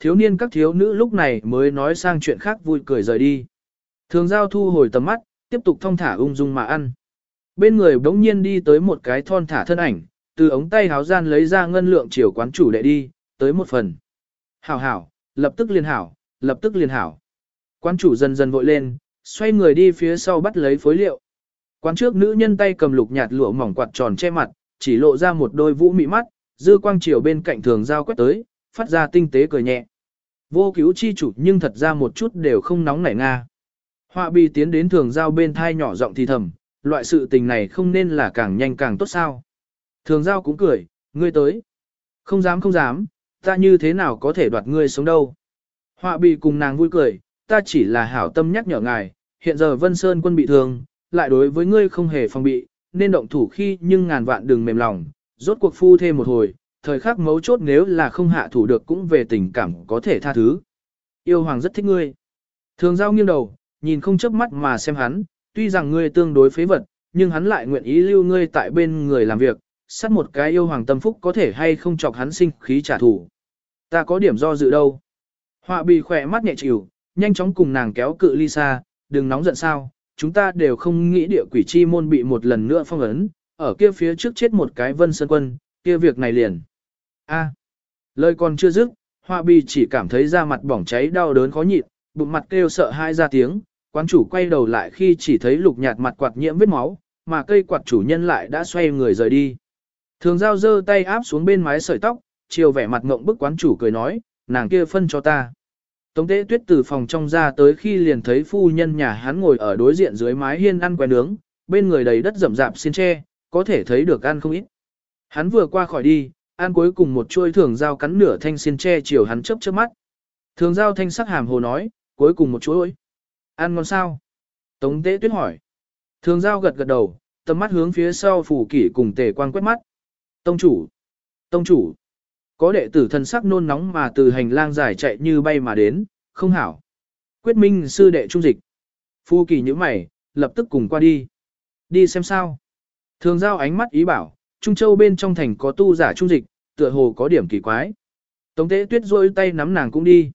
thiếu niên các thiếu nữ lúc này mới nói sang chuyện khác vui cười rời đi. Thường giao thu hồi tầm mắt, tiếp tục thong thả ung dung mà ăn. Bên người bỗng nhiên đi tới một cái thon thả thân ảnh, từ ống tay háo gian lấy ra ngân lượng chiều quán chủ đệ đi, tới một phần. Hảo hảo, lập tức liền hảo, lập tức liền hảo. Quán chủ dần dần vội lên, xoay người đi phía sau bắt lấy phối liệu. Quán trước nữ nhân tay cầm lục nhạt lụa mỏng quạt tròn che mặt, chỉ lộ ra một đôi vũ mị mắt, dư quang chiều bên cạnh thường giao quét tới, phát ra tinh tế cười nhẹ. Vô cứu chi chủ nhưng thật ra một chút đều không nóng nảy nga. Họa bi tiến đến thường giao bên thai nhỏ giọng thì thầm, loại sự tình này không nên là càng nhanh càng tốt sao. Thường giao cũng cười, ngươi tới. Không dám không dám, ta như thế nào có thể đoạt ngươi sống đâu. Họa bị cùng nàng vui cười, ta chỉ là hảo tâm nhắc nhở ngài, hiện giờ Vân Sơn quân bị thương, lại đối với ngươi không hề phòng bị, nên động thủ khi nhưng ngàn vạn đừng mềm lòng, rốt cuộc phu thêm một hồi, thời khắc mấu chốt nếu là không hạ thủ được cũng về tình cảm có thể tha thứ. Yêu hoàng rất thích ngươi. Thường giao nghiêng đầu, nhìn không chớp mắt mà xem hắn, tuy rằng ngươi tương đối phế vật, nhưng hắn lại nguyện ý lưu ngươi tại bên người làm việc, sát một cái yêu hoàng tâm phúc có thể hay không chọc hắn sinh khí trả thù. Ta có điểm do dự đâu. Họa bì khỏe mắt nhẹ chịu, nhanh chóng cùng nàng kéo cự ly xa, đừng nóng giận sao, chúng ta đều không nghĩ địa quỷ chi môn bị một lần nữa phong ấn, ở kia phía trước chết một cái vân sơn quân, kia việc này liền. A. lời còn chưa dứt, Hoa Bì chỉ cảm thấy da mặt bỏng cháy đau đớn khó nhịn, bụng mặt kêu sợ hai ra tiếng, quán chủ quay đầu lại khi chỉ thấy lục nhạt mặt quạt nhiễm vết máu, mà cây quạt chủ nhân lại đã xoay người rời đi. Thường giao giơ tay áp xuống bên mái sợi tóc, chiều vẻ mặt ngộng bức quán chủ cười nói, nàng kia phân cho ta. Tống tế tuyết từ phòng trong ra tới khi liền thấy phu nhân nhà hắn ngồi ở đối diện dưới mái hiên ăn quen nướng, bên người đầy đất rậm rạp xin tre, có thể thấy được ăn không ít. Hắn vừa qua khỏi đi, An cuối cùng một chuôi thường dao cắn nửa thanh xiên tre chiều hắn chớp chớp mắt. Thường dao thanh sắc hàm hồ nói, cuối cùng một chuỗi. Ăn ngon sao? Tống tế tuyết hỏi. Thường dao gật gật đầu, tầm mắt hướng phía sau phủ kỷ cùng tề quan quét mắt. Tông chủ! Tông chủ! Có đệ tử thần sắc nôn nóng mà từ hành lang dài chạy như bay mà đến, không hảo. Quyết minh sư đệ trung dịch. Phu kỳ như mày, lập tức cùng qua đi. Đi xem sao. Thường giao ánh mắt ý bảo, Trung Châu bên trong thành có tu giả trung dịch, tựa hồ có điểm kỳ quái. Tống tế tuyết rôi tay nắm nàng cũng đi.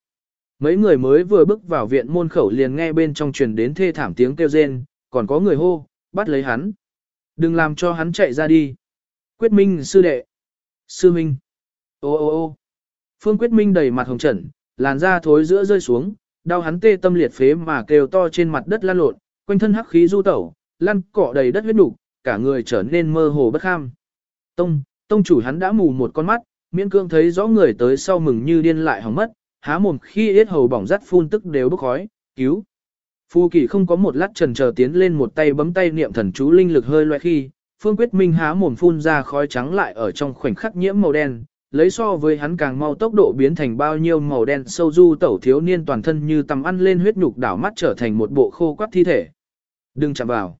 Mấy người mới vừa bước vào viện môn khẩu liền nghe bên trong truyền đến thê thảm tiếng kêu rên, còn có người hô, bắt lấy hắn. Đừng làm cho hắn chạy ra đi. Quyết minh sư đệ. Sư minh. Ô ô ô Phương Quyết Minh đầy mặt hồng trần, làn da thối giữa rơi xuống, đau hắn tê tâm liệt phế mà kêu to trên mặt đất lan lộn, quanh thân hắc khí du tẩu, lăn cọ đầy đất huyết đủ, cả người trở nên mơ hồ bất kham. Tông, tông chủ hắn đã mù một con mắt, miễn cương thấy rõ người tới sau mừng như điên lại hỏng mất, há mồm khi yết hầu bỏng rắt phun tức đều bốc khói, cứu. Phu kỳ không có một lát trần chờ tiến lên một tay bấm tay niệm thần chú linh lực hơi loe khi, Phương Quyết Minh há mồm phun ra khói trắng lại ở trong khoảnh khắc nhiễm màu đen, lấy so với hắn càng mau tốc độ biến thành bao nhiêu màu đen sâu du tẩu thiếu niên toàn thân như tầm ăn lên huyết nhục đảo mắt trở thành một bộ khô quắt thi thể. Đừng chạm vào.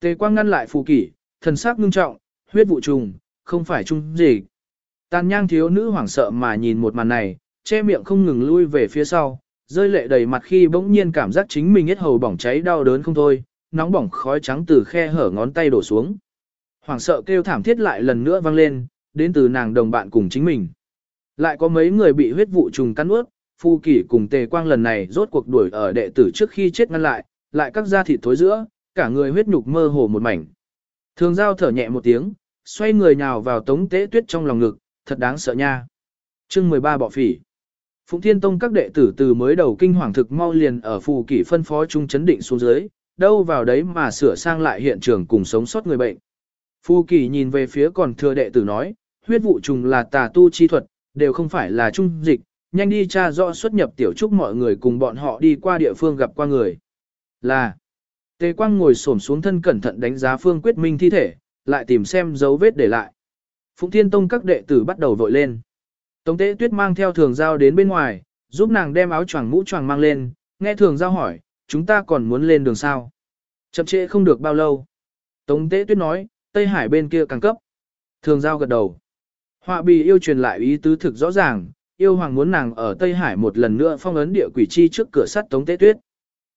Tề quang ngăn lại phù kỷ, thần sắc ngưng trọng, huyết vụ trùng, không phải chung gì. Tàn nhang thiếu nữ hoảng sợ mà nhìn một màn này, che miệng không ngừng lui về phía sau, rơi lệ đầy mặt khi bỗng nhiên cảm giác chính mình hết hầu bỏng cháy đau đớn không thôi, nóng bỏng khói trắng từ khe hở ngón tay đổ xuống. Hoảng sợ kêu thảm thiết lại lần nữa vang lên, đến từ nàng đồng bạn cùng chính mình. Lại có mấy người bị huyết vụ trùng cắn ướt, phu kỷ cùng tề quang lần này rốt cuộc đuổi ở đệ tử trước khi chết ngăn lại, lại các da thịt thối giữa, cả người huyết nhục mơ hồ một mảnh. Thường giao thở nhẹ một tiếng, xoay người nhào vào tống tế tuyết trong lòng ngực, thật đáng sợ nha. chương 13 bọ phỉ. Phụng Thiên Tông các đệ tử từ mới đầu kinh hoàng thực mau liền ở phù kỷ phân phó trung chấn định xuống dưới, đâu vào đấy mà sửa sang lại hiện trường cùng sống sót người bệnh. Phù kỷ nhìn về phía còn thừa đệ tử nói, huyết vụ trùng là tà tu chi thuật, đều không phải là trung dịch, nhanh đi tra rõ xuất nhập tiểu trúc mọi người cùng bọn họ đi qua địa phương gặp qua người. Là, Tề Quang ngồi xổm xuống thân cẩn thận đánh giá Phương Quyết Minh thi thể, lại tìm xem dấu vết để lại. Phụng Thiên Tông các đệ tử bắt đầu vội lên. Tống Tế Tuyết mang theo Thường Giao đến bên ngoài, giúp nàng đem áo choàng mũ choàng mang lên, nghe Thường Giao hỏi, chúng ta còn muốn lên đường sao? Chậm trễ không được bao lâu. Tống Tế Tuyết nói, Tây Hải bên kia càng cấp. Thường Giao gật đầu. Họa bì yêu truyền lại ý tứ thực rõ ràng, yêu hoàng muốn nàng ở Tây Hải một lần nữa phong ấn địa quỷ chi trước cửa sắt Tống Tế Tuyết.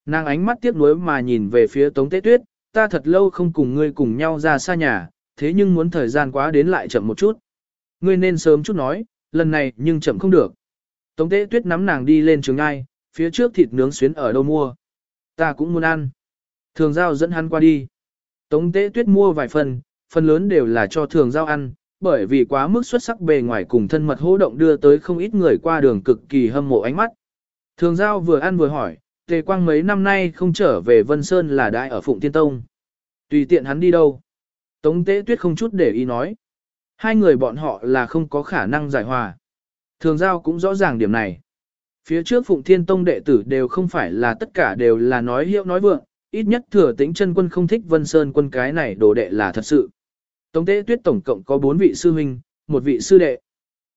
Nàng ánh mắt tiếc nuối mà nhìn về phía Tống Tế Tuyết, ta thật lâu không cùng ngươi cùng nhau ra xa nhà, thế nhưng muốn thời gian quá đến lại chậm một chút. Ngươi nên sớm chút nói, lần này nhưng chậm không được. Tống tế tuyết nắm nàng đi lên trường ngai, phía trước thịt nướng xuyến ở đâu mua. Ta cũng muốn ăn. Thường giao dẫn hắn qua đi. Tống tế tuyết mua vài phần, phần lớn đều là cho thường giao ăn, bởi vì quá mức xuất sắc bề ngoài cùng thân mật hô động đưa tới không ít người qua đường cực kỳ hâm mộ ánh mắt. Thường giao vừa ăn vừa hỏi, tề quang mấy năm nay không trở về Vân Sơn là đại ở Phụng Tiên Tông. Tùy tiện hắn đi đâu. Tống tế tuyết không chút để ý nói. Hai người bọn họ là không có khả năng giải hòa. Thường giao cũng rõ ràng điểm này. Phía trước Phụng Thiên Tông đệ tử đều không phải là tất cả đều là nói hiệu nói vượng, ít nhất thừa tính chân quân không thích Vân Sơn quân cái này đồ đệ là thật sự. Tống tế tuyết tổng cộng có bốn vị sư huynh, một vị sư đệ.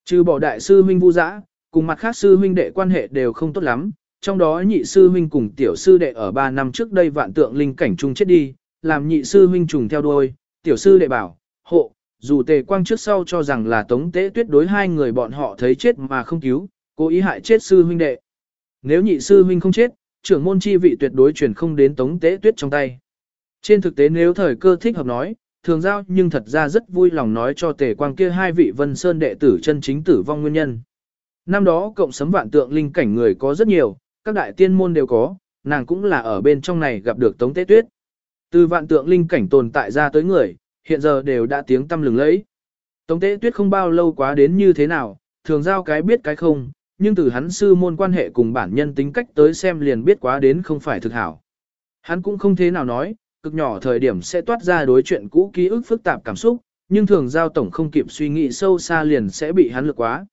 Trừ bỏ đại sư huynh vu dã, cùng mặt khác sư huynh đệ quan hệ đều không tốt lắm, trong đó nhị sư huynh cùng tiểu sư đệ ở 3 năm trước đây vạn tượng linh cảnh chung chết đi, làm nhị sư huynh trùng theo đuôi, tiểu sư đệ bảo, hộ, dù tề quang trước sau cho rằng là tống tế tuyết đối hai người bọn họ thấy chết mà không cứu, cố ý hại chết sư huynh đệ. Nếu nhị sư huynh không chết, trưởng môn chi vị tuyệt đối truyền không đến tống tế tuyết trong tay. Trên thực tế nếu thời cơ thích hợp nói, thường giao nhưng thật ra rất vui lòng nói cho tề quang kia hai vị vân sơn đệ tử chân chính tử vong nguyên nhân. Năm đó cộng sấm vạn tượng linh cảnh người có rất nhiều, các đại tiên môn đều có, nàng cũng là ở bên trong này gặp được tống tế tuyết. Từ vạn tượng linh cảnh tồn tại ra tới người, hiện giờ đều đã tiếng tâm lừng lẫy. Tống tế tuyết không bao lâu quá đến như thế nào, thường giao cái biết cái không, nhưng từ hắn sư môn quan hệ cùng bản nhân tính cách tới xem liền biết quá đến không phải thực hảo. Hắn cũng không thế nào nói, cực nhỏ thời điểm sẽ toát ra đối chuyện cũ ký ức phức tạp cảm xúc, nhưng thường giao tổng không kịp suy nghĩ sâu xa liền sẽ bị hắn lược quá.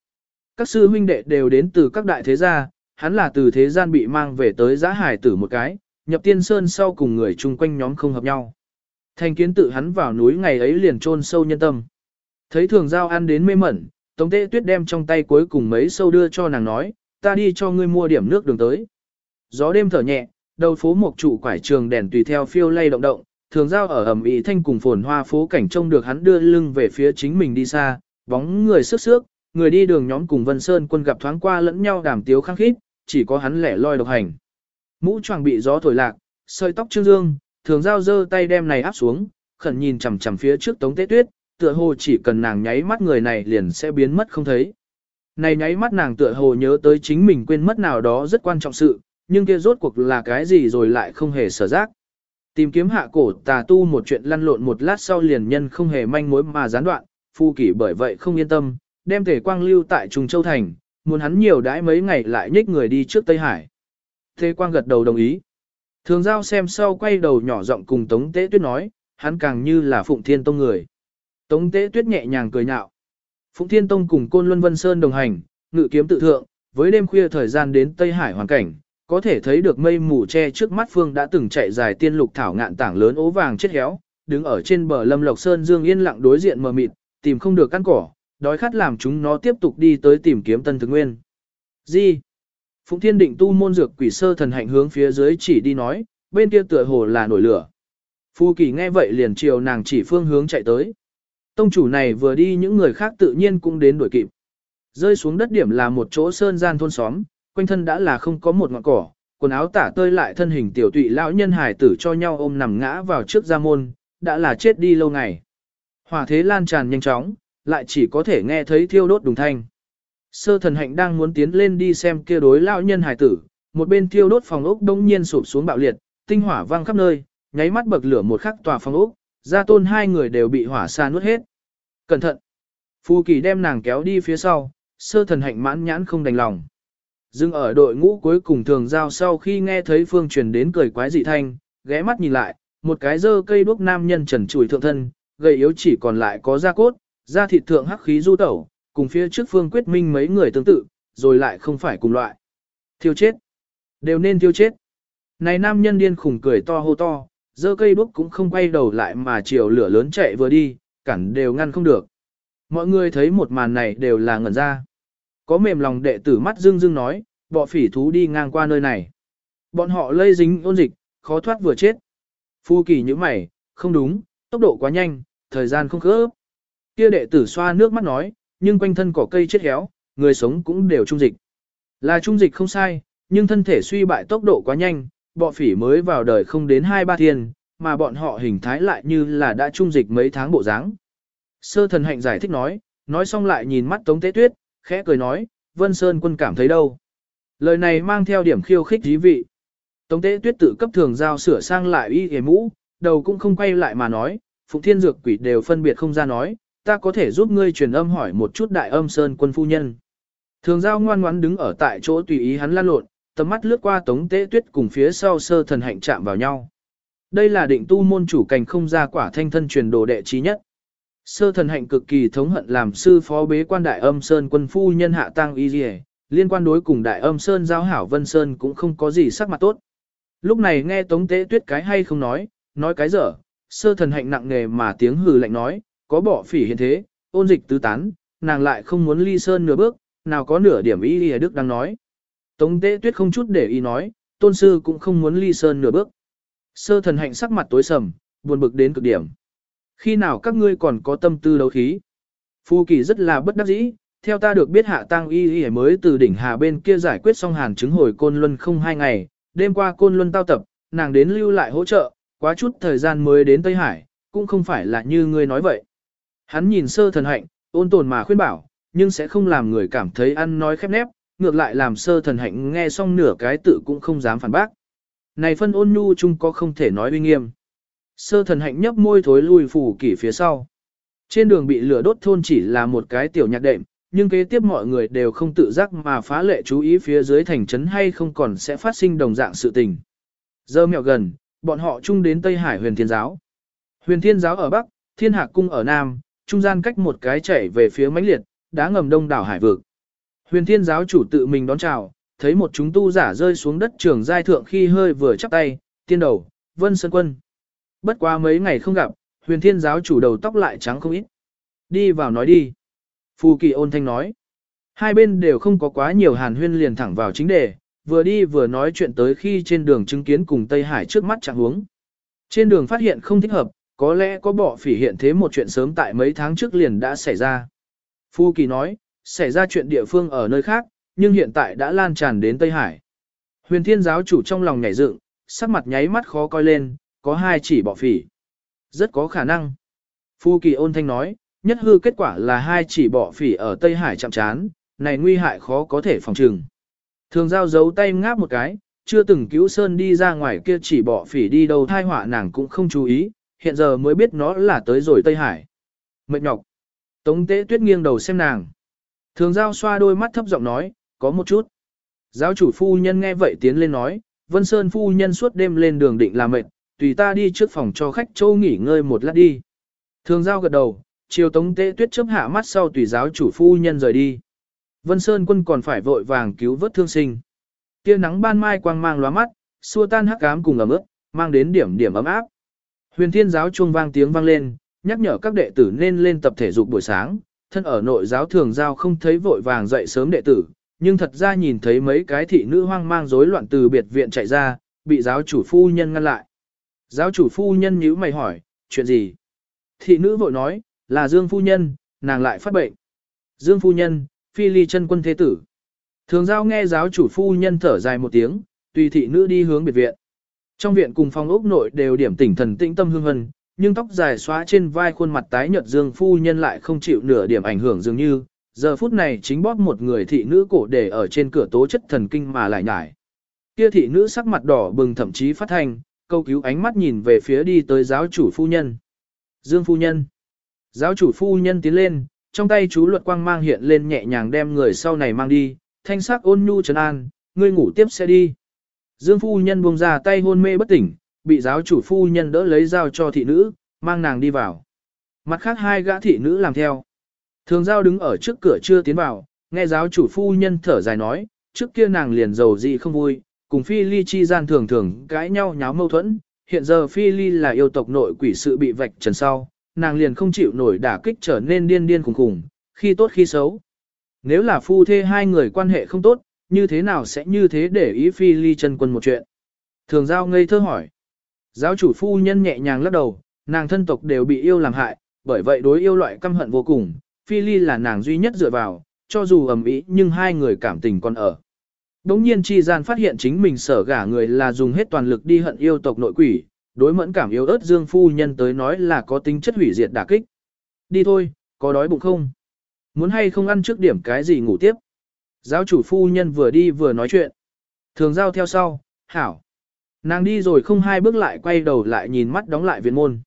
Các sư huynh đệ đều đến từ các đại thế gia, hắn là từ thế gian bị mang về tới giã hải tử một cái, nhập tiên sơn sau cùng người chung quanh nhóm không hợp nhau. Thành kiến tự hắn vào núi ngày ấy liền chôn sâu nhân tâm. Thấy thường giao ăn đến mê mẩn, Tống Tế Tuyết đem trong tay cuối cùng mấy sâu đưa cho nàng nói, ta đi cho ngươi mua điểm nước đường tới. Gió đêm thở nhẹ, đầu phố một trụ quải trường đèn tùy theo phiêu lay động động, thường giao ở ẩm ý thanh cùng phồn hoa phố cảnh trông được hắn đưa lưng về phía chính mình đi xa, bóng người sức sước, người đi đường nhóm cùng Vân Sơn quân gặp thoáng qua lẫn nhau đàm tiếu khăng khít, chỉ có hắn lẻ loi độc hành. Mũ choàng bị gió thổi lạc, sợi tóc trương dương, thường giao giơ tay đem này áp xuống, khẩn nhìn chằm chằm phía trước Tống Tế Tuyết, tựa hồ chỉ cần nàng nháy mắt người này liền sẽ biến mất không thấy. Này nháy mắt nàng tựa hồ nhớ tới chính mình quên mất nào đó rất quan trọng sự, nhưng kia rốt cuộc là cái gì rồi lại không hề sở giác. Tìm kiếm hạ cổ tà tu một chuyện lăn lộn một lát sau liền nhân không hề manh mối mà gián đoạn, phu kỷ bởi vậy không yên tâm, đem thể quang lưu tại Trung Châu Thành, muốn hắn nhiều đãi mấy ngày lại nhích người đi trước Tây Hải. Thế quang gật đầu đồng ý. Thường giao xem sau quay đầu nhỏ giọng cùng Tống Tế Tuyết nói, hắn càng như là Phụng Thiên Tông người. Tống Tế Tuyết nhẹ nhàng cười nhạo. Phụng Thiên Tông cùng Côn Luân Vân Sơn đồng hành, ngự kiếm tự thượng, với đêm khuya thời gian đến Tây Hải hoàn cảnh, có thể thấy được mây mù che trước mắt phương đã từng chạy dài tiên lục thảo ngạn tảng lớn ố vàng chết héo, đứng ở trên bờ Lâm Lộc Sơn Dương yên lặng đối diện mờ mịt, tìm không được căn cỏ, đói khát làm chúng nó tiếp tục đi tới tìm kiếm tân thực nguyên. Gì? Phụng Thiên định tu môn dược quỷ sơ thần hạnh hướng phía dưới chỉ đi nói, bên kia tựa hồ là nổi lửa. Phu kỳ nghe vậy liền chiều nàng chỉ phương hướng chạy tới. Tông chủ này vừa đi những người khác tự nhiên cũng đến đuổi kịp. Rơi xuống đất điểm là một chỗ sơn gian thôn xóm, quanh thân đã là không có một ngọn cỏ, quần áo tả tơi lại thân hình tiểu tụy lão nhân hải tử cho nhau ôm nằm ngã vào trước gia môn, đã là chết đi lâu ngày. Hỏa thế lan tràn nhanh chóng, lại chỉ có thể nghe thấy thiêu đốt đùng thanh. Sơ thần hạnh đang muốn tiến lên đi xem kia đối lão nhân hải tử, một bên thiêu đốt phòng ốc đông nhiên sụp xuống bạo liệt, tinh hỏa vang khắp nơi, nháy mắt bậc lửa một khắc tòa phòng ốc, gia tôn hai người đều bị hỏa xa nuốt hết. Cẩn thận! Phu kỳ đem nàng kéo đi phía sau, sơ thần hạnh mãn nhãn không đành lòng. Dưng ở đội ngũ cuối cùng thường giao sau khi nghe thấy phương truyền đến cười quái dị thanh, ghé mắt nhìn lại, một cái dơ cây đuốc nam nhân trần trùi thượng thân, gầy yếu chỉ còn lại có da cốt, da thịt thượng hắc khí du tẩu, cùng phía trước phương quyết minh mấy người tương tự, rồi lại không phải cùng loại. Thiêu chết. Đều nên thiêu chết. Này nam nhân điên khủng cười to hô to, dơ cây đuốc cũng không quay đầu lại mà chiều lửa lớn chạy vừa đi, cản đều ngăn không được. Mọi người thấy một màn này đều là ngẩn ra. Có mềm lòng đệ tử mắt dương dương nói, bọ phỉ thú đi ngang qua nơi này. Bọn họ lây dính ôn dịch, khó thoát vừa chết. Phu kỳ như mày, không đúng, tốc độ quá nhanh, thời gian không khớp. Kia đệ tử xoa nước mắt nói, nhưng quanh thân cỏ cây chết héo, người sống cũng đều trung dịch. Là trung dịch không sai, nhưng thân thể suy bại tốc độ quá nhanh, bọ phỉ mới vào đời không đến 2-3 thiên, mà bọn họ hình thái lại như là đã trung dịch mấy tháng bộ dáng. Sơ thần hạnh giải thích nói, nói xong lại nhìn mắt Tống Tế Tuyết, khẽ cười nói, Vân Sơn quân cảm thấy đâu. Lời này mang theo điểm khiêu khích dí vị. Tống tế tuyết tự cấp thường giao sửa sang lại y hề mũ, đầu cũng không quay lại mà nói, Phụng Thiên Dược quỷ đều phân biệt không ra nói, ta có thể giúp ngươi truyền âm hỏi một chút đại âm Sơn quân phu nhân. Thường giao ngoan ngoãn đứng ở tại chỗ tùy ý hắn lan lộn, tầm mắt lướt qua tống tế tuyết cùng phía sau sơ thần hạnh chạm vào nhau. Đây là định tu môn chủ cảnh không ra quả thanh thân truyền đồ đệ trí nhất. Sơ thần hạnh cực kỳ thống hận làm sư phó bế quan đại âm Sơn quân phu nhân hạ tăng y dì liên quan đối cùng đại âm Sơn giao hảo Vân Sơn cũng không có gì sắc mặt tốt. Lúc này nghe tống tế tuyết cái hay không nói, nói cái dở, sơ thần hạnh nặng nề mà tiếng hừ lạnh nói, có bỏ phỉ hiện thế, ôn dịch tứ tán, nàng lại không muốn ly sơn nửa bước, nào có nửa điểm ý lìa đức đang nói. Tống tế tuyết không chút để ý nói, tôn sư cũng không muốn ly sơn nửa bước. Sơ thần hạnh sắc mặt tối sầm, buồn bực đến cực điểm. Khi nào các ngươi còn có tâm tư đấu khí? Phu kỳ rất là bất đắc dĩ, theo ta được biết hạ tăng y y mới từ đỉnh hà bên kia giải quyết xong hàn chứng hồi côn luân không hai ngày, đêm qua côn luân tao tập, nàng đến lưu lại hỗ trợ, quá chút thời gian mới đến Tây Hải, cũng không phải là như ngươi nói vậy. Hắn nhìn sơ thần hạnh, ôn tồn mà khuyên bảo, nhưng sẽ không làm người cảm thấy ăn nói khép nép, ngược lại làm sơ thần hạnh nghe xong nửa cái tự cũng không dám phản bác. Này phân ôn nhu chung có không thể nói uy nghiêm. Sơ thần hạnh nhấp môi thối lui phủ kỷ phía sau. Trên đường bị lửa đốt thôn chỉ là một cái tiểu nhạc đệm, nhưng kế tiếp mọi người đều không tự giác mà phá lệ chú ý phía dưới thành trấn hay không còn sẽ phát sinh đồng dạng sự tình. Giờ mẹo gần, bọn họ chung đến Tây Hải huyền thiên giáo. Huyền thiên giáo ở Bắc, thiên hạc cung ở Nam, trung gian cách một cái chảy về phía mãnh liệt, đá ngầm đông đảo hải vực. Huyền thiên giáo chủ tự mình đón chào, thấy một chúng tu giả rơi xuống đất trường giai thượng khi hơi vừa chắp tay, tiên đầu, vân sơn quân. Bất quá mấy ngày không gặp, huyền thiên giáo chủ đầu tóc lại trắng không ít. Đi vào nói đi. Phù kỳ ôn thanh nói. Hai bên đều không có quá nhiều hàn huyên liền thẳng vào chính đề, vừa đi vừa nói chuyện tới khi trên đường chứng kiến cùng Tây Hải trước mắt chẳng huống. Trên đường phát hiện không thích hợp, có lẽ có bỏ phỉ hiện thế một chuyện sớm tại mấy tháng trước liền đã xảy ra. Phu Kỳ nói, xảy ra chuyện địa phương ở nơi khác, nhưng hiện tại đã lan tràn đến Tây Hải. Huyền Thiên giáo chủ trong lòng nhảy dựng, sắc mặt nháy mắt khó coi lên, có hai chỉ bỏ phỉ. Rất có khả năng. Phu Kỳ ôn thanh nói, nhất hư kết quả là hai chỉ bỏ phỉ ở Tây Hải chạm chán, này nguy hại khó có thể phòng trừng. Thường giao giấu tay ngáp một cái, chưa từng cứu Sơn đi ra ngoài kia chỉ bỏ phỉ đi đâu thai họa nàng cũng không chú ý, hiện giờ mới biết nó là tới rồi Tây Hải. Mệt nhọc. Tống tế tuyết nghiêng đầu xem nàng. Thường giao xoa đôi mắt thấp giọng nói, có một chút. Giáo chủ phu nhân nghe vậy tiến lên nói, Vân Sơn phu nhân suốt đêm lên đường định làm mệt, tùy ta đi trước phòng cho khách châu nghỉ ngơi một lát đi. Thường giao gật đầu, chiều tống tế tuyết chớp hạ mắt sau tùy giáo chủ phu nhân rời đi. Vân Sơn quân còn phải vội vàng cứu vớt thương sinh. Tia nắng ban mai quang mang lóa mắt, xua tan hắc ám cùng ẩm ướt, mang đến điểm điểm ấm áp. Huyền Thiên giáo chuông vang tiếng vang lên, nhắc nhở các đệ tử nên lên tập thể dục buổi sáng. Thân ở nội giáo thường giao không thấy vội vàng dậy sớm đệ tử, nhưng thật ra nhìn thấy mấy cái thị nữ hoang mang rối loạn từ biệt viện chạy ra, bị giáo chủ phu nhân ngăn lại. Giáo chủ phu nhân nhíu mày hỏi, chuyện gì? Thị nữ vội nói, là Dương phu nhân, nàng lại phát bệnh. Dương phu nhân, phi ly chân quân thế tử. Thường giao nghe giáo chủ phu nhân thở dài một tiếng, tùy thị nữ đi hướng biệt viện. Trong viện cùng phòng ốc nội đều điểm tỉnh thần tĩnh tâm hương hân, nhưng tóc dài xóa trên vai khuôn mặt tái nhợt dương phu nhân lại không chịu nửa điểm ảnh hưởng dường như, giờ phút này chính bóp một người thị nữ cổ để ở trên cửa tố chất thần kinh mà lại nhải. Kia thị nữ sắc mặt đỏ bừng thậm chí phát thanh, câu cứu ánh mắt nhìn về phía đi tới giáo chủ phu nhân. Dương phu nhân. Giáo chủ phu nhân tiến lên, trong tay chú luật quang mang hiện lên nhẹ nhàng đem người sau này mang đi, thanh sắc ôn nhu trấn an, ngươi ngủ tiếp sẽ đi. Dương phu nhân buông ra tay hôn mê bất tỉnh, bị giáo chủ phu nhân đỡ lấy dao cho thị nữ, mang nàng đi vào. Mặt khác hai gã thị nữ làm theo. Thường giao đứng ở trước cửa chưa tiến vào, nghe giáo chủ phu nhân thở dài nói, trước kia nàng liền giàu gì không vui, cùng phi ly chi gian thường thường cãi nhau nháo mâu thuẫn, hiện giờ phi ly là yêu tộc nội quỷ sự bị vạch trần sau, nàng liền không chịu nổi đả kích trở nên điên điên khủng khủng, khi tốt khi xấu. Nếu là phu thê hai người quan hệ không tốt, như thế nào sẽ như thế để ý phi ly chân quân một chuyện? Thường giao ngây thơ hỏi. Giáo chủ phu nhân nhẹ nhàng lắc đầu, nàng thân tộc đều bị yêu làm hại, bởi vậy đối yêu loại căm hận vô cùng, phi ly là nàng duy nhất dựa vào, cho dù ầm ĩ nhưng hai người cảm tình còn ở. Đống nhiên chi gian phát hiện chính mình sở gả người là dùng hết toàn lực đi hận yêu tộc nội quỷ, đối mẫn cảm yếu ớt dương phu nhân tới nói là có tính chất hủy diệt đả kích. Đi thôi, có đói bụng không? Muốn hay không ăn trước điểm cái gì ngủ tiếp? Giáo chủ phu nhân vừa đi vừa nói chuyện. Thường giao theo sau, hảo. Nàng đi rồi không hai bước lại quay đầu lại nhìn mắt đóng lại viện môn.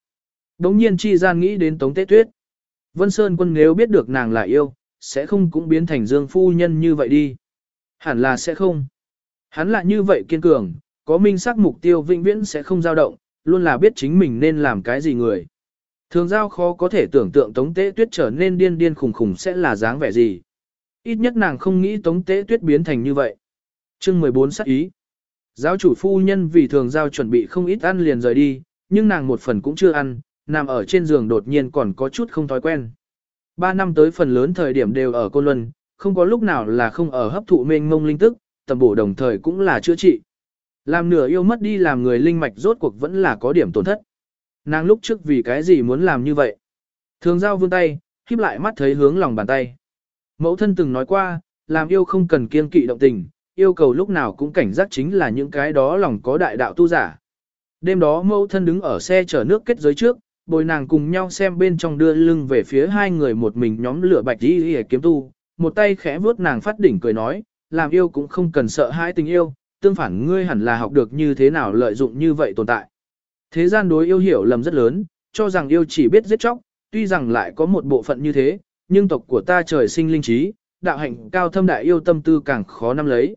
Đống nhiên chi gian nghĩ đến Tống Tế Tuyết. Vân Sơn quân nếu biết được nàng là yêu, sẽ không cũng biến thành dương phu nhân như vậy đi. Hẳn là sẽ không. Hắn là như vậy kiên cường, có minh xác mục tiêu vĩnh viễn sẽ không dao động, luôn là biết chính mình nên làm cái gì người. Thường giao khó có thể tưởng tượng Tống Tế Tuyết trở nên điên điên khùng khùng sẽ là dáng vẻ gì. Ít nhất nàng không nghĩ Tống Tế Tuyết biến thành như vậy. Chương 14 sắc ý. Giáo chủ phu nhân vì thường giao chuẩn bị không ít ăn liền rời đi, nhưng nàng một phần cũng chưa ăn, nằm ở trên giường đột nhiên còn có chút không thói quen. Ba năm tới phần lớn thời điểm đều ở Côn Luân, không có lúc nào là không ở hấp thụ mênh mông linh tức, tầm bổ đồng thời cũng là chữa trị. Làm nửa yêu mất đi làm người linh mạch rốt cuộc vẫn là có điểm tổn thất. Nàng lúc trước vì cái gì muốn làm như vậy? Thường giao vươn tay, khiếp lại mắt thấy hướng lòng bàn tay. Mẫu thân từng nói qua, làm yêu không cần kiên kỵ động tình, yêu cầu lúc nào cũng cảnh giác chính là những cái đó lòng có đại đạo tu giả. Đêm đó mẫu thân đứng ở xe chở nước kết giới trước, bồi nàng cùng nhau xem bên trong đưa lưng về phía hai người một mình nhóm lửa bạch đi hề kiếm tu, một tay khẽ vuốt nàng phát đỉnh cười nói, làm yêu cũng không cần sợ hai tình yêu, tương phản ngươi hẳn là học được như thế nào lợi dụng như vậy tồn tại. Thế gian đối yêu hiểu lầm rất lớn, cho rằng yêu chỉ biết giết chóc, tuy rằng lại có một bộ phận như thế, nhưng tộc của ta trời sinh linh trí, đạo hạnh cao thâm đại yêu tâm tư càng khó nắm lấy.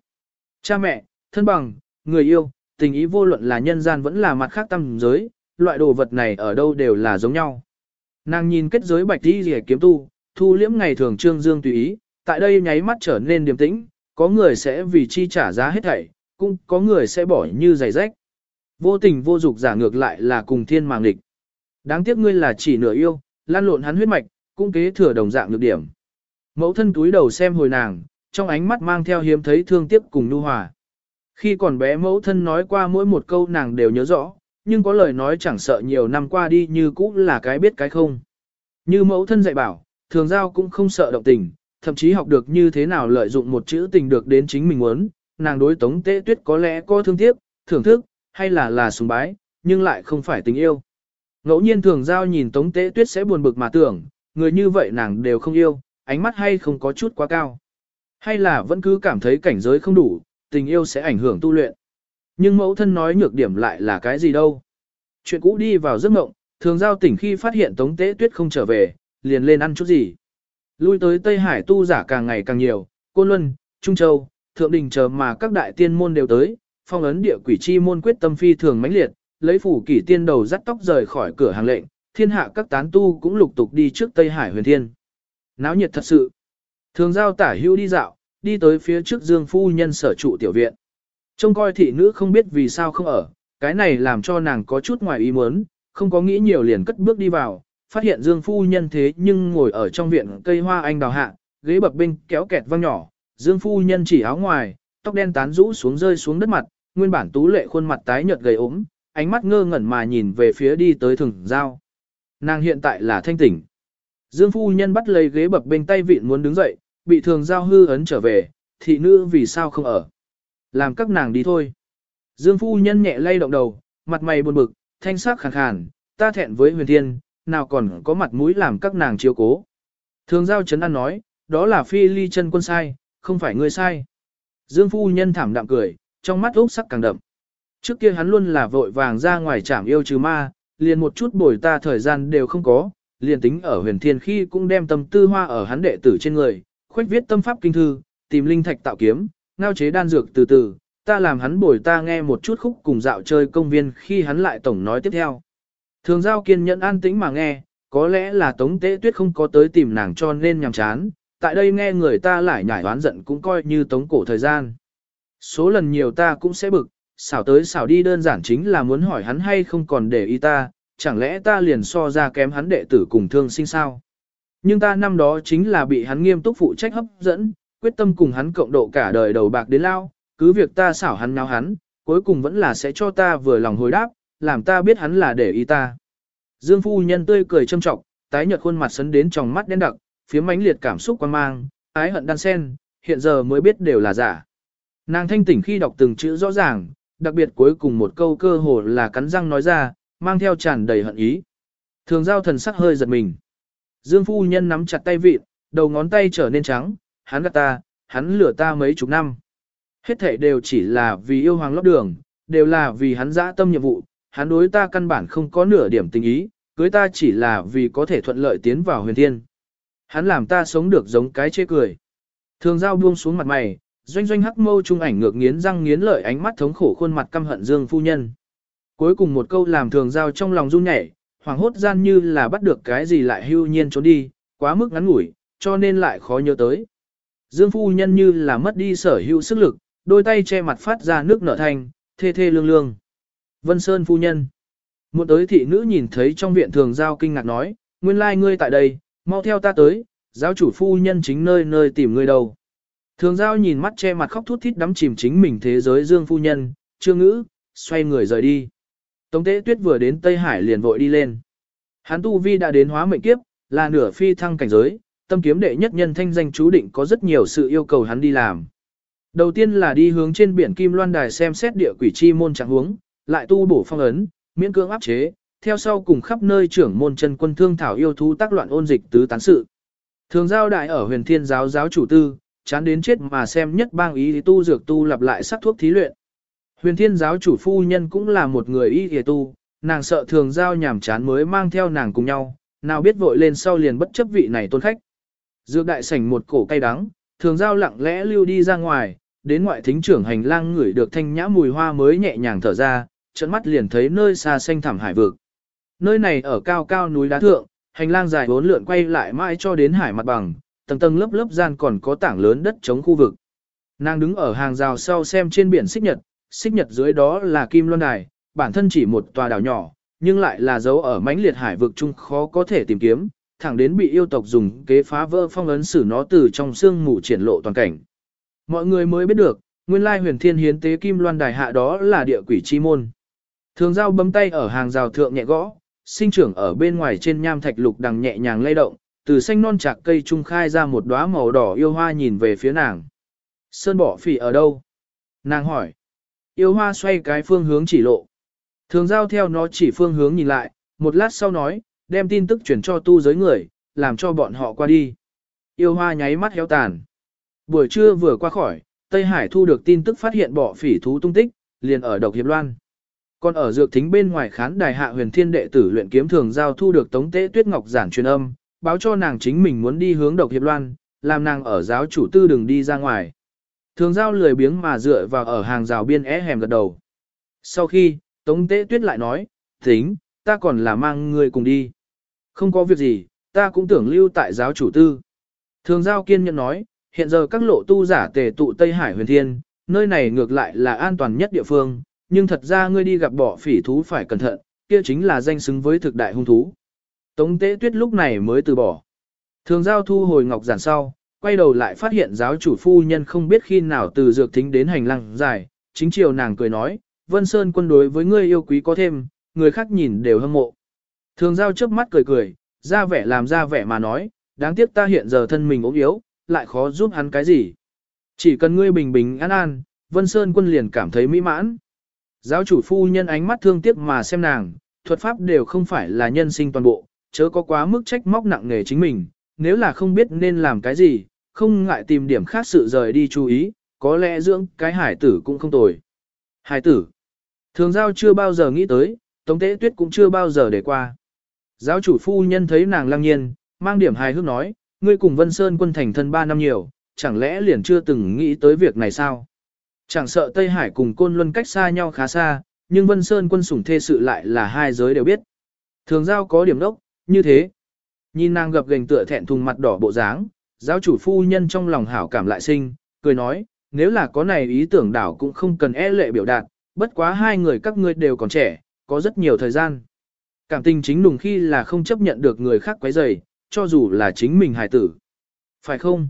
Cha mẹ, thân bằng, người yêu, tình ý vô luận là nhân gian vẫn là mặt khác tâm giới, loại đồ vật này ở đâu đều là giống nhau. Nàng nhìn kết giới bạch đi rỉa kiếm tu, thu liễm ngày thường trương dương tùy ý, tại đây nháy mắt trở nên điềm tĩnh, có người sẽ vì chi trả giá hết thảy, cũng có người sẽ bỏ như giày rách. Vô tình vô dục giả ngược lại là cùng thiên màng địch. Đáng tiếc ngươi là chỉ nửa yêu, lan lộn hắn huyết mạch, cũng kế thừa đồng dạng lược điểm. Mẫu thân túi đầu xem hồi nàng, trong ánh mắt mang theo hiếm thấy thương tiếc cùng nhu hòa. Khi còn bé mẫu thân nói qua mỗi một câu nàng đều nhớ rõ, nhưng có lời nói chẳng sợ nhiều năm qua đi như cũ là cái biết cái không. Như mẫu thân dạy bảo, thường giao cũng không sợ động tình, thậm chí học được như thế nào lợi dụng một chữ tình được đến chính mình muốn, nàng đối tống tế tuyết có lẽ có thương tiếc, thưởng thức, hay là là sùng bái, nhưng lại không phải tình yêu. Ngẫu nhiên thường giao nhìn tống tế tuyết sẽ buồn bực mà tưởng, người như vậy nàng đều không yêu, ánh mắt hay không có chút quá cao. Hay là vẫn cứ cảm thấy cảnh giới không đủ, tình yêu sẽ ảnh hưởng tu luyện. Nhưng mẫu thân nói nhược điểm lại là cái gì đâu. Chuyện cũ đi vào giấc mộng, thường giao tỉnh khi phát hiện tống tế tuyết không trở về, liền lên ăn chút gì. Lui tới Tây Hải tu giả càng ngày càng nhiều, Côn Luân, Trung Châu, Thượng Đình chờ mà các đại tiên môn đều tới, phong ấn địa quỷ chi môn quyết tâm phi thường mãnh liệt, lấy phủ kỷ tiên đầu dắt tóc rời khỏi cửa hàng lệnh, thiên hạ các tán tu cũng lục tục đi trước Tây Hải huyền thiên. Náo nhiệt thật sự. Thường giao tả hưu đi dạo, đi tới phía trước Dương Phu Nhân sở trụ tiểu viện. Trông coi thị nữ không biết vì sao không ở, cái này làm cho nàng có chút ngoài ý muốn, không có nghĩ nhiều liền cất bước đi vào, phát hiện Dương Phu Nhân thế nhưng ngồi ở trong viện cây hoa anh đào hạ, ghế bập binh kéo kẹt văng nhỏ, Dương Phu Nhân chỉ áo ngoài, tóc đen tán rũ xuống rơi xuống đất mặt, nguyên bản tú lệ khuôn mặt tái nhợt gầy ốm, ánh mắt ngơ ngẩn mà nhìn về phía đi tới thường giao. Nàng hiện tại là thanh tỉnh. Dương Phu Nhân bắt lấy ghế bập bên tay vịn muốn đứng dậy, bị thường giao hư ấn trở về, thị nữ vì sao không ở. Làm các nàng đi thôi. Dương Phu Nhân nhẹ lay động đầu, mặt mày buồn bực, thanh sắc khàn khàn, ta thẹn với huyền thiên, nào còn có mặt mũi làm các nàng chiếu cố. Thường giao chấn an nói, đó là phi ly chân quân sai, không phải ngươi sai. Dương Phu Nhân thảm đạm cười, trong mắt úc sắc càng đậm. Trước kia hắn luôn là vội vàng ra ngoài trảm yêu trừ ma, liền một chút bồi ta thời gian đều không có, liền tính ở huyền thiên khi cũng đem tâm tư hoa ở hắn đệ tử trên người, khoách viết tâm pháp kinh thư, tìm linh thạch tạo kiếm, ngao chế đan dược từ từ, ta làm hắn bồi ta nghe một chút khúc cùng dạo chơi công viên khi hắn lại tổng nói tiếp theo. Thường giao kiên nhẫn an tĩnh mà nghe, có lẽ là tống tế tuyết không có tới tìm nàng cho nên nhằm chán, tại đây nghe người ta lại nhảy oán giận cũng coi như tống cổ thời gian. Số lần nhiều ta cũng sẽ bực, xảo tới xảo đi đơn giản chính là muốn hỏi hắn hay không còn để ý ta, chẳng lẽ ta liền so ra kém hắn đệ tử cùng thương sinh sao. Nhưng ta năm đó chính là bị hắn nghiêm túc phụ trách hấp dẫn, quyết tâm cùng hắn cộng độ cả đời đầu bạc đến lao, cứ việc ta xảo hắn nào hắn, cuối cùng vẫn là sẽ cho ta vừa lòng hồi đáp, làm ta biết hắn là để ý ta. Dương phu nhân tươi cười châm trọng, tái nhợt khuôn mặt sấn đến trong mắt đen đặc, phía mãnh liệt cảm xúc quan mang, ái hận đan sen, hiện giờ mới biết đều là giả. Nàng thanh tỉnh khi đọc từng chữ rõ ràng, đặc biệt cuối cùng một câu cơ hồ là cắn răng nói ra, mang theo tràn đầy hận ý. Thường giao thần sắc hơi giật mình. Dương phu nhân nắm chặt tay vịt, đầu ngón tay trở nên trắng, hắn gạt ta, hắn lừa ta mấy chục năm. Hết thể đều chỉ là vì yêu hoàng lót đường, đều là vì hắn dã tâm nhiệm vụ, hắn đối ta căn bản không có nửa điểm tình ý, cưới ta chỉ là vì có thể thuận lợi tiến vào huyền thiên. Hắn làm ta sống được giống cái chê cười. Thường giao buông xuống mặt mày, doanh doanh hắc mâu trung ảnh ngược nghiến răng nghiến lợi ánh mắt thống khổ khuôn mặt căm hận Dương phu nhân. Cuối cùng một câu làm thường giao trong lòng run nhảy, hoàng hốt gian như là bắt được cái gì lại hưu nhiên trốn đi, quá mức ngắn ngủi, cho nên lại khó nhớ tới. Dương phu nhân như là mất đi sở hữu sức lực, đôi tay che mặt phát ra nước nở thanh, thê thê lương lương. Vân Sơn phu nhân. Một tới thị nữ nhìn thấy trong viện thường giao kinh ngạc nói, nguyên lai ngươi tại đây, mau theo ta tới, giáo chủ phu nhân chính nơi nơi tìm ngươi đâu. Thường giao nhìn mắt che mặt khóc thút thít đắm chìm chính mình thế giới dương phu nhân, chưa ngữ, xoay người rời đi. Tống tế tuyết vừa đến Tây Hải liền vội đi lên. Hắn tu vi đã đến hóa mệnh kiếp, là nửa phi thăng cảnh giới, tâm kiếm đệ nhất nhân thanh danh chú định có rất nhiều sự yêu cầu hắn đi làm. Đầu tiên là đi hướng trên biển Kim Loan Đài xem xét địa quỷ chi môn trạng huống, lại tu bổ phong ấn, miễn cưỡng áp chế, theo sau cùng khắp nơi trưởng môn chân quân thương thảo yêu thú tác loạn ôn dịch tứ tán sự. Thường giao đại ở huyền thiên giáo giáo chủ tư, chán đến chết mà xem nhất bang ý tu dược tu lặp lại sắc thuốc thí luyện. Huyền thiên giáo chủ phu nhân cũng là một người y y tu, nàng sợ thường giao nhảm chán mới mang theo nàng cùng nhau, nào biết vội lên sau liền bất chấp vị này tôn khách. Dược đại sảnh một cổ cay đắng, thường giao lặng lẽ lưu đi ra ngoài, đến ngoại thính trưởng hành lang ngửi được thanh nhã mùi hoa mới nhẹ nhàng thở ra, trận mắt liền thấy nơi xa xanh thẳm hải vực. Nơi này ở cao cao núi đá thượng, hành lang dài bốn lượn quay lại mãi cho đến hải mặt bằng, tầng tầng lớp lớp gian còn có tảng lớn đất chống khu vực. Nàng đứng ở hàng rào sau xem trên biển xích nhật, xích nhật dưới đó là kim loan đài, bản thân chỉ một tòa đảo nhỏ, nhưng lại là dấu ở mãnh liệt hải vực chung khó có thể tìm kiếm, thẳng đến bị yêu tộc dùng kế phá vỡ phong ấn xử nó từ trong xương mù triển lộ toàn cảnh. Mọi người mới biết được, nguyên lai huyền thiên hiến tế kim loan đài hạ đó là địa quỷ chi môn. Thường giao bấm tay ở hàng rào thượng nhẹ gõ, sinh trưởng ở bên ngoài trên nham thạch lục đằng nhẹ nhàng lay động, từ xanh non chạc cây trung khai ra một đóa màu đỏ yêu hoa nhìn về phía nàng. Sơn bỏ phỉ ở đâu? Nàng hỏi. Yêu hoa xoay cái phương hướng chỉ lộ. Thường giao theo nó chỉ phương hướng nhìn lại, một lát sau nói, đem tin tức chuyển cho tu giới người, làm cho bọn họ qua đi. Yêu hoa nháy mắt héo tàn. Buổi trưa vừa qua khỏi, Tây Hải thu được tin tức phát hiện bỏ phỉ thú tung tích, liền ở độc hiệp loan. Còn ở dược thính bên ngoài khán đài hạ huyền thiên đệ tử luyện kiếm thường giao thu được tống tế tuyết ngọc giản truyền âm, báo cho nàng chính mình muốn đi hướng độc hiệp loan, làm nàng ở giáo chủ tư đừng đi ra ngoài. Thường giao lười biếng mà dựa vào ở hàng rào biên é hẻm gật đầu. Sau khi, tống tế tuyết lại nói, tính, ta còn là mang người cùng đi. Không có việc gì, ta cũng tưởng lưu tại giáo chủ tư. Thường giao kiên nhẫn nói, hiện giờ các lộ tu giả tề tụ Tây Hải huyền thiên, nơi này ngược lại là an toàn nhất địa phương, nhưng thật ra ngươi đi gặp bỏ phỉ thú phải cẩn thận, kia chính là danh xứng với thực đại hung thú. Tống tế tuyết lúc này mới từ bỏ. Thường giao thu hồi ngọc giản sau, quay đầu lại phát hiện giáo chủ phu nhân không biết khi nào từ dược thính đến hành lang dài, chính chiều nàng cười nói, Vân Sơn quân đối với ngươi yêu quý có thêm, người khác nhìn đều hâm mộ. Thường giao chớp mắt cười cười, ra vẻ làm ra vẻ mà nói, đáng tiếc ta hiện giờ thân mình ốm yếu, lại khó giúp hắn cái gì. Chỉ cần ngươi bình bình an an, Vân Sơn quân liền cảm thấy mỹ mãn. Giáo chủ phu nhân ánh mắt thương tiếc mà xem nàng, thuật pháp đều không phải là nhân sinh toàn bộ, chớ có quá mức trách móc nặng nề chính mình, nếu là không biết nên làm cái gì, không ngại tìm điểm khác sự rời đi chú ý, có lẽ dưỡng cái hải tử cũng không tồi. Hải tử, thường giao chưa bao giờ nghĩ tới, tống tế tuyết cũng chưa bao giờ để qua. Giáo chủ phu nhân thấy nàng lăng nhiên, mang điểm hài hước nói, ngươi cùng Vân Sơn quân thành thân 3 năm nhiều, chẳng lẽ liền chưa từng nghĩ tới việc này sao? Chẳng sợ Tây Hải cùng Côn Luân cách xa nhau khá xa, nhưng Vân Sơn quân sủng thê sự lại là hai giới đều biết. Thường giao có điểm đốc, như thế. Nhìn nàng gập gành tựa thẹn thùng mặt đỏ bộ dáng, giáo chủ phu nhân trong lòng hảo cảm lại sinh, cười nói, nếu là có này ý tưởng đảo cũng không cần e lệ biểu đạt, bất quá hai người các ngươi đều còn trẻ, có rất nhiều thời gian. Cảm tình chính nùng khi là không chấp nhận được người khác quấy rầy, cho dù là chính mình hài tử. Phải không?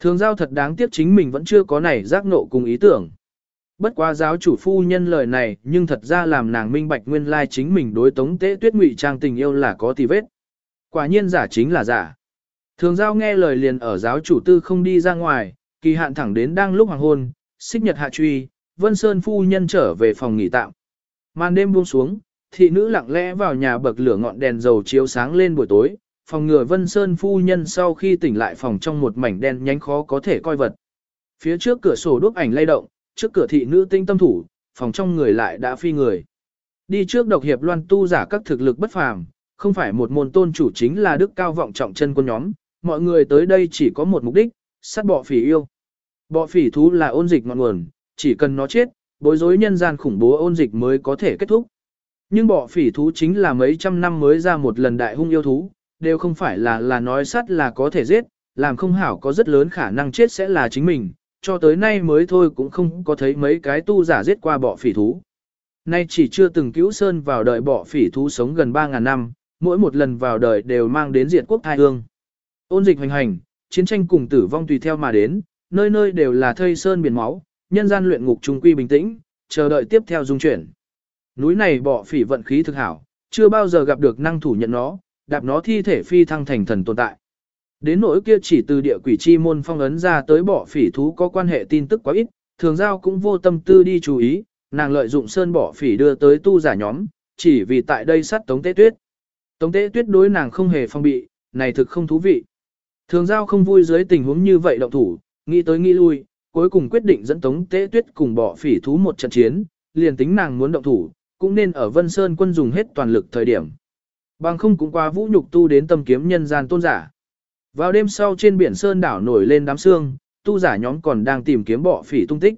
Thường giao thật đáng tiếc chính mình vẫn chưa có này giác nộ cùng ý tưởng. Bất quá giáo chủ phu nhân lời này nhưng thật ra làm nàng minh bạch nguyên lai chính mình đối tống tế tuyết ngụy trang tình yêu là có tì vết. Quả nhiên giả chính là giả. Thường giao nghe lời liền ở giáo chủ tư không đi ra ngoài, kỳ hạn thẳng đến đang lúc hoàng hôn, xích nhật hạ truy, vân sơn phu nhân trở về phòng nghỉ tạm. Màn đêm buông xuống, thị nữ lặng lẽ vào nhà bậc lửa ngọn đèn dầu chiếu sáng lên buổi tối, phòng ngừa Vân Sơn phu nhân sau khi tỉnh lại phòng trong một mảnh đen nhánh khó có thể coi vật. Phía trước cửa sổ đuốc ảnh lay động, trước cửa thị nữ tinh tâm thủ, phòng trong người lại đã phi người. Đi trước độc hiệp loan tu giả các thực lực bất phàm, không phải một môn tôn chủ chính là đức cao vọng trọng chân quân nhóm, mọi người tới đây chỉ có một mục đích, sát bọ phỉ yêu. Bọ phỉ thú là ôn dịch ngọn nguồn, chỉ cần nó chết, bối rối nhân gian khủng bố ôn dịch mới có thể kết thúc. Nhưng bọ phỉ thú chính là mấy trăm năm mới ra một lần đại hung yêu thú, đều không phải là là nói sát là có thể giết, làm không hảo có rất lớn khả năng chết sẽ là chính mình, cho tới nay mới thôi cũng không có thấy mấy cái tu giả giết qua bọ phỉ thú. Nay chỉ chưa từng cứu sơn vào đời bọ phỉ thú sống gần 3.000 năm, mỗi một lần vào đời đều mang đến diệt quốc thai hương. Ôn dịch hoành hành, chiến tranh cùng tử vong tùy theo mà đến, nơi nơi đều là thây sơn biển máu, nhân gian luyện ngục trung quy bình tĩnh, chờ đợi tiếp theo dung chuyển. Núi này bọ phỉ vận khí thực hảo, chưa bao giờ gặp được năng thủ nhận nó, đạp nó thi thể phi thăng thành thần tồn tại. Đến nỗi kia chỉ từ địa quỷ chi môn phong ấn ra tới bỏ phỉ thú có quan hệ tin tức quá ít, thường giao cũng vô tâm tư đi chú ý, nàng lợi dụng sơn bỏ phỉ đưa tới tu giả nhóm, chỉ vì tại đây sát tống tế tuyết. Tống tế tuyết đối nàng không hề phong bị, này thực không thú vị. Thường giao không vui dưới tình huống như vậy động thủ, nghĩ tới nghĩ lui, cuối cùng quyết định dẫn tống tế tuyết cùng bỏ phỉ thú một trận chiến, liền tính nàng muốn động thủ, cũng nên ở Vân Sơn quân dùng hết toàn lực thời điểm. Bằng không cũng qua vũ nhục tu đến tâm kiếm nhân gian tôn giả. Vào đêm sau trên biển Sơn đảo nổi lên đám sương, tu giả nhóm còn đang tìm kiếm bọ phỉ tung tích.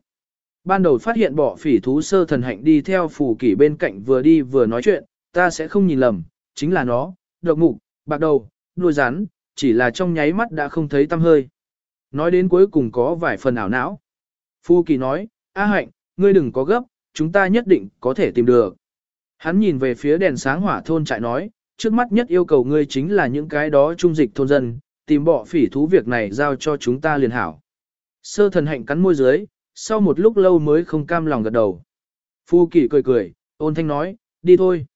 Ban đầu phát hiện bọ phỉ thú sơ thần hạnh đi theo phù kỷ bên cạnh vừa đi vừa nói chuyện, ta sẽ không nhìn lầm, chính là nó, độc mục, bạc đầu, đuôi rắn, chỉ là trong nháy mắt đã không thấy tâm hơi. Nói đến cuối cùng có vài phần ảo não. Phù kỳ nói, A hạnh, ngươi đừng có gấp, chúng ta nhất định có thể tìm được. Hắn nhìn về phía đèn sáng hỏa thôn trại nói, trước mắt nhất yêu cầu ngươi chính là những cái đó trung dịch thôn dân, tìm bọ phỉ thú việc này giao cho chúng ta liền hảo. Sơ thần hạnh cắn môi dưới, sau một lúc lâu mới không cam lòng gật đầu. Phu kỷ cười cười, ôn thanh nói, đi thôi.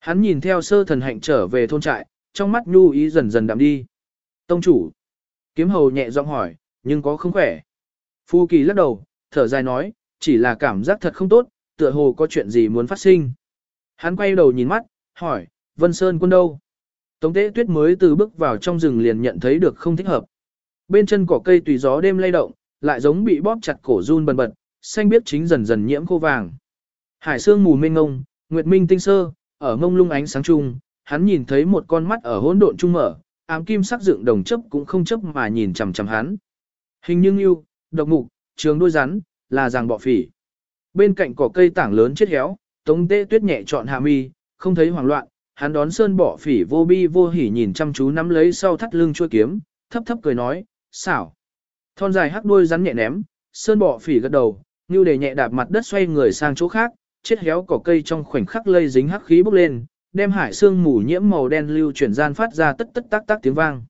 Hắn nhìn theo sơ thần hạnh trở về thôn trại, trong mắt nhu ý dần dần đậm đi. Tông chủ. Kiếm hầu nhẹ giọng hỏi, nhưng có không khỏe. Phu kỳ lắc đầu, thở dài nói, chỉ là cảm giác thật không tốt, tựa hồ có chuyện gì muốn phát sinh. Hắn quay đầu nhìn mắt, hỏi, Vân Sơn quân đâu? Tống tế tuyết mới từ bước vào trong rừng liền nhận thấy được không thích hợp. Bên chân cỏ cây tùy gió đêm lay động, lại giống bị bóp chặt cổ run bần bật, xanh biếc chính dần dần nhiễm khô vàng. Hải sương mù mênh ngông, nguyệt minh tinh sơ, ở ngông lung ánh sáng chung, hắn nhìn thấy một con mắt ở hỗn độn trung mở, ám kim sắc dựng đồng chấp cũng không chấp mà nhìn chằm chằm hắn. Hình như yêu, độc mục, trường đôi rắn, là ràng bọ phỉ. Bên cạnh cỏ cây tảng lớn chết héo, tống tế tuyết nhẹ chọn hạ mi, không thấy hoảng loạn, hắn đón sơn bỏ phỉ vô bi vô hỉ nhìn chăm chú nắm lấy sau thắt lưng chuôi kiếm, thấp thấp cười nói, xảo. Thon dài hắc đuôi rắn nhẹ ném, sơn bỏ phỉ gật đầu, như để nhẹ đạp mặt đất xoay người sang chỗ khác, chết héo cỏ cây trong khoảnh khắc lây dính hắc khí bốc lên, đem hải xương mù nhiễm màu đen lưu chuyển gian phát ra tất tất tác tác tiếng vang.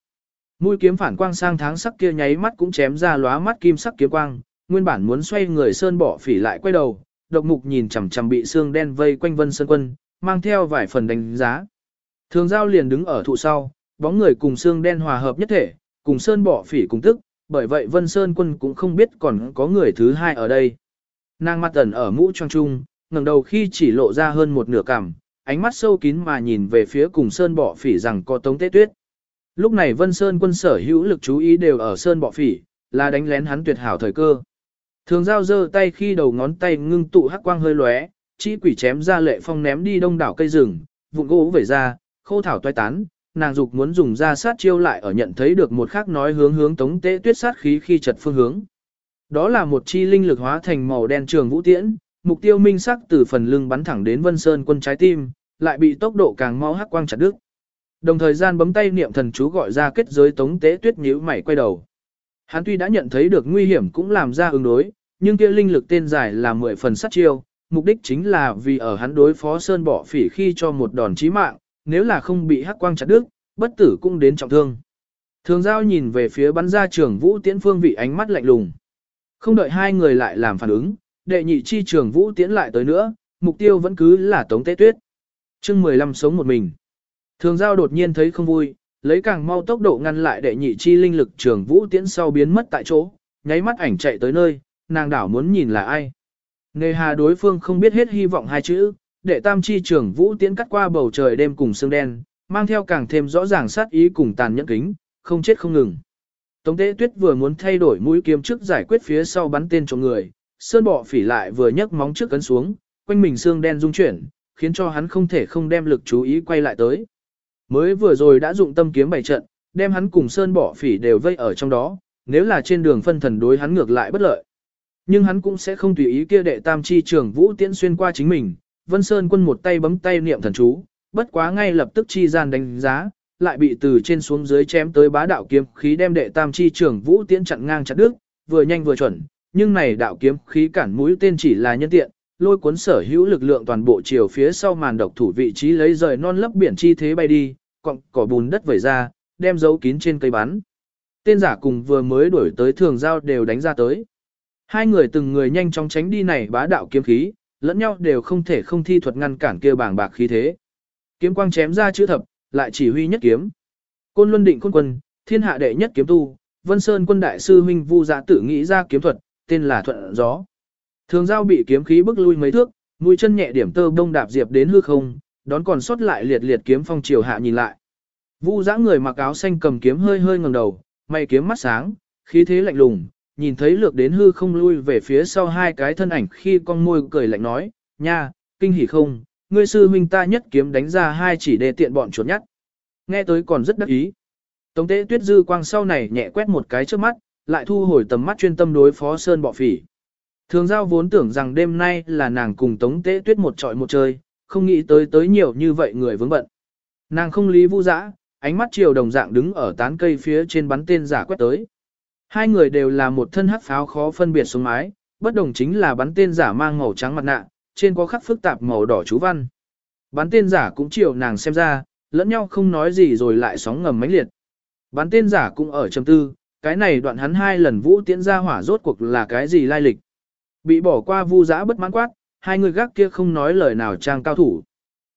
Mũi kiếm phản quang sang tháng sắc kia nháy mắt cũng chém ra lóa mắt kim sắc kiếm quang, nguyên bản muốn xoay người sơn bỏ phỉ lại quay đầu, độc mục nhìn chằm chằm bị xương đen vây quanh vân sơn quân, mang theo vài phần đánh giá. Thường giao liền đứng ở thụ sau, bóng người cùng xương đen hòa hợp nhất thể, cùng sơn bỏ phỉ cùng tức, bởi vậy Vân Sơn quân cũng không biết còn có người thứ hai ở đây. Nàng mặt ẩn ở mũ tròn trung, ngẩng đầu khi chỉ lộ ra hơn một nửa cằm, ánh mắt sâu kín mà nhìn về phía cùng sơn bỏ phỉ rằng có tống tế tuyết. Lúc này Vân Sơn quân sở hữu lực chú ý đều ở sơn bỏ phỉ, là đánh lén hắn tuyệt hảo thời cơ. Thường giao giơ tay khi đầu ngón tay ngưng tụ hắc quang hơi lóe, chi quỷ chém ra lệ phong ném đi đông đảo cây rừng, vụn gỗ về ra, khô thảo toái tán, nàng dục muốn dùng ra sát chiêu lại ở nhận thấy được một khác nói hướng hướng tống tế tuyết sát khí khi chật phương hướng. Đó là một chi linh lực hóa thành màu đen trường vũ tiễn, mục tiêu minh sắc từ phần lưng bắn thẳng đến Vân Sơn quân trái tim, lại bị tốc độ càng mau hắc quang chặt đứt. Đồng thời gian bấm tay niệm thần chú gọi ra kết giới tống tế tuyết nhíu mày quay đầu. Hắn tuy đã nhận thấy được nguy hiểm cũng làm ra ứng đối, nhưng kia linh lực tên dài là mười phần sát chiêu, mục đích chính là vì ở hắn đối phó Sơn bỏ phỉ khi cho một đòn chí mạng, nếu là không bị hắc quang chặt đứt, bất tử cũng đến trọng thương. Thường giao nhìn về phía bắn ra trường vũ tiễn phương vị ánh mắt lạnh lùng. Không đợi hai người lại làm phản ứng, đệ nhị chi trường vũ tiễn lại tới nữa, mục tiêu vẫn cứ là tống tế tuyết. chương 15 sống một mình. Thường giao đột nhiên thấy không vui, lấy càng mau tốc độ ngăn lại đệ nhị chi linh lực trường vũ tiễn sau biến mất tại chỗ, nháy mắt ảnh chạy tới nơi, nàng đảo muốn nhìn là ai. Nề hà đối phương không biết hết hy vọng hai chữ, đệ tam chi trưởng vũ tiễn cắt qua bầu trời đêm cùng sương đen, mang theo càng thêm rõ ràng sát ý cùng tàn nhẫn kính, không chết không ngừng. Tống tế tuyết vừa muốn thay đổi mũi kiếm trước giải quyết phía sau bắn tên cho người, sơn bọ phỉ lại vừa nhấc móng trước cấn xuống, quanh mình xương đen rung chuyển, khiến cho hắn không thể không đem lực chú ý quay lại tới. Mới vừa rồi đã dụng tâm kiếm bày trận, đem hắn cùng sơn bọ phỉ đều vây ở trong đó, nếu là trên đường phân thần đối hắn ngược lại bất lợi. Nhưng hắn cũng sẽ không tùy ý kia đệ tam chi trưởng vũ tiễn xuyên qua chính mình, Vân Sơn quân một tay bấm tay niệm thần chú, bất quá ngay lập tức chi gian đánh giá, lại bị từ trên xuống dưới chém tới bá đạo kiếm khí đem đệ tam chi trưởng vũ tiễn chặn ngang chặt đứt, vừa nhanh vừa chuẩn, nhưng này đạo kiếm khí cản mũi tên chỉ là nhân tiện, lôi cuốn sở hữu lực lượng toàn bộ chiều phía sau màn độc thủ vị trí lấy rời non lấp biển chi thế bay đi, cọng cỏ bùn đất vẩy ra, đem dấu kín trên cây bắn. Tên giả cùng vừa mới đuổi tới thường giao đều đánh ra tới. Hai người từng người nhanh chóng tránh đi này bá đạo kiếm khí, lẫn nhau đều không thể không thi thuật ngăn cản kia bàng bạc khí thế. Kiếm quang chém ra chữ thập, lại chỉ huy nhất kiếm. Côn Luân Định Côn Quân, thiên hạ đệ nhất kiếm tu, Vân Sơn quân đại sư huynh Vu Dạ tự nghĩ ra kiếm thuật, tên là Thuận Gió. Thường giao bị kiếm khí bức lui mấy thước, mũi chân nhẹ điểm tơ bông đạp diệp đến hư không, đón còn sót lại liệt liệt kiếm phong chiều hạ nhìn lại. Vu Dã người mặc áo xanh cầm kiếm hơi hơi ngẩng đầu, mày kiếm mắt sáng, khí thế lạnh lùng, nhìn thấy lược đến hư không lui về phía sau hai cái thân ảnh khi con môi cười lạnh nói, nha, kinh hỉ không, ngươi sư huynh ta nhất kiếm đánh ra hai chỉ để tiện bọn chuột nhắt. Nghe tới còn rất đắc ý. Tống tế tuyết dư quang sau này nhẹ quét một cái trước mắt, lại thu hồi tầm mắt chuyên tâm đối phó sơn bọ phỉ. Thường giao vốn tưởng rằng đêm nay là nàng cùng tống tế tuyết một trọi một chơi, không nghĩ tới tới nhiều như vậy người vướng bận. Nàng không lý vu dã, ánh mắt chiều đồng dạng đứng ở tán cây phía trên bắn tên giả quét tới. Hai người đều là một thân hắc pháo khó phân biệt xuống mái, bất đồng chính là bắn tên giả mang màu trắng mặt nạ, trên có khắc phức tạp màu đỏ chú văn. Bắn tên giả cũng chiều nàng xem ra, lẫn nhau không nói gì rồi lại sóng ngầm mãnh liệt. Bắn tên giả cũng ở trầm tư, cái này đoạn hắn hai lần vũ tiễn ra hỏa rốt cuộc là cái gì lai lịch. Bị bỏ qua vu giã bất mãn quát, hai người gác kia không nói lời nào trang cao thủ.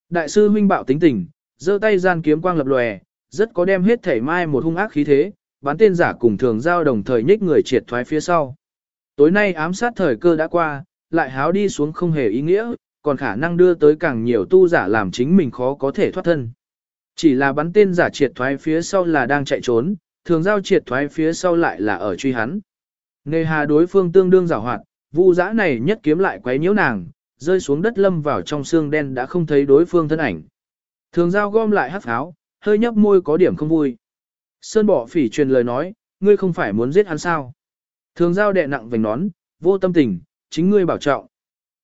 Đại sư huynh bạo tính tình, giơ tay gian kiếm quang lập lòe, rất có đem hết thể mai một hung ác khí thế, bán tên giả cùng thường giao đồng thời nhích người triệt thoái phía sau. Tối nay ám sát thời cơ đã qua, lại háo đi xuống không hề ý nghĩa, còn khả năng đưa tới càng nhiều tu giả làm chính mình khó có thể thoát thân. Chỉ là bắn tên giả triệt thoái phía sau là đang chạy trốn, thường giao triệt thoái phía sau lại là ở truy hắn. Nề hà đối phương tương đương giảo hoạt, vu dã này nhất kiếm lại quấy nhiễu nàng, rơi xuống đất lâm vào trong xương đen đã không thấy đối phương thân ảnh. Thường giao gom lại hắc áo, hơi nhấp môi có điểm không vui. Sơn bỏ phỉ truyền lời nói, ngươi không phải muốn giết hắn sao. Thường giao đệ nặng vành nón, vô tâm tình, chính ngươi bảo trọng.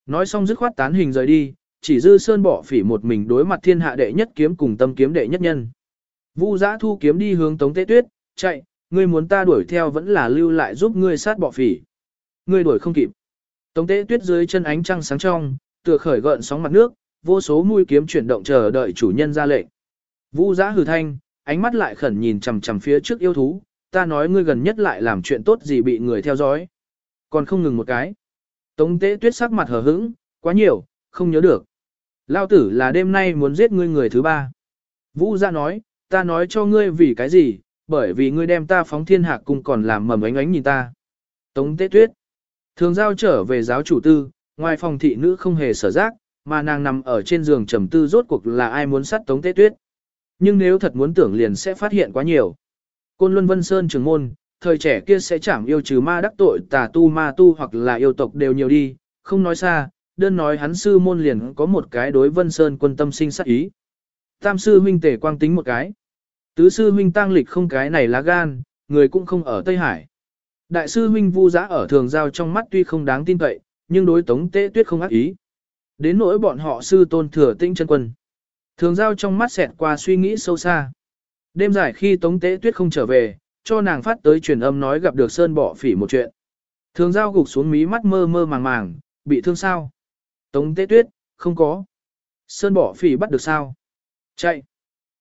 Nói xong dứt khoát tán hình rời đi, chỉ dư sơn bỏ phỉ một mình đối mặt thiên hạ đệ nhất kiếm cùng tâm kiếm đệ nhất nhân. Vu giã thu kiếm đi hướng tống tế tuyết, chạy, ngươi muốn ta đuổi theo vẫn là lưu lại giúp ngươi sát bỏ phỉ. Ngươi đuổi không kịp. Tống tế tuyết dưới chân ánh trăng sáng trong, tựa khởi gợn sóng mặt nước, vô số mũi kiếm chuyển động chờ đợi chủ nhân ra lệnh. Vu giã hừ thanh, ánh mắt lại khẩn nhìn chằm chằm phía trước yêu thú, ta nói ngươi gần nhất lại làm chuyện tốt gì bị người theo dõi. Còn không ngừng một cái. Tống tế tuyết sắc mặt hờ hững, quá nhiều, không nhớ được. Lao tử là đêm nay muốn giết ngươi người thứ ba. Vũ gia nói, ta nói cho ngươi vì cái gì, bởi vì ngươi đem ta phóng thiên hạc cùng còn làm mầm ánh ánh nhìn ta. Tống tế tuyết. Thường giao trở về giáo chủ tư, ngoài phòng thị nữ không hề sở giác, mà nàng nằm ở trên giường trầm tư rốt cuộc là ai muốn sát tống tế tuyết. Nhưng nếu thật muốn tưởng liền sẽ phát hiện quá nhiều. Côn Luân Vân Sơn trường môn, thời trẻ kia sẽ chẳng yêu trừ ma đắc tội tà tu ma tu hoặc là yêu tộc đều nhiều đi, không nói xa, đơn nói hắn sư môn liền có một cái đối Vân Sơn quân tâm sinh sát ý. Tam sư huynh tể quang tính một cái. Tứ sư huynh tăng lịch không cái này lá gan, người cũng không ở Tây Hải. Đại sư huynh vu giá ở thường giao trong mắt tuy không đáng tin cậy, nhưng đối tống tế tuyết không ác ý. Đến nỗi bọn họ sư tôn thừa tinh chân quân. Thường giao trong mắt xẹt qua suy nghĩ sâu xa. Đêm dài khi Tống Tế Tuyết không trở về, cho nàng phát tới truyền âm nói gặp được Sơn Bỏ Phỉ một chuyện. Thường giao gục xuống mí mắt mơ mơ màng màng, bị thương sao? Tống Tế Tuyết, không có. Sơn Bỏ Phỉ bắt được sao? Chạy.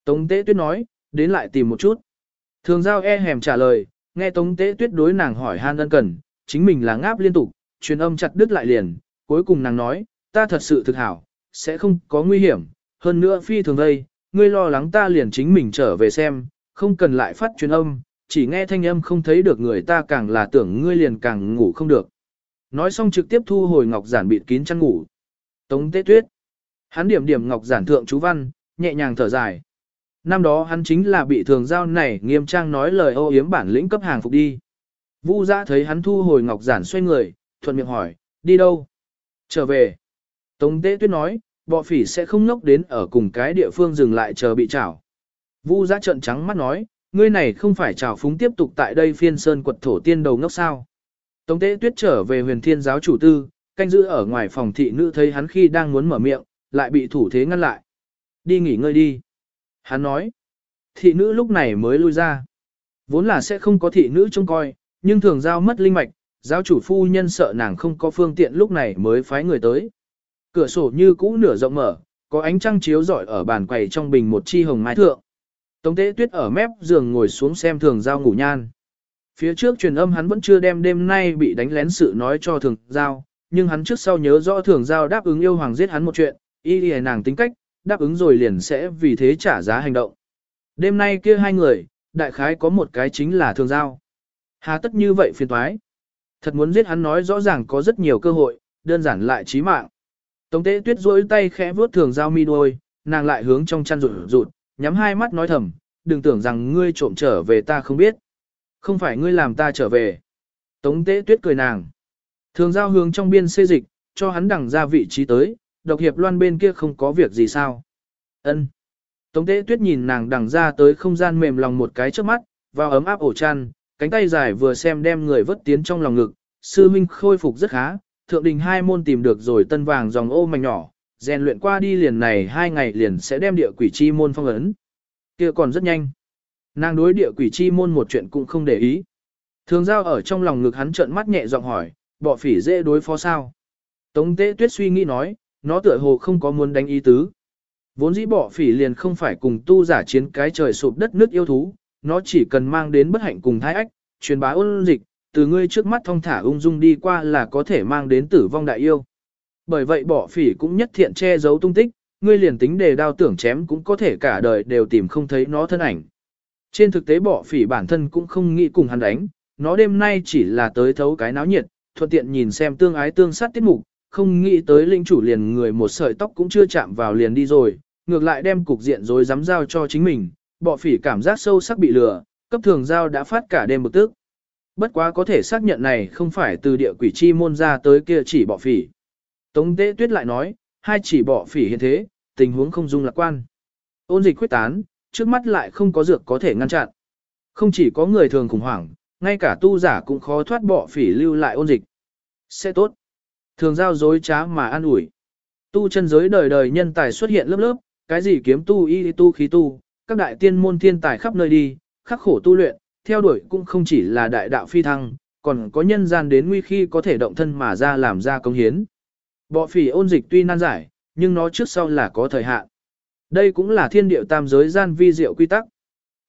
Tống Tế Tuyết nói, đến lại tìm một chút. Thường giao e hèm trả lời, nghe Tống Tế Tuyết đối nàng hỏi han ân cần, chính mình là ngáp liên tục, truyền âm chặt đứt lại liền, cuối cùng nàng nói, ta thật sự thực hảo, sẽ không có nguy hiểm, hơn nữa phi thường đây, ngươi lo lắng ta liền chính mình trở về xem, không cần lại phát truyền âm, chỉ nghe thanh âm không thấy được người ta càng là tưởng ngươi liền càng ngủ không được. Nói xong trực tiếp thu hồi ngọc giản bịt kín chăn ngủ. Tống tế tuyết. Hắn điểm điểm ngọc giản thượng chú văn, nhẹ nhàng thở dài. Năm đó hắn chính là bị thường giao này nghiêm trang nói lời ô yếm bản lĩnh cấp hàng phục đi. Vu gia thấy hắn thu hồi ngọc giản xoay người, thuận miệng hỏi, đi đâu? Trở về. Tống tế tuyết nói, bọ phỉ sẽ không ngốc đến ở cùng cái địa phương dừng lại chờ bị chảo. Vu giã trợn trắng mắt nói, ngươi này không phải chảo phúng tiếp tục tại đây phiên sơn quật thổ tiên đầu ngốc sao. Tống tế tuyết trở về huyền thiên giáo chủ tư, canh giữ ở ngoài phòng thị nữ thấy hắn khi đang muốn mở miệng, lại bị thủ thế ngăn lại. Đi nghỉ ngơi đi. Hắn nói, thị nữ lúc này mới lui ra. Vốn là sẽ không có thị nữ trông coi, nhưng thường giao mất linh mạch, giáo chủ phu nhân sợ nàng không có phương tiện lúc này mới phái người tới. Cửa sổ như cũ nửa rộng mở, có ánh trăng chiếu rọi ở bàn quầy trong bình một chi hồng mai thượng. Tống tế tuyết ở mép giường ngồi xuống xem thường giao ngủ nhan. Phía trước truyền âm hắn vẫn chưa đem đêm nay bị đánh lén sự nói cho thường giao, nhưng hắn trước sau nhớ rõ thường giao đáp ứng yêu hoàng giết hắn một chuyện, y lìa nàng tính cách, đáp ứng rồi liền sẽ vì thế trả giá hành động. Đêm nay kia hai người, đại khái có một cái chính là thường giao. Hà tất như vậy phiền toái. Thật muốn giết hắn nói rõ ràng có rất nhiều cơ hội, đơn giản lại chí mạng. Tống tế tuyết duỗi tay khẽ vuốt thường giao mi đuôi, nàng lại hướng trong chăn rụt rụt, nhắm hai mắt nói thầm, đừng tưởng rằng ngươi trộm trở về ta không biết. Không phải ngươi làm ta trở về. Tống tế tuyết cười nàng. Thường giao hướng trong biên xê dịch, cho hắn đẳng ra vị trí tới, độc hiệp loan bên kia không có việc gì sao. ân Tống tế tuyết nhìn nàng đẳng ra tới không gian mềm lòng một cái trước mắt, vào ấm áp ổ chăn, cánh tay dài vừa xem đem người vớt tiến trong lòng ngực, sư minh khôi phục rất khá, thượng đình hai môn tìm được rồi tân vàng dòng ô mảnh nhỏ, rèn luyện qua đi liền này hai ngày liền sẽ đem địa quỷ chi môn phong ấn. kia còn rất nhanh. Nàng đối địa quỷ chi môn một chuyện cũng không để ý. Thường giao ở trong lòng ngực hắn trợn mắt nhẹ giọng hỏi, bọ phỉ dễ đối phó sao? Tống tế tuyết suy nghĩ nói, nó tựa hồ không có muốn đánh ý tứ. Vốn dĩ bọ phỉ liền không phải cùng tu giả chiến cái trời sụp đất nước yêu thú, nó chỉ cần mang đến bất hạnh cùng thái ách, truyền bá ôn dịch, từ ngươi trước mắt thong thả ung dung đi qua là có thể mang đến tử vong đại yêu. Bởi vậy bỏ phỉ cũng nhất thiện che giấu tung tích, ngươi liền tính đề đao tưởng chém cũng có thể cả đời đều tìm không thấy nó thân ảnh. Trên thực tế bỏ phỉ bản thân cũng không nghĩ cùng hắn đánh, nó đêm nay chỉ là tới thấu cái náo nhiệt, thuận tiện nhìn xem tương ái tương sát tiết mục, không nghĩ tới linh chủ liền người một sợi tóc cũng chưa chạm vào liền đi rồi, ngược lại đem cục diện rồi dám giao cho chính mình, bỏ phỉ cảm giác sâu sắc bị lừa, cấp thường giao đã phát cả đêm bực tức. Bất quá có thể xác nhận này không phải từ địa quỷ chi môn ra tới kia chỉ bỏ phỉ. Tống tế tuyết lại nói, hai chỉ bỏ phỉ hiện thế, tình huống không dung lạc quan. Ôn dịch quyết tán, trước mắt lại không có dược có thể ngăn chặn. Không chỉ có người thường khủng hoảng, ngay cả tu giả cũng khó thoát bỏ phỉ lưu lại ôn dịch. Sẽ tốt. Thường giao dối trá mà an ủi. Tu chân giới đời đời nhân tài xuất hiện lớp lớp, cái gì kiếm tu y tu khí tu, các đại tiên môn thiên tài khắp nơi đi, khắc khổ tu luyện, theo đuổi cũng không chỉ là đại đạo phi thăng, còn có nhân gian đến nguy khi có thể động thân mà ra làm ra công hiến. Bọ phỉ ôn dịch tuy nan giải, nhưng nó trước sau là có thời hạn. Đây cũng là thiên điệu tam giới gian vi diệu quy tắc.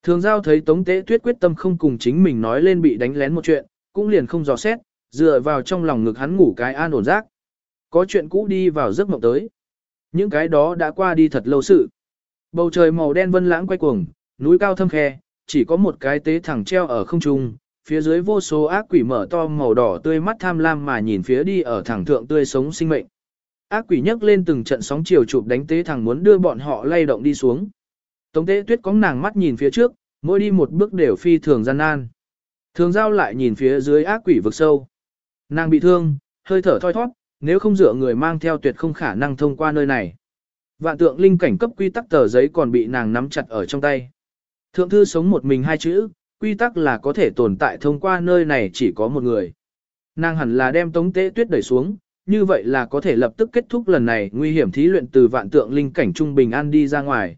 Thường giao thấy Tống Tế Tuyết quyết tâm không cùng chính mình nói lên bị đánh lén một chuyện, cũng liền không dò xét, dựa vào trong lòng ngực hắn ngủ cái an ổn giấc. Có chuyện cũ đi vào giấc mộng tới. Những cái đó đã qua đi thật lâu sự. Bầu trời màu đen vân lãng quay cuồng, núi cao thâm khe, chỉ có một cái tế thẳng treo ở không trung, phía dưới vô số ác quỷ mở to màu đỏ tươi mắt tham lam mà nhìn phía đi ở thẳng thượng tươi sống sinh mệnh. Ác quỷ nhấc lên từng trận sóng chiều chụp đánh tế thẳng muốn đưa bọn họ lay động đi xuống. Tống tế tuyết có nàng mắt nhìn phía trước, mỗi đi một bước đều phi thường gian nan. Thường giao lại nhìn phía dưới ác quỷ vực sâu. Nàng bị thương, hơi thở thoi thoát, nếu không dựa người mang theo tuyệt không khả năng thông qua nơi này. Vạn tượng linh cảnh cấp quy tắc tờ giấy còn bị nàng nắm chặt ở trong tay. Thượng thư sống một mình hai chữ, quy tắc là có thể tồn tại thông qua nơi này chỉ có một người. Nàng hẳn là đem tống tế tuyết đẩy xuống, như vậy là có thể lập tức kết thúc lần này nguy hiểm thí luyện từ vạn tượng linh cảnh trung bình an đi ra ngoài.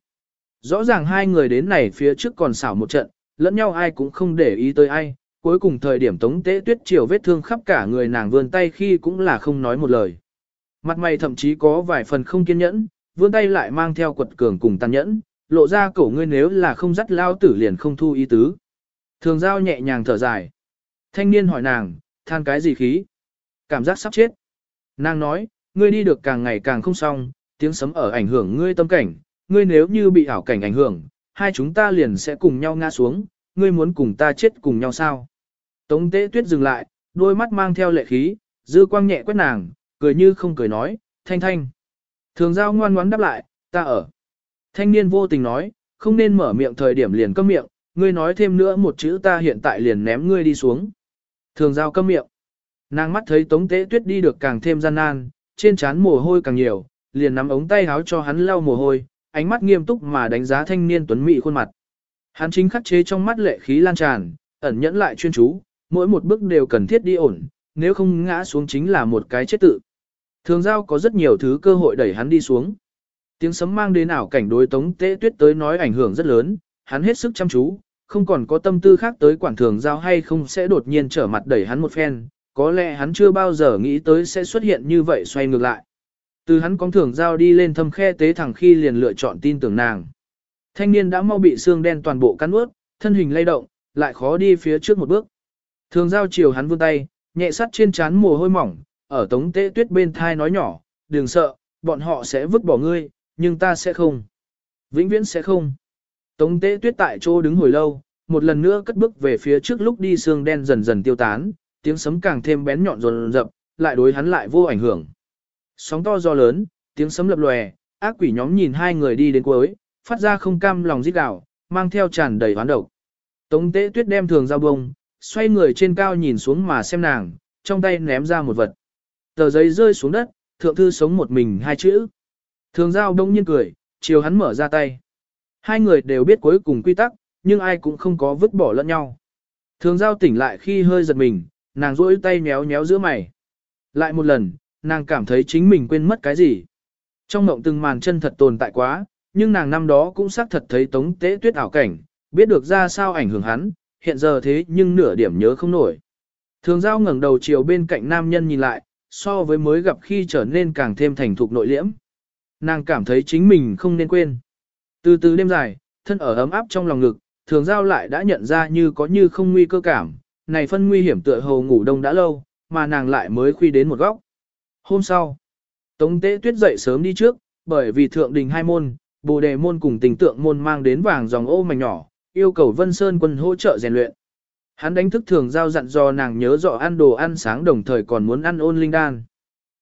Rõ ràng hai người đến này phía trước còn xảo một trận, lẫn nhau ai cũng không để ý tới ai, cuối cùng thời điểm tống tế tuyết chiều vết thương khắp cả người nàng vươn tay khi cũng là không nói một lời. Mặt mày thậm chí có vài phần không kiên nhẫn, vươn tay lại mang theo quật cường cùng tàn nhẫn, lộ ra cổ ngươi nếu là không dắt lao tử liền không thu ý tứ. Thường giao nhẹ nhàng thở dài. Thanh niên hỏi nàng, than cái gì khí? Cảm giác sắp chết. Nàng nói, ngươi đi được càng ngày càng không xong, tiếng sấm ở ảnh hưởng ngươi tâm cảnh, ngươi nếu như bị ảo cảnh ảnh hưởng, hai chúng ta liền sẽ cùng nhau ngã xuống, ngươi muốn cùng ta chết cùng nhau sao? Tống tế tuyết dừng lại, đôi mắt mang theo lệ khí, dư quang nhẹ quét nàng, cười như không cười nói, thanh thanh. Thường giao ngoan ngoãn đáp lại, ta ở. Thanh niên vô tình nói, không nên mở miệng thời điểm liền câm miệng, ngươi nói thêm nữa một chữ ta hiện tại liền ném ngươi đi xuống. Thường giao câm miệng. Nàng mắt thấy Tống Tế Tuyết đi được càng thêm gian nan, trên trán mồ hôi càng nhiều, liền nắm ống tay áo cho hắn lau mồ hôi, ánh mắt nghiêm túc mà đánh giá thanh niên tuấn mỹ khuôn mặt. Hắn chính khắc chế trong mắt lệ khí lan tràn, ẩn nhẫn lại chuyên chú, mỗi một bước đều cần thiết đi ổn, nếu không ngã xuống chính là một cái chết tự. Thường giao có rất nhiều thứ cơ hội đẩy hắn đi xuống. Tiếng sấm mang đến ảo cảnh đối tống tế tuyết tới nói ảnh hưởng rất lớn, hắn hết sức chăm chú, không còn có tâm tư khác tới quản thường giao hay không sẽ đột nhiên trở mặt đẩy hắn một phen, có lẽ hắn chưa bao giờ nghĩ tới sẽ xuất hiện như vậy xoay ngược lại. Từ hắn có thường giao đi lên thâm khe tế thẳng khi liền lựa chọn tin tưởng nàng. Thanh niên đã mau bị xương đen toàn bộ cắn ướt, thân hình lay động, lại khó đi phía trước một bước. Thường giao chiều hắn vươn tay, nhẹ sắt trên trán mồ hôi mỏng, ở tống tế tuyết bên thai nói nhỏ, đừng sợ, bọn họ sẽ vứt bỏ ngươi, nhưng ta sẽ không. Vĩnh viễn sẽ không. Tống tế tuyết tại chỗ đứng hồi lâu, một lần nữa cất bước về phía trước lúc đi xương đen dần dần tiêu tán, tiếng sấm càng thêm bén nhọn rồn rập, lại đối hắn lại vô ảnh hưởng. Sóng to gió lớn, tiếng sấm lập lòe, ác quỷ nhóm nhìn hai người đi đến cuối, phát ra không cam lòng rít gào, mang theo tràn đầy hoán độc. Tống tế tuyết đem thường ra bông, xoay người trên cao nhìn xuống mà xem nàng, trong tay ném ra một vật. Tờ giấy rơi xuống đất, thượng thư sống một mình hai chữ. Thường giao đông nhiên cười, chiều hắn mở ra tay. Hai người đều biết cuối cùng quy tắc, nhưng ai cũng không có vứt bỏ lẫn nhau. Thường giao tỉnh lại khi hơi giật mình, nàng rỗi tay méo méo giữa mày. Lại một lần, nàng cảm thấy chính mình quên mất cái gì. Trong mộng từng màn chân thật tồn tại quá, nhưng nàng năm đó cũng xác thật thấy tống tế tuyết ảo cảnh, biết được ra sao ảnh hưởng hắn, hiện giờ thế nhưng nửa điểm nhớ không nổi. Thường giao ngẩng đầu chiều bên cạnh nam nhân nhìn lại, so với mới gặp khi trở nên càng thêm thành thục nội liễm. Nàng cảm thấy chính mình không nên quên. Từ từ đêm dài, thân ở ấm áp trong lòng ngực, thường giao lại đã nhận ra như có như không nguy cơ cảm, này phân nguy hiểm tựa hồ ngủ đông đã lâu, mà nàng lại mới khuy đến một góc. Hôm sau, Tống Tế Tuyết dậy sớm đi trước, bởi vì thượng đình hai môn, bồ đề môn cùng tình tượng môn mang đến vàng dòng ô mảnh nhỏ, yêu cầu Vân Sơn quân hỗ trợ rèn luyện. Hắn đánh thức thường giao dặn dò nàng nhớ rõ ăn đồ ăn sáng đồng thời còn muốn ăn ôn linh đan.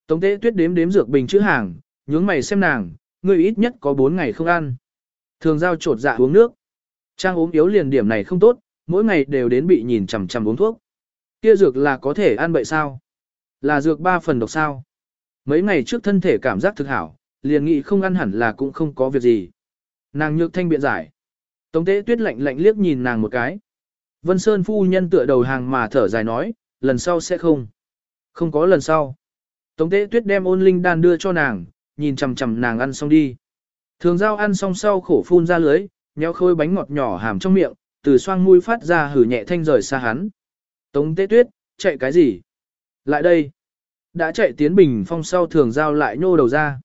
Tống Tế Tuyết đếm đếm dược bình chữ hàng, nhướng mày xem nàng, ngươi ít nhất có 4 ngày không ăn. Thường giao trột dạ uống nước. Trang ốm yếu liền điểm này không tốt, mỗi ngày đều đến bị nhìn chằm chằm uống thuốc. Kia dược là có thể ăn bậy sao? Là dược ba phần độc sao? Mấy ngày trước thân thể cảm giác thực hảo, liền nghĩ không ăn hẳn là cũng không có việc gì. Nàng nhược thanh biện giải. Tống tế tuyết lạnh lạnh liếc nhìn nàng một cái. Vân Sơn phu nhân tựa đầu hàng mà thở dài nói, lần sau sẽ không. Không có lần sau. Tống tế tuyết đem ôn linh đan đưa cho nàng, nhìn chằm chằm nàng ăn xong đi. Thường giao ăn xong sau khổ phun ra lưới, nhéo khôi bánh ngọt nhỏ hàm trong miệng, từ xoang mũi phát ra hử nhẹ thanh rời xa hắn. Tống tế tuyết, chạy cái gì? Lại đây. Đã chạy tiến bình phong sau thường giao lại nhô đầu ra.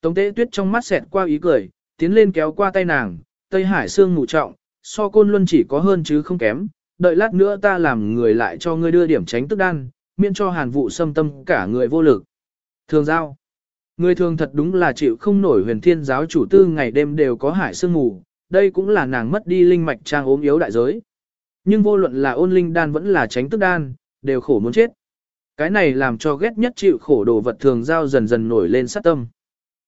Tống tế tuyết trong mắt xẹt qua ý cười, tiến lên kéo qua tay nàng, Tây Hải xương ngủ trọng, so côn luân chỉ có hơn chứ không kém, đợi lát nữa ta làm người lại cho ngươi đưa điểm tránh tức đan, miễn cho hàn vụ xâm tâm cả người vô lực. Thường giao. Người thường thật đúng là chịu không nổi huyền thiên giáo chủ tư ngày đêm đều có hải sương ngủ, đây cũng là nàng mất đi linh mạch trang ốm yếu đại giới. Nhưng vô luận là ôn linh đan vẫn là tránh tức đan, đều khổ muốn chết. Cái này làm cho ghét nhất chịu khổ đồ vật thường giao dần dần nổi lên sát tâm.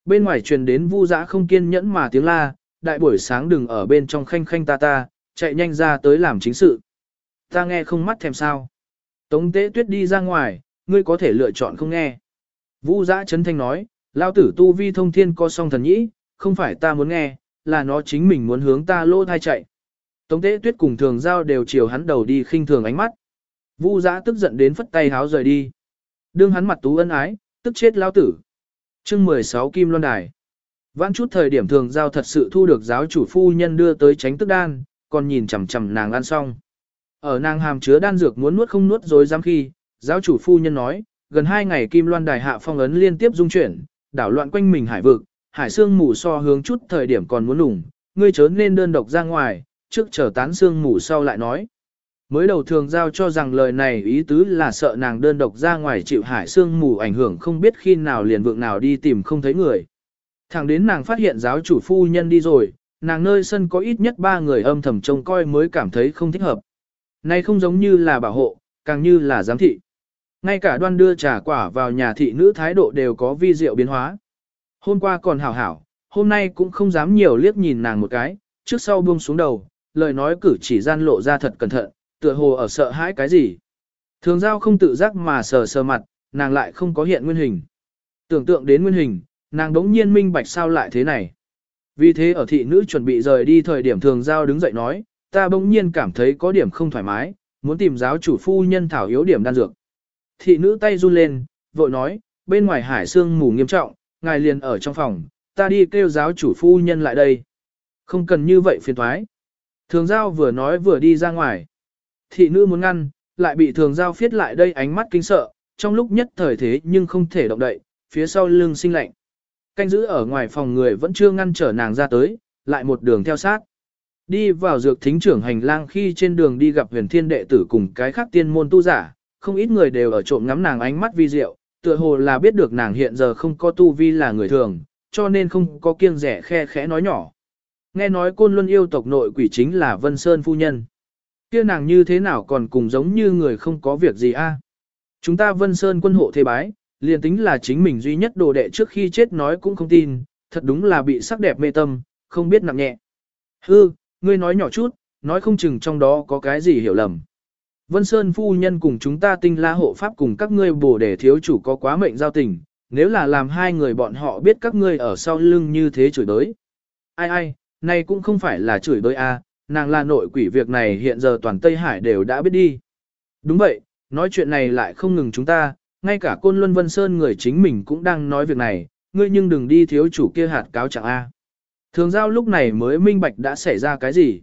Bên ngoài truyền đến vu dã không kiên nhẫn mà tiếng la, đại buổi sáng đừng ở bên trong khanh khanh ta ta, chạy nhanh ra tới làm chính sự. Ta nghe không mắt thèm sao. Tống tế tuyết đi ra ngoài, ngươi có thể lựa chọn không nghe. Vu dã chấn thanh nói, lao tử tu vi thông thiên có song thần nhĩ, không phải ta muốn nghe, là nó chính mình muốn hướng ta lô thai chạy. Tống tế tuyết cùng thường giao đều chiều hắn đầu đi khinh thường ánh mắt. Vu giã tức giận đến phất tay háo rời đi. Đương hắn mặt tú ân ái, tức chết lao tử. chương 16 Kim Loan Đài. Vãn chút thời điểm thường giao thật sự thu được giáo chủ phu nhân đưa tới tránh tức đan, còn nhìn chằm chằm nàng ăn xong. Ở nàng hàm chứa đan dược muốn nuốt không nuốt rồi dám khi, giáo chủ phu nhân nói, gần hai ngày Kim Loan Đài hạ phong ấn liên tiếp dung chuyển, đảo loạn quanh mình hải vực, hải xương mù so hướng chút thời điểm còn muốn lủng, ngươi chớ nên đơn độc ra ngoài, trước chờ tán xương mù sau lại nói. Mới đầu thường giao cho rằng lời này ý tứ là sợ nàng đơn độc ra ngoài chịu hải xương mù ảnh hưởng không biết khi nào liền vượng nào đi tìm không thấy người. Thẳng đến nàng phát hiện giáo chủ phu nhân đi rồi, nàng nơi sân có ít nhất ba người âm thầm trông coi mới cảm thấy không thích hợp. Này không giống như là bảo hộ, càng như là giám thị. Ngay cả đoan đưa trà quả vào nhà thị nữ thái độ đều có vi diệu biến hóa. Hôm qua còn hảo hảo, hôm nay cũng không dám nhiều liếc nhìn nàng một cái, trước sau buông xuống đầu, lời nói cử chỉ gian lộ ra thật cẩn thận, tựa hồ ở sợ hãi cái gì. Thường giao không tự giác mà sờ sờ mặt, nàng lại không có hiện nguyên hình. Tưởng tượng đến nguyên hình, nàng đống nhiên minh bạch sao lại thế này. Vì thế ở thị nữ chuẩn bị rời đi thời điểm thường giao đứng dậy nói, ta bỗng nhiên cảm thấy có điểm không thoải mái, muốn tìm giáo chủ phu nhân thảo yếu điểm đan dược. Thị nữ tay run lên, vội nói, bên ngoài hải sương mù nghiêm trọng, ngài liền ở trong phòng, ta đi kêu giáo chủ phu nhân lại đây. Không cần như vậy phiền thoái. Thường giao vừa nói vừa đi ra ngoài. Thị nữ muốn ngăn, lại bị thường giao phiết lại đây ánh mắt kinh sợ, trong lúc nhất thời thế nhưng không thể động đậy, phía sau lưng sinh lạnh. Canh giữ ở ngoài phòng người vẫn chưa ngăn trở nàng ra tới, lại một đường theo sát. Đi vào dược thính trưởng hành lang khi trên đường đi gặp huyền thiên đệ tử cùng cái khác tiên môn tu giả, không ít người đều ở trộm ngắm nàng ánh mắt vi diệu, tựa hồ là biết được nàng hiện giờ không có tu vi là người thường, cho nên không có kiêng rẻ khe khẽ nói nhỏ. Nghe nói côn luân yêu tộc nội quỷ chính là Vân Sơn phu nhân. kia nàng như thế nào còn cùng giống như người không có việc gì a? Chúng ta Vân Sơn quân hộ thế bái, liền tính là chính mình duy nhất đồ đệ trước khi chết nói cũng không tin, thật đúng là bị sắc đẹp mê tâm, không biết nặng nhẹ. Hư, ngươi nói nhỏ chút, nói không chừng trong đó có cái gì hiểu lầm. Vân Sơn phu nhân cùng chúng ta tinh la hộ pháp cùng các ngươi bổ để thiếu chủ có quá mệnh giao tình, nếu là làm hai người bọn họ biết các ngươi ở sau lưng như thế chửi đới. Ai ai, này cũng không phải là chửi đới a, à, nàng là nội quỷ việc này hiện giờ toàn Tây Hải đều đã biết đi. Đúng vậy, nói chuyện này lại không ngừng chúng ta, ngay cả côn luân vân sơn người chính mình cũng đang nói việc này, ngươi nhưng đừng đi thiếu chủ kia hạt cáo chẳng a. Thường giao lúc này mới minh bạch đã xảy ra cái gì.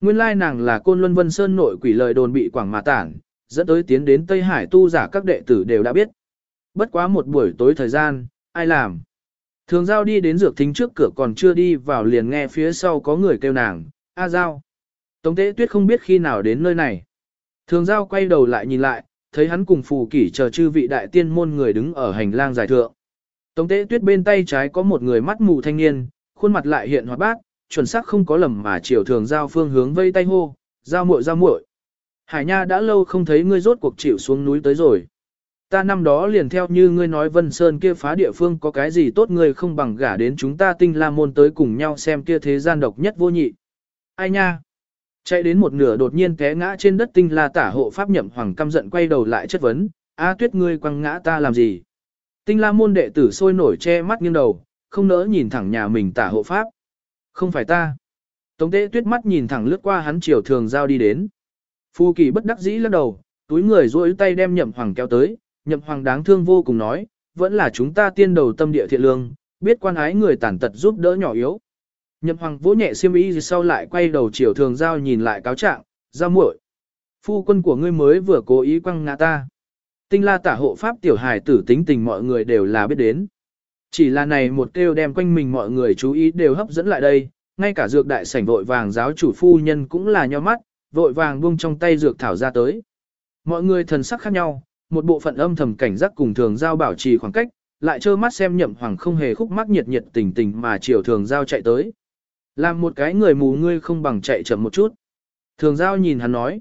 Nguyên lai nàng là côn luân vân sơn nội quỷ lời đồn bị quảng mà tản, dẫn tới tiến đến Tây Hải tu giả các đệ tử đều đã biết. Bất quá một buổi tối thời gian, ai làm? Thường giao đi đến dược thính trước cửa còn chưa đi vào liền nghe phía sau có người kêu nàng, A Giao. Tống tế tuyết không biết khi nào đến nơi này. Thường giao quay đầu lại nhìn lại, thấy hắn cùng phù kỷ chờ chư vị đại tiên môn người đứng ở hành lang giải thượng. Tống tế tuyết bên tay trái có một người mắt mù thanh niên, khuôn mặt lại hiện hoạt bát, chuẩn xác không có lầm mà chiều thường giao phương hướng vây tay hô, giao muội giao muội. Hải Nha đã lâu không thấy ngươi rốt cuộc chịu xuống núi tới rồi. Ta năm đó liền theo như ngươi nói Vân Sơn kia phá địa phương có cái gì tốt ngươi không bằng gả đến chúng ta tinh la môn tới cùng nhau xem kia thế gian độc nhất vô nhị. Ai nha? Chạy đến một nửa đột nhiên té ngã trên đất tinh la tả hộ pháp nhậm hoàng căm giận quay đầu lại chất vấn, A tuyết ngươi quăng ngã ta làm gì? Tinh la môn đệ tử sôi nổi che mắt nghiêng đầu, không nỡ nhìn thẳng nhà mình tả hộ pháp. Không phải ta. Tống tế tuyết mắt nhìn thẳng lướt qua hắn chiều thường giao đi đến. Phu kỳ bất đắc dĩ lắc đầu, túi người duỗi tay đem nhậm hoàng kéo tới, nhậm hoàng đáng thương vô cùng nói, vẫn là chúng ta tiên đầu tâm địa thiện lương, biết quan ái người tàn tật giúp đỡ nhỏ yếu. Nhậm hoàng vỗ nhẹ xiêm y sau lại quay đầu chiều thường giao nhìn lại cáo trạng, giao muội. Phu quân của ngươi mới vừa cố ý quăng ngã ta. Tinh la tả hộ pháp tiểu hài tử tính tình mọi người đều là biết đến. Chỉ là này một kêu đem quanh mình mọi người chú ý đều hấp dẫn lại đây, ngay cả dược đại sảnh vội vàng giáo chủ phu nhân cũng là nho mắt, vội vàng buông trong tay dược thảo ra tới. Mọi người thần sắc khác nhau, một bộ phận âm thầm cảnh giác cùng thường giao bảo trì khoảng cách, lại trơ mắt xem nhậm hoàng không hề khúc mắc nhiệt nhiệt tình tình mà chiều thường giao chạy tới. Làm một cái người mù ngươi không bằng chạy chậm một chút. Thường giao nhìn hắn nói.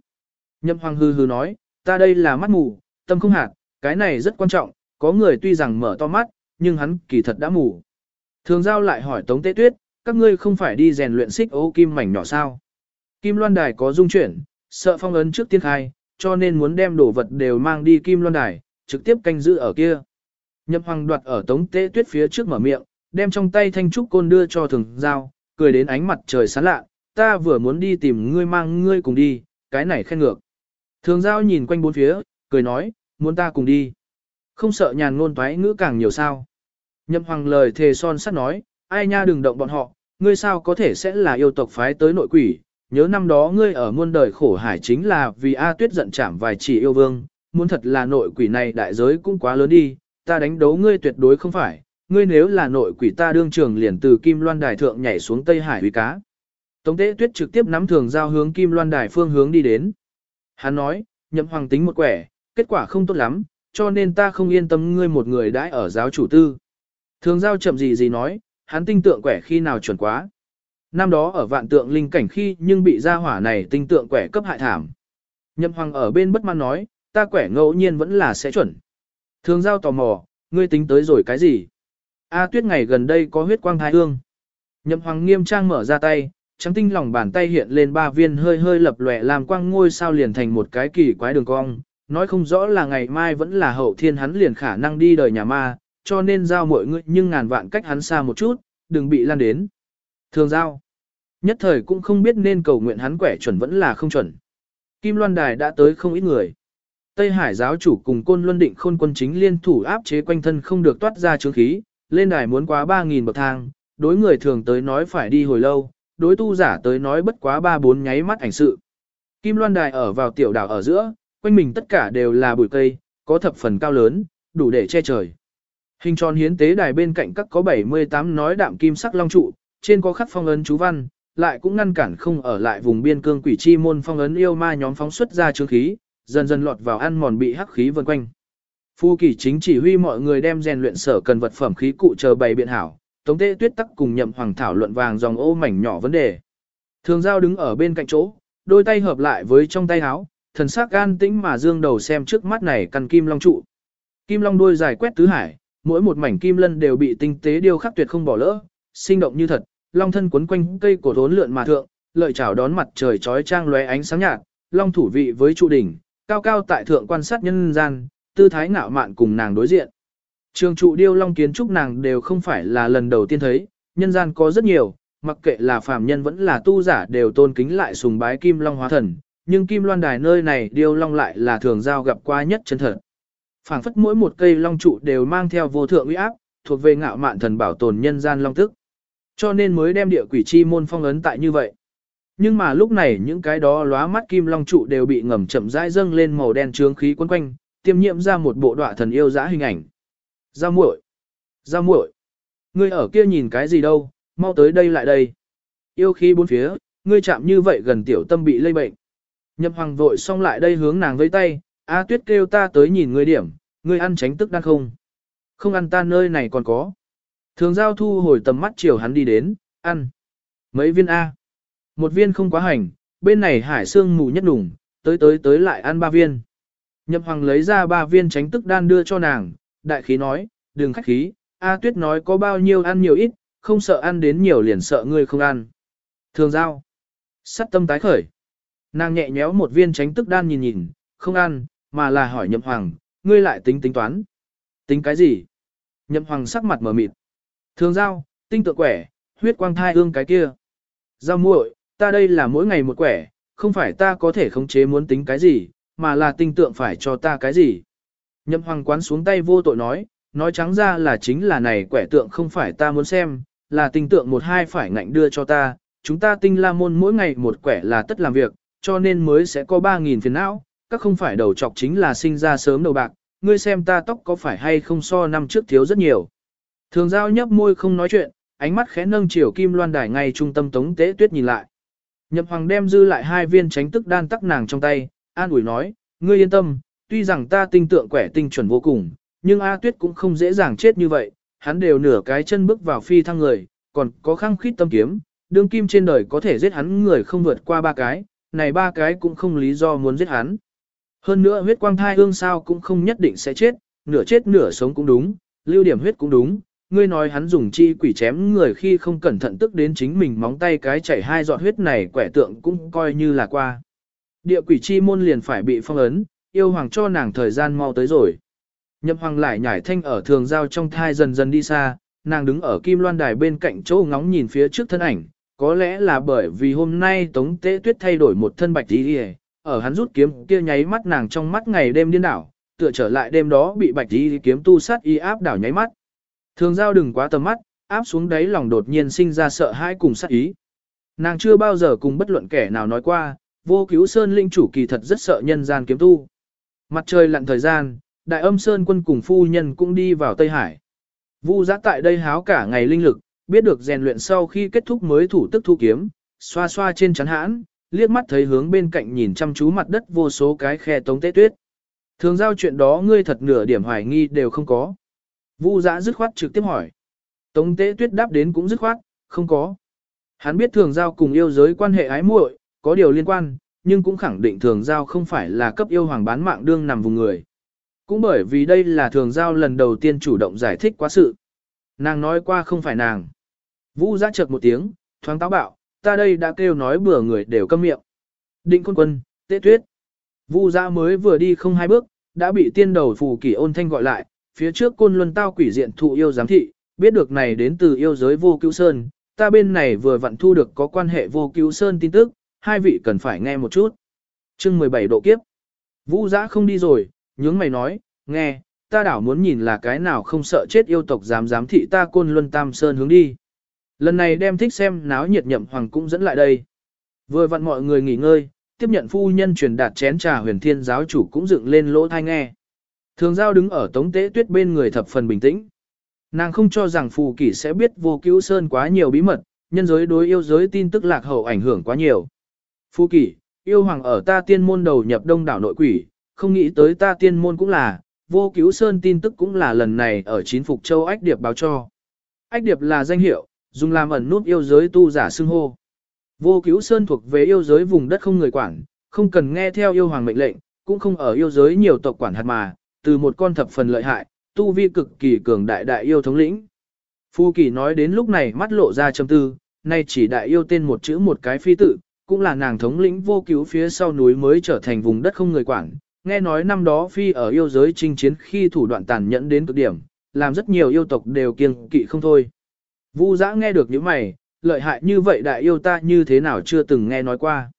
Nhậm hoàng hư hư nói, ta đây là mắt mù, tâm không hạt, cái này rất quan trọng, có người tuy rằng mở to mắt, nhưng hắn kỳ thật đã mù. Thường giao lại hỏi Tống Tế Tuyết, các ngươi không phải đi rèn luyện xích ô kim mảnh nhỏ sao? Kim loan đài có dung chuyển, sợ phong ấn trước tiên khai, cho nên muốn đem đồ vật đều mang đi kim loan đài, trực tiếp canh giữ ở kia. Nhậm hoàng đoạt ở Tống Tế Tuyết phía trước mở miệng, đem trong tay thanh trúc côn đưa cho thường giao, cười đến ánh mặt trời sáng lạ, ta vừa muốn đi tìm ngươi mang ngươi cùng đi, cái này khen ngược. Thường giao nhìn quanh bốn phía, cười nói, muốn ta cùng đi. Không sợ nhàn ngôn toái ngữ càng nhiều sao. Nhậm hoàng lời thề son sắt nói, ai nha đừng động bọn họ, ngươi sao có thể sẽ là yêu tộc phái tới nội quỷ, nhớ năm đó ngươi ở muôn đời khổ hải chính là vì A tuyết giận chạm vài chỉ yêu vương, muốn thật là nội quỷ này đại giới cũng quá lớn đi, ta đánh đấu ngươi tuyệt đối không phải, ngươi nếu là nội quỷ ta đương trường liền từ Kim Loan Đài thượng nhảy xuống Tây Hải uy cá. Tống tế tuyết trực tiếp nắm thường giao hướng Kim Loan Đài phương hướng đi đến. Hắn nói, nhậm hoàng tính một quẻ, kết quả không tốt lắm, cho nên ta không yên tâm ngươi một người đãi ở giáo chủ tư. Thường giao chậm gì gì nói, hắn tinh tượng quẻ khi nào chuẩn quá. Năm đó ở vạn tượng linh cảnh khi nhưng bị gia hỏa này tinh tượng quẻ cấp hại thảm. Nhậm hoàng ở bên bất mãn nói, ta quẻ ngẫu nhiên vẫn là sẽ chuẩn. Thường giao tò mò, ngươi tính tới rồi cái gì? A tuyết ngày gần đây có huyết quang thái hương. Nhậm hoàng nghiêm trang mở ra tay, trắng tinh lòng bàn tay hiện lên ba viên hơi hơi lập lòe làm quang ngôi sao liền thành một cái kỳ quái đường cong, nói không rõ là ngày mai vẫn là hậu thiên hắn liền khả năng đi đời nhà ma, cho nên giao mọi người nhưng ngàn vạn cách hắn xa một chút, đừng bị lan đến. Thường giao, nhất thời cũng không biết nên cầu nguyện hắn quẻ chuẩn vẫn là không chuẩn. Kim Loan Đài đã tới không ít người. Tây Hải giáo chủ cùng côn luân định khôn quân chính liên thủ áp chế quanh thân không được toát ra chứng khí, lên đài muốn quá 3.000 bậc thang, đối người thường tới nói phải đi hồi lâu, đối tu giả tới nói bất quá 3-4 nháy mắt ảnh sự. Kim Loan Đài ở vào tiểu đảo ở giữa, quanh mình tất cả đều là bụi cây, có thập phần cao lớn, đủ để che trời. Hình tròn hiến tế đài bên cạnh các có 78 nói đạm kim sắc long trụ, trên có khắc phong ấn chú văn, lại cũng ngăn cản không ở lại vùng biên cương quỷ chi môn phong ấn yêu ma nhóm phóng xuất ra chứng khí, dần dần lọt vào ăn mòn bị hắc khí vần quanh. Phu kỳ chính chỉ huy mọi người đem rèn luyện sở cần vật phẩm khí cụ chờ bày biện hảo, tống tế tuyết tắc cùng nhậm hoàng thảo luận vàng dòng ô mảnh nhỏ vấn đề. Thường giao đứng ở bên cạnh chỗ, đôi tay hợp lại với trong tay áo, thần sắc gan tĩnh mà dương đầu xem trước mắt này căn kim long trụ. Kim long đuôi dài quét tứ hải, mỗi một mảnh kim lân đều bị tinh tế điêu khắc tuyệt không bỏ lỡ, sinh động như thật, long thân quấn quanh cây cổ thốn lượn mà thượng, lợi chảo đón mặt trời chói trang lóe ánh sáng nhạt, long thủ vị với trụ đỉnh, cao cao tại thượng quan sát nhân gian, tư thái ngạo mạn cùng nàng đối diện. Trường trụ điêu long kiến trúc nàng đều không phải là lần đầu tiên thấy, nhân gian có rất nhiều, mặc kệ là phàm nhân vẫn là tu giả đều tôn kính lại sùng bái kim long hóa thần, nhưng kim loan đài nơi này điêu long lại là thường giao gặp qua nhất chân thật. phảng phất mỗi một cây long trụ đều mang theo vô thượng uy áp, thuộc về ngạo mạn thần bảo tồn nhân gian long tức. Cho nên mới đem địa quỷ chi môn phong ấn tại như vậy. Nhưng mà lúc này những cái đó lóa mắt kim long trụ đều bị ngầm chậm rãi dâng lên màu đen trướng khí quấn quanh, tiêm nhiễm ra một bộ đọa thần yêu dã hình ảnh. Giao muội, giao muội, ngươi ở kia nhìn cái gì đâu, mau tới đây lại đây. Yêu khí bốn phía, ngươi chạm như vậy gần tiểu tâm bị lây bệnh. Nhậm hoàng vội xong lại đây hướng nàng với tay, A tuyết kêu ta tới nhìn ngươi điểm, ngươi ăn tránh tức đang không. Không ăn ta nơi này còn có. Thường giao thu hồi tầm mắt chiều hắn đi đến, ăn. Mấy viên A. Một viên không quá hành, bên này hải xương mù nhất đủng, tới tới tới lại ăn ba viên. Nhậm hoàng lấy ra ba viên tránh tức đan đưa cho nàng, đại khí nói, đừng khách khí, A tuyết nói có bao nhiêu ăn nhiều ít, không sợ ăn đến nhiều liền sợ ngươi không ăn. Thường giao. Sắt tâm tái khởi. Nàng nhẹ nhéo một viên tránh tức đan nhìn nhìn, không ăn, mà là hỏi nhậm hoàng, ngươi lại tính tính toán. Tính cái gì? Nhậm hoàng sắc mặt mở mịt. Thường giao, tinh tượng quẻ, huyết quang thai ương cái kia. Giao muội, ta đây là mỗi ngày một quẻ, không phải ta có thể khống chế muốn tính cái gì, mà là tinh tượng phải cho ta cái gì. Nhậm hoàng quán xuống tay vô tội nói, nói trắng ra là chính là này quẻ tượng không phải ta muốn xem, là tinh tượng một hai phải ngạnh đưa cho ta, chúng ta tinh la môn mỗi ngày một quẻ là tất làm việc, cho nên mới sẽ có 3.000 phiền não, các không phải đầu trọc chính là sinh ra sớm đầu bạc, ngươi xem ta tóc có phải hay không so năm trước thiếu rất nhiều. Thường giao nhấp môi không nói chuyện, ánh mắt khẽ nâng chiều kim loan đài ngay trung tâm tống tế tuyết nhìn lại. Nhậm hoàng đem dư lại hai viên tránh tức đan tắc nàng trong tay, an ủi nói, ngươi yên tâm, tuy rằng ta tinh tượng quẻ tinh chuẩn vô cùng, nhưng A tuyết cũng không dễ dàng chết như vậy, hắn đều nửa cái chân bước vào phi thăng người, còn có khăng khít tâm kiếm, đương kim trên đời có thể giết hắn người không vượt qua ba cái, này ba cái cũng không lý do muốn giết hắn. Hơn nữa huyết quang thai hương sao cũng không nhất định sẽ chết, nửa chết nửa sống cũng đúng, lưu điểm huyết cũng đúng. Ngươi nói hắn dùng chi quỷ chém người khi không cẩn thận tức đến chính mình móng tay cái chảy hai giọt huyết này quẻ tượng cũng coi như là qua. Địa quỷ chi môn liền phải bị phong ấn, yêu hoàng cho nàng thời gian mau tới rồi. Nhậm hoàng lại nhảy thanh ở thường giao trong thai dần dần đi xa, nàng đứng ở kim loan đài bên cạnh chỗ ngóng nhìn phía trước thân ảnh, có lẽ là bởi vì hôm nay Tống Tế Tuyết thay đổi một thân bạch y, ở hắn rút kiếm kia nháy mắt nàng trong mắt ngày đêm điên đảo, tựa trở lại đêm đó bị bạch y kiếm tu sát y áp đảo nháy mắt. Thường giao đừng quá tầm mắt, áp xuống đáy lòng đột nhiên sinh ra sợ hãi cùng sát ý. Nàng chưa bao giờ cùng bất luận kẻ nào nói qua, vô cứu sơn linh chủ kỳ thật rất sợ nhân gian kiếm tu. Mặt trời lặn thời gian, đại âm sơn quân cùng phu nhân cũng đi vào Tây Hải. Vu giã tại đây háo cả ngày linh lực, biết được rèn luyện sau khi kết thúc mới thủ tức thu kiếm, xoa xoa trên chắn hãn, liếc mắt thấy hướng bên cạnh nhìn chăm chú mặt đất vô số cái khe tống tế tuyết. Thường giao chuyện đó ngươi thật nửa điểm hoài nghi đều không có. Vu giã dứt khoát trực tiếp hỏi. Tống tế tuyết đáp đến cũng dứt khoát, không có. Hắn biết thường giao cùng yêu giới quan hệ ái muội, có điều liên quan, nhưng cũng khẳng định thường giao không phải là cấp yêu hoàng bán mạng đương nằm vùng người. Cũng bởi vì đây là thường giao lần đầu tiên chủ động giải thích quá sự. Nàng nói qua không phải nàng. Vũ giã chợt một tiếng, thoáng táo bạo, ta đây đã kêu nói bừa người đều câm miệng. Định quân quân, tế tuyết. Vu giã mới vừa đi không hai bước, đã bị tiên đầu phù kỷ ôn thanh gọi lại, phía trước côn luân tao quỷ diện thụ yêu giám thị, biết được này đến từ yêu giới vô cứu sơn, ta bên này vừa vặn thu được có quan hệ vô cứu sơn tin tức, hai vị cần phải nghe một chút. chương 17 độ kiếp. Vũ giã không đi rồi, nhướng mày nói, nghe, ta đảo muốn nhìn là cái nào không sợ chết yêu tộc dám giám thị ta côn luân tam sơn hướng đi. Lần này đem thích xem náo nhiệt nhậm hoàng cũng dẫn lại đây. Vừa vặn mọi người nghỉ ngơi, tiếp nhận phu nhân truyền đạt chén trà huyền thiên giáo chủ cũng dựng lên lỗ thai nghe. Thường giao đứng ở tống tế tuyết bên người thập phần bình tĩnh. Nàng không cho rằng phù kỷ sẽ biết vô cứu sơn quá nhiều bí mật, nhân giới đối yêu giới tin tức lạc hậu ảnh hưởng quá nhiều. Phù kỷ, yêu hoàng ở ta tiên môn đầu nhập đông đảo nội quỷ, không nghĩ tới ta tiên môn cũng là, vô cứu sơn tin tức cũng là lần này ở chín phục châu Ách Điệp báo cho. Ách Điệp là danh hiệu, dùng làm ẩn nút yêu giới tu giả xưng hô. Vô cứu sơn thuộc về yêu giới vùng đất không người quản, không cần nghe theo yêu hoàng mệnh lệnh, cũng không ở yêu giới nhiều tộc quản hạt mà, từ một con thập phần lợi hại, tu vi cực kỳ cường đại đại yêu thống lĩnh. Phu kỳ nói đến lúc này mắt lộ ra châm tư, nay chỉ đại yêu tên một chữ một cái phi tự, cũng là nàng thống lĩnh vô cứu phía sau núi mới trở thành vùng đất không người quản. Nghe nói năm đó phi ở yêu giới chinh chiến khi thủ đoạn tàn nhẫn đến cực điểm, làm rất nhiều yêu tộc đều kiêng kỵ không thôi. Vu giã nghe được những mày, lợi hại như vậy đại yêu ta như thế nào chưa từng nghe nói qua.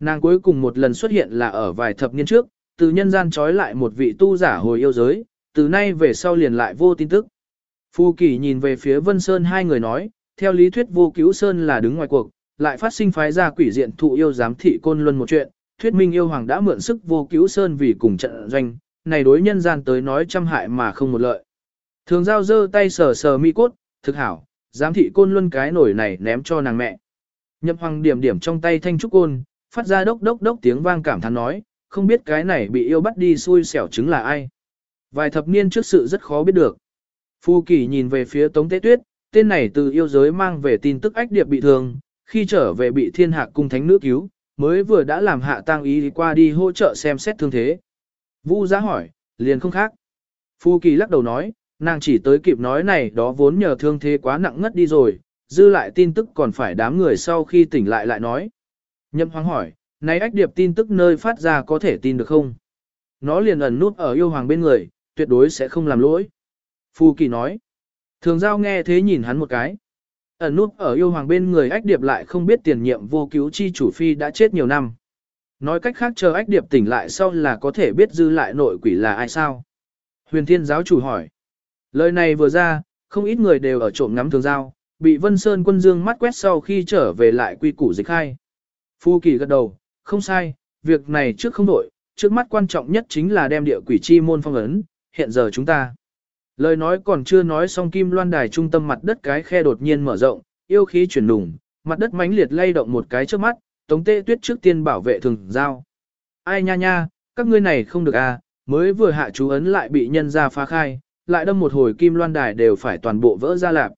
Nàng cuối cùng một lần xuất hiện là ở vài thập niên trước, từ nhân gian trói lại một vị tu giả hồi yêu giới, từ nay về sau liền lại vô tin tức. Phu Kỳ nhìn về phía Vân Sơn hai người nói, theo lý thuyết vô cứu Sơn là đứng ngoài cuộc, lại phát sinh phái ra quỷ diện thụ yêu giám thị côn luân một chuyện, thuyết minh yêu hoàng đã mượn sức vô cứu Sơn vì cùng trận doanh, này đối nhân gian tới nói trăm hại mà không một lợi. Thường giao dơ tay sờ sờ mi cốt, thực hảo, giám thị côn luân cái nổi này ném cho nàng mẹ. Nhậm hoàng điểm điểm trong tay thanh trúc côn, phát ra đốc đốc đốc tiếng vang cảm thán nói, không biết cái này bị yêu bắt đi xui xẻo chứng là ai. Vài thập niên trước sự rất khó biết được. Phu Kỳ nhìn về phía Tống Tế Tuyết, tên này từ yêu giới mang về tin tức ách điệp bị thương, khi trở về bị thiên hạ cung thánh nữ cứu, mới vừa đã làm hạ tang ý qua đi hỗ trợ xem xét thương thế. Vu giá hỏi, liền không khác. Phu Kỳ lắc đầu nói, nàng chỉ tới kịp nói này đó vốn nhờ thương thế quá nặng ngất đi rồi, dư lại tin tức còn phải đám người sau khi tỉnh lại lại nói. Nhậm hoang hỏi, này ách điệp tin tức nơi phát ra có thể tin được không? Nó liền ẩn nút ở yêu hoàng bên người, tuyệt đối sẽ không làm lỗi. Phu kỳ nói. Thường giao nghe thế nhìn hắn một cái. Ẩn nút ở yêu hoàng bên người ách điệp lại không biết tiền nhiệm vô cứu chi chủ phi đã chết nhiều năm. Nói cách khác chờ ách điệp tỉnh lại sau là có thể biết dư lại nội quỷ là ai sao. Huyền thiên giáo chủ hỏi. Lời này vừa ra, không ít người đều ở trộm ngắm thường giao, bị Vân Sơn quân dương mắt quét sau khi trở về lại quy củ dịch khai. Phu kỳ gật đầu, không sai, việc này trước không đổi, trước mắt quan trọng nhất chính là đem địa quỷ chi môn phong ấn, hiện giờ chúng ta. Lời nói còn chưa nói xong kim loan đài trung tâm mặt đất cái khe đột nhiên mở rộng, yêu khí chuyển đùng, mặt đất mãnh liệt lay động một cái trước mắt, tống tê tuyết trước tiên bảo vệ thường giao. Ai nha nha, các ngươi này không được à, mới vừa hạ chú ấn lại bị nhân ra phá khai, lại đâm một hồi kim loan đài đều phải toàn bộ vỡ ra lạp.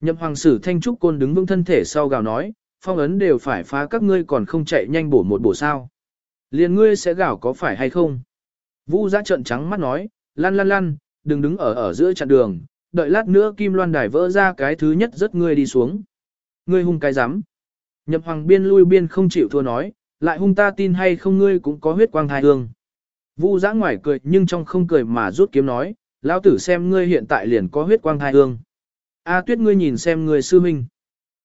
Nhậm hoàng sử thanh trúc côn đứng vững thân thể sau gào nói, phong ấn đều phải phá các ngươi còn không chạy nhanh bổ một bổ sao. Liền ngươi sẽ gào có phải hay không? Vũ giã trận trắng mắt nói, lăn lăn lăn, đừng đứng ở ở giữa chặn đường, đợi lát nữa kim loan đài vỡ ra cái thứ nhất rất ngươi đi xuống. Ngươi hung cái rắm Nhậm hoàng biên lui biên không chịu thua nói, lại hung ta tin hay không ngươi cũng có huyết quang thai hương. Vu giã ngoài cười nhưng trong không cười mà rút kiếm nói, lão tử xem ngươi hiện tại liền có huyết quang thai hương. A tuyết ngươi nhìn xem ngươi sư minh.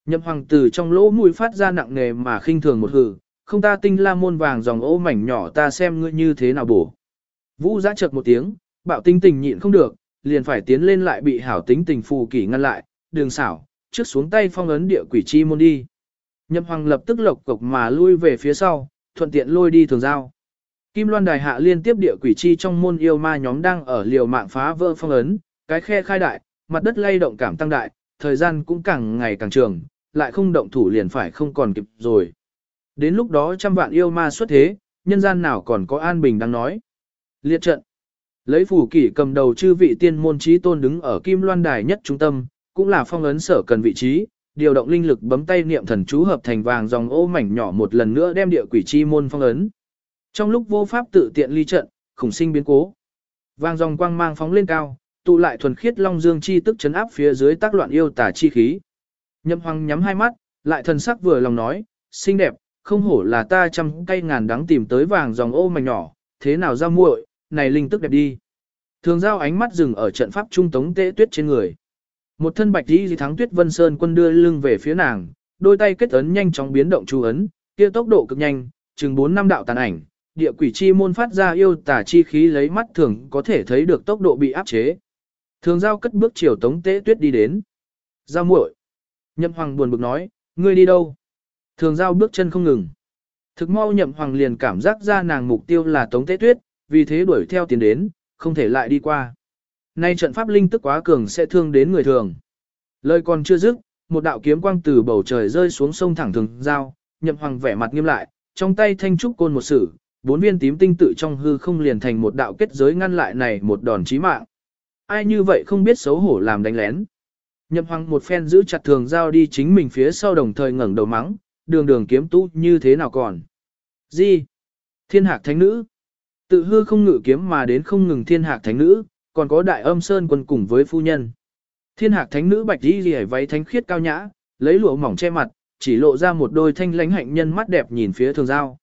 Nhậm hoàng tử trong lỗ mũi phát ra nặng nề mà khinh thường một hử, không ta tinh la môn vàng dòng ô mảnh nhỏ ta xem ngươi như thế nào bổ. Vũ giã chợt một tiếng, bạo tinh tình nhịn không được, liền phải tiến lên lại bị hảo tính tình phù kỷ ngăn lại, đường xảo, trước xuống tay phong ấn địa quỷ chi môn đi. Nhậm hoàng lập tức lộc cộc mà lui về phía sau, thuận tiện lôi đi thường giao. Kim loan đài hạ liên tiếp địa quỷ chi trong môn yêu ma nhóm đang ở liều mạng phá vỡ phong ấn, cái khe khai đại, mặt đất lay động cảm tăng đại, thời gian cũng càng ngày càng trường, lại không động thủ liền phải không còn kịp rồi. Đến lúc đó trăm vạn yêu ma xuất thế, nhân gian nào còn có an bình đang nói. Liệt trận. Lấy phủ kỷ cầm đầu chư vị tiên môn trí tôn đứng ở kim loan đài nhất trung tâm, cũng là phong ấn sở cần vị trí, điều động linh lực bấm tay niệm thần chú hợp thành vàng dòng ô mảnh nhỏ một lần nữa đem địa quỷ chi môn phong ấn. Trong lúc vô pháp tự tiện ly trận, khủng sinh biến cố. Vàng dòng quang mang phóng lên cao, tụ lại thuần khiết long dương chi tức chấn áp phía dưới tác loạn yêu tả chi khí. Nhậm Hoàng nhắm hai mắt, lại thần sắc vừa lòng nói, xinh đẹp, không hổ là ta trăm cây ngàn đắng tìm tới vàng dòng ô mảnh nhỏ, thế nào ra muội, này linh tức đẹp đi. Thường giao ánh mắt dừng ở trận pháp trung tống tế tuyết trên người. Một thân bạch đi thắng tuyết vân sơn quân đưa lưng về phía nàng, đôi tay kết ấn nhanh chóng biến động chú ấn, kia tốc độ cực nhanh, chừng 4 năm đạo tàn ảnh, địa quỷ chi môn phát ra yêu tà chi khí lấy mắt thường có thể thấy được tốc độ bị áp chế. Thường giao cất bước chiều tống tế tuyết đi đến. Giao muội. Nhậm hoàng buồn bực nói, ngươi đi đâu? Thường giao bước chân không ngừng. Thực mau nhậm hoàng liền cảm giác ra nàng mục tiêu là tống tế tuyết, vì thế đuổi theo tiền đến, không thể lại đi qua. Nay trận pháp linh tức quá cường sẽ thương đến người thường. Lời còn chưa dứt, một đạo kiếm quang từ bầu trời rơi xuống sông thẳng thường giao, nhậm hoàng vẻ mặt nghiêm lại, trong tay thanh trúc côn một sử, bốn viên tím tinh tự trong hư không liền thành một đạo kết giới ngăn lại này một đòn chí mạng. Ai như vậy không biết xấu hổ làm đánh lén. Nhậm hoàng một phen giữ chặt thường giao đi chính mình phía sau đồng thời ngẩng đầu mắng, đường đường kiếm tu như thế nào còn. Gì? Thiên hạc thánh nữ. Tự hư không ngự kiếm mà đến không ngừng thiên hạc thánh nữ, còn có đại âm sơn quân cùng với phu nhân. Thiên hạc thánh nữ bạch đi rìa váy thánh khiết cao nhã, lấy lụa mỏng che mặt, chỉ lộ ra một đôi thanh lãnh hạnh nhân mắt đẹp nhìn phía thường giao.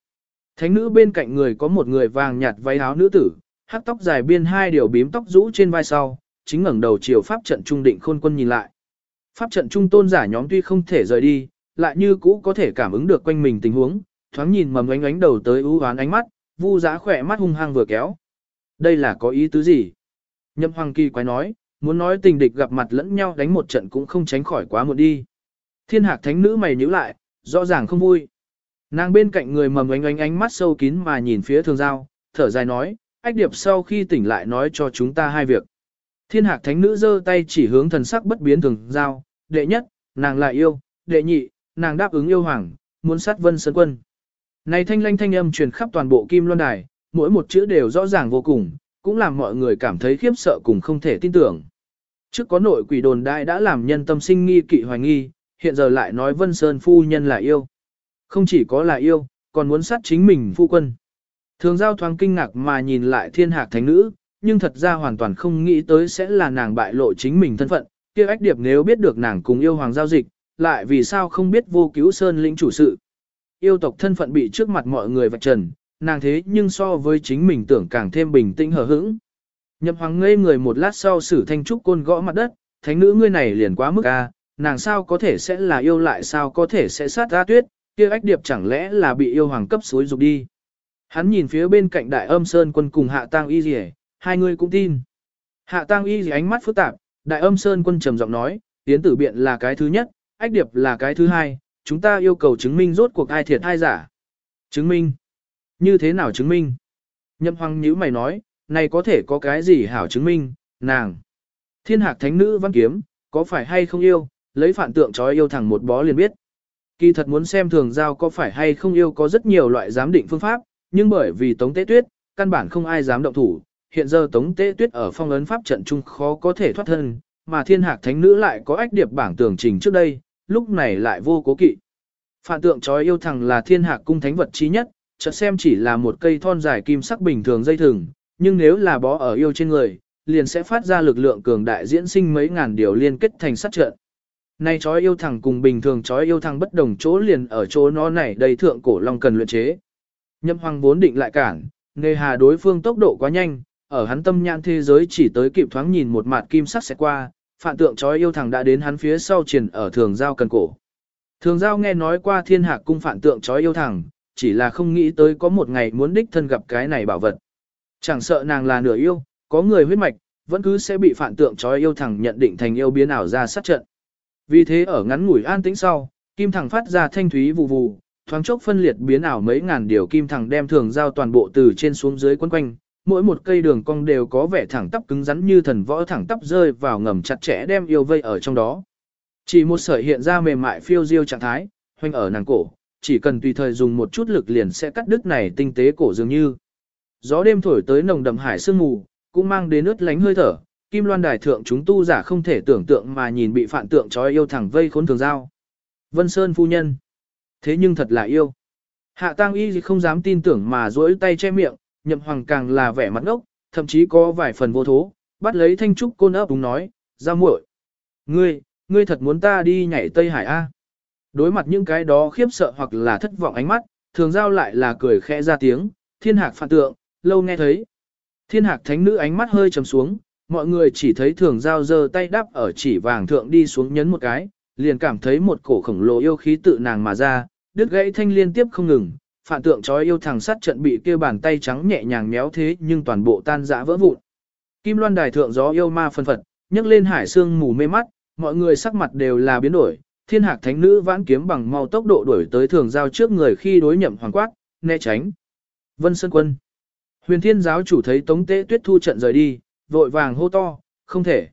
Thánh nữ bên cạnh người có một người vàng nhạt váy áo nữ tử, hắc tóc dài biên hai điều bím tóc rũ trên vai sau, chính ngẩng đầu chiều pháp trận trung định khôn quân nhìn lại. Pháp trận trung tôn giả nhóm tuy không thể rời đi, lại như cũ có thể cảm ứng được quanh mình tình huống, thoáng nhìn mầm ánh ánh đầu tới ưu hoán ánh mắt, vu giá khỏe mắt hung hăng vừa kéo. Đây là có ý tứ gì? Nhậm Hoàng Kỳ quái nói, muốn nói tình địch gặp mặt lẫn nhau đánh một trận cũng không tránh khỏi quá muộn đi. Thiên hạc thánh nữ mày nhíu lại, rõ ràng không vui. Nàng bên cạnh người mầm ánh ánh ánh mắt sâu kín mà nhìn phía thường giao, thở dài nói, ách điệp sau khi tỉnh lại nói cho chúng ta hai việc. Thiên hạc thánh nữ giơ tay chỉ hướng thần sắc bất biến thường giao, đệ nhất, nàng là yêu, đệ nhị, nàng đáp ứng yêu hoàng, muốn sát vân sơn quân. Này thanh lanh thanh âm truyền khắp toàn bộ kim loan đài, mỗi một chữ đều rõ ràng vô cùng, cũng làm mọi người cảm thấy khiếp sợ cùng không thể tin tưởng. Trước có nội quỷ đồn đại đã làm nhân tâm sinh nghi kỵ hoài nghi, hiện giờ lại nói Vân Sơn phu nhân là yêu. Không chỉ có là yêu, còn muốn sát chính mình phu quân. Thường giao thoáng kinh ngạc mà nhìn lại thiên hạc thánh nữ, nhưng thật ra hoàn toàn không nghĩ tới sẽ là nàng bại lộ chính mình thân phận. kia ách điệp nếu biết được nàng cùng yêu hoàng giao dịch, lại vì sao không biết vô cứu sơn lĩnh chủ sự. Yêu tộc thân phận bị trước mặt mọi người vạch trần, nàng thế nhưng so với chính mình tưởng càng thêm bình tĩnh hờ hững. Nhậm hoàng ngây người một lát sau sử thanh trúc côn gõ mặt đất, thánh nữ ngươi này liền quá mức a, nàng sao có thể sẽ là yêu lại sao có thể sẽ sát ra tuyết, kia ách điệp chẳng lẽ là bị yêu hoàng cấp suối dục đi. Hắn nhìn phía bên cạnh đại âm sơn quân cùng hạ tang y gì hai người cũng tin. Hạ tang y gì ánh mắt phức tạp, đại âm sơn quân trầm giọng nói, tiến tử biện là cái thứ nhất, ách điệp là cái thứ hai, chúng ta yêu cầu chứng minh rốt cuộc ai thiệt ai giả. Chứng minh? Như thế nào chứng minh? Nhậm hoàng nhữ mày nói, này có thể có cái gì hảo chứng minh, nàng. Thiên hạc thánh nữ văn kiếm, có phải hay không yêu, lấy phản tượng trói yêu thẳng một bó liền biết. Kỳ thật muốn xem thường giao có phải hay không yêu có rất nhiều loại giám định phương pháp, nhưng bởi vì tống tế tuyết, căn bản không ai dám động thủ. Hiện giờ tống tế tuyết ở phong ấn pháp trận trung khó có thể thoát thân, mà thiên hạc thánh nữ lại có ách điệp bảng tường trình trước đây, lúc này lại vô cố kỵ. Phản tượng trói yêu thằng là thiên hạc cung thánh vật trí nhất, chợt xem chỉ là một cây thon dài kim sắc bình thường dây thừng, nhưng nếu là bó ở yêu trên người, liền sẽ phát ra lực lượng cường đại diễn sinh mấy ngàn điều liên kết thành sát trận. Nay chói yêu thằng cùng bình thường chói yêu thằng bất đồng chỗ liền ở chỗ nó này đầy thượng cổ long cần luyện chế. Nhậm hoàng vốn định lại cản, nghe hà đối phương tốc độ quá nhanh, ở hắn tâm nhãn thế giới chỉ tới kịp thoáng nhìn một mặt kim sắc sẽ qua, phản tượng chói yêu thằng đã đến hắn phía sau triển ở thường giao cần cổ. Thường giao nghe nói qua thiên hạc cung phản tượng chói yêu thằng, chỉ là không nghĩ tới có một ngày muốn đích thân gặp cái này bảo vật. Chẳng sợ nàng là nửa yêu, có người huyết mạch, vẫn cứ sẽ bị phản tượng chói yêu thằng nhận định thành yêu biến ảo ra sát trận. Vì thế ở ngắn ngủi an tĩnh sau, kim thằng phát ra thanh thúy vụ vụ, thoáng chốc phân liệt biến ảo mấy ngàn điều kim thằng đem thường giao toàn bộ từ trên xuống dưới quấn quanh, mỗi một cây đường cong đều có vẻ thẳng tắp cứng rắn như thần võ thẳng tắp rơi vào ngầm chặt chẽ đem yêu vây ở trong đó. Chỉ một sợi hiện ra mềm mại phiêu diêu trạng thái, hoành ở nàng cổ, chỉ cần tùy thời dùng một chút lực liền sẽ cắt đứt này tinh tế cổ dường như. Gió đêm thổi tới nồng đậm hải sương mù, cũng mang đến ướt lánh hơi thở, kim loan đài thượng chúng tu giả không thể tưởng tượng mà nhìn bị phản tượng trói yêu thẳng vây khốn thường giao. Vân Sơn phu nhân. Thế nhưng thật là yêu. Hạ tang y không dám tin tưởng mà duỗi tay che miệng, nhậm hoàng càng là vẻ mặt ngốc, thậm chí có vài phần vô thố, bắt lấy thanh trúc côn ấp đúng nói, ra muội. Ngươi, ngươi thật muốn ta đi nhảy Tây Hải A. Đối mặt những cái đó khiếp sợ hoặc là thất vọng ánh mắt, thường giao lại là cười khẽ ra tiếng, thiên hạc phản tượng, lâu nghe thấy. Thiên hạc thánh nữ ánh mắt hơi trầm xuống, mọi người chỉ thấy thường giao giơ tay đắp ở chỉ vàng thượng đi xuống nhấn một cái, liền cảm thấy một cổ khổng lồ yêu khí tự nàng mà ra, đứt gãy thanh liên tiếp không ngừng, phản tượng chói yêu thằng sắt trận bị kia bàn tay trắng nhẹ nhàng méo thế nhưng toàn bộ tan rã vỡ vụn. Kim loan đài thượng gió yêu ma phân phật, nhấc lên hải sương mù mê mắt, mọi người sắc mặt đều là biến đổi, thiên hạc thánh nữ vãn kiếm bằng mau tốc độ đuổi tới thường giao trước người khi đối nhậm hoàng quát, né tránh. Vân Sơn Quân. Huyền thiên giáo chủ thấy tống tế tuyết thu trận rời đi, vội vàng hô to, không thể.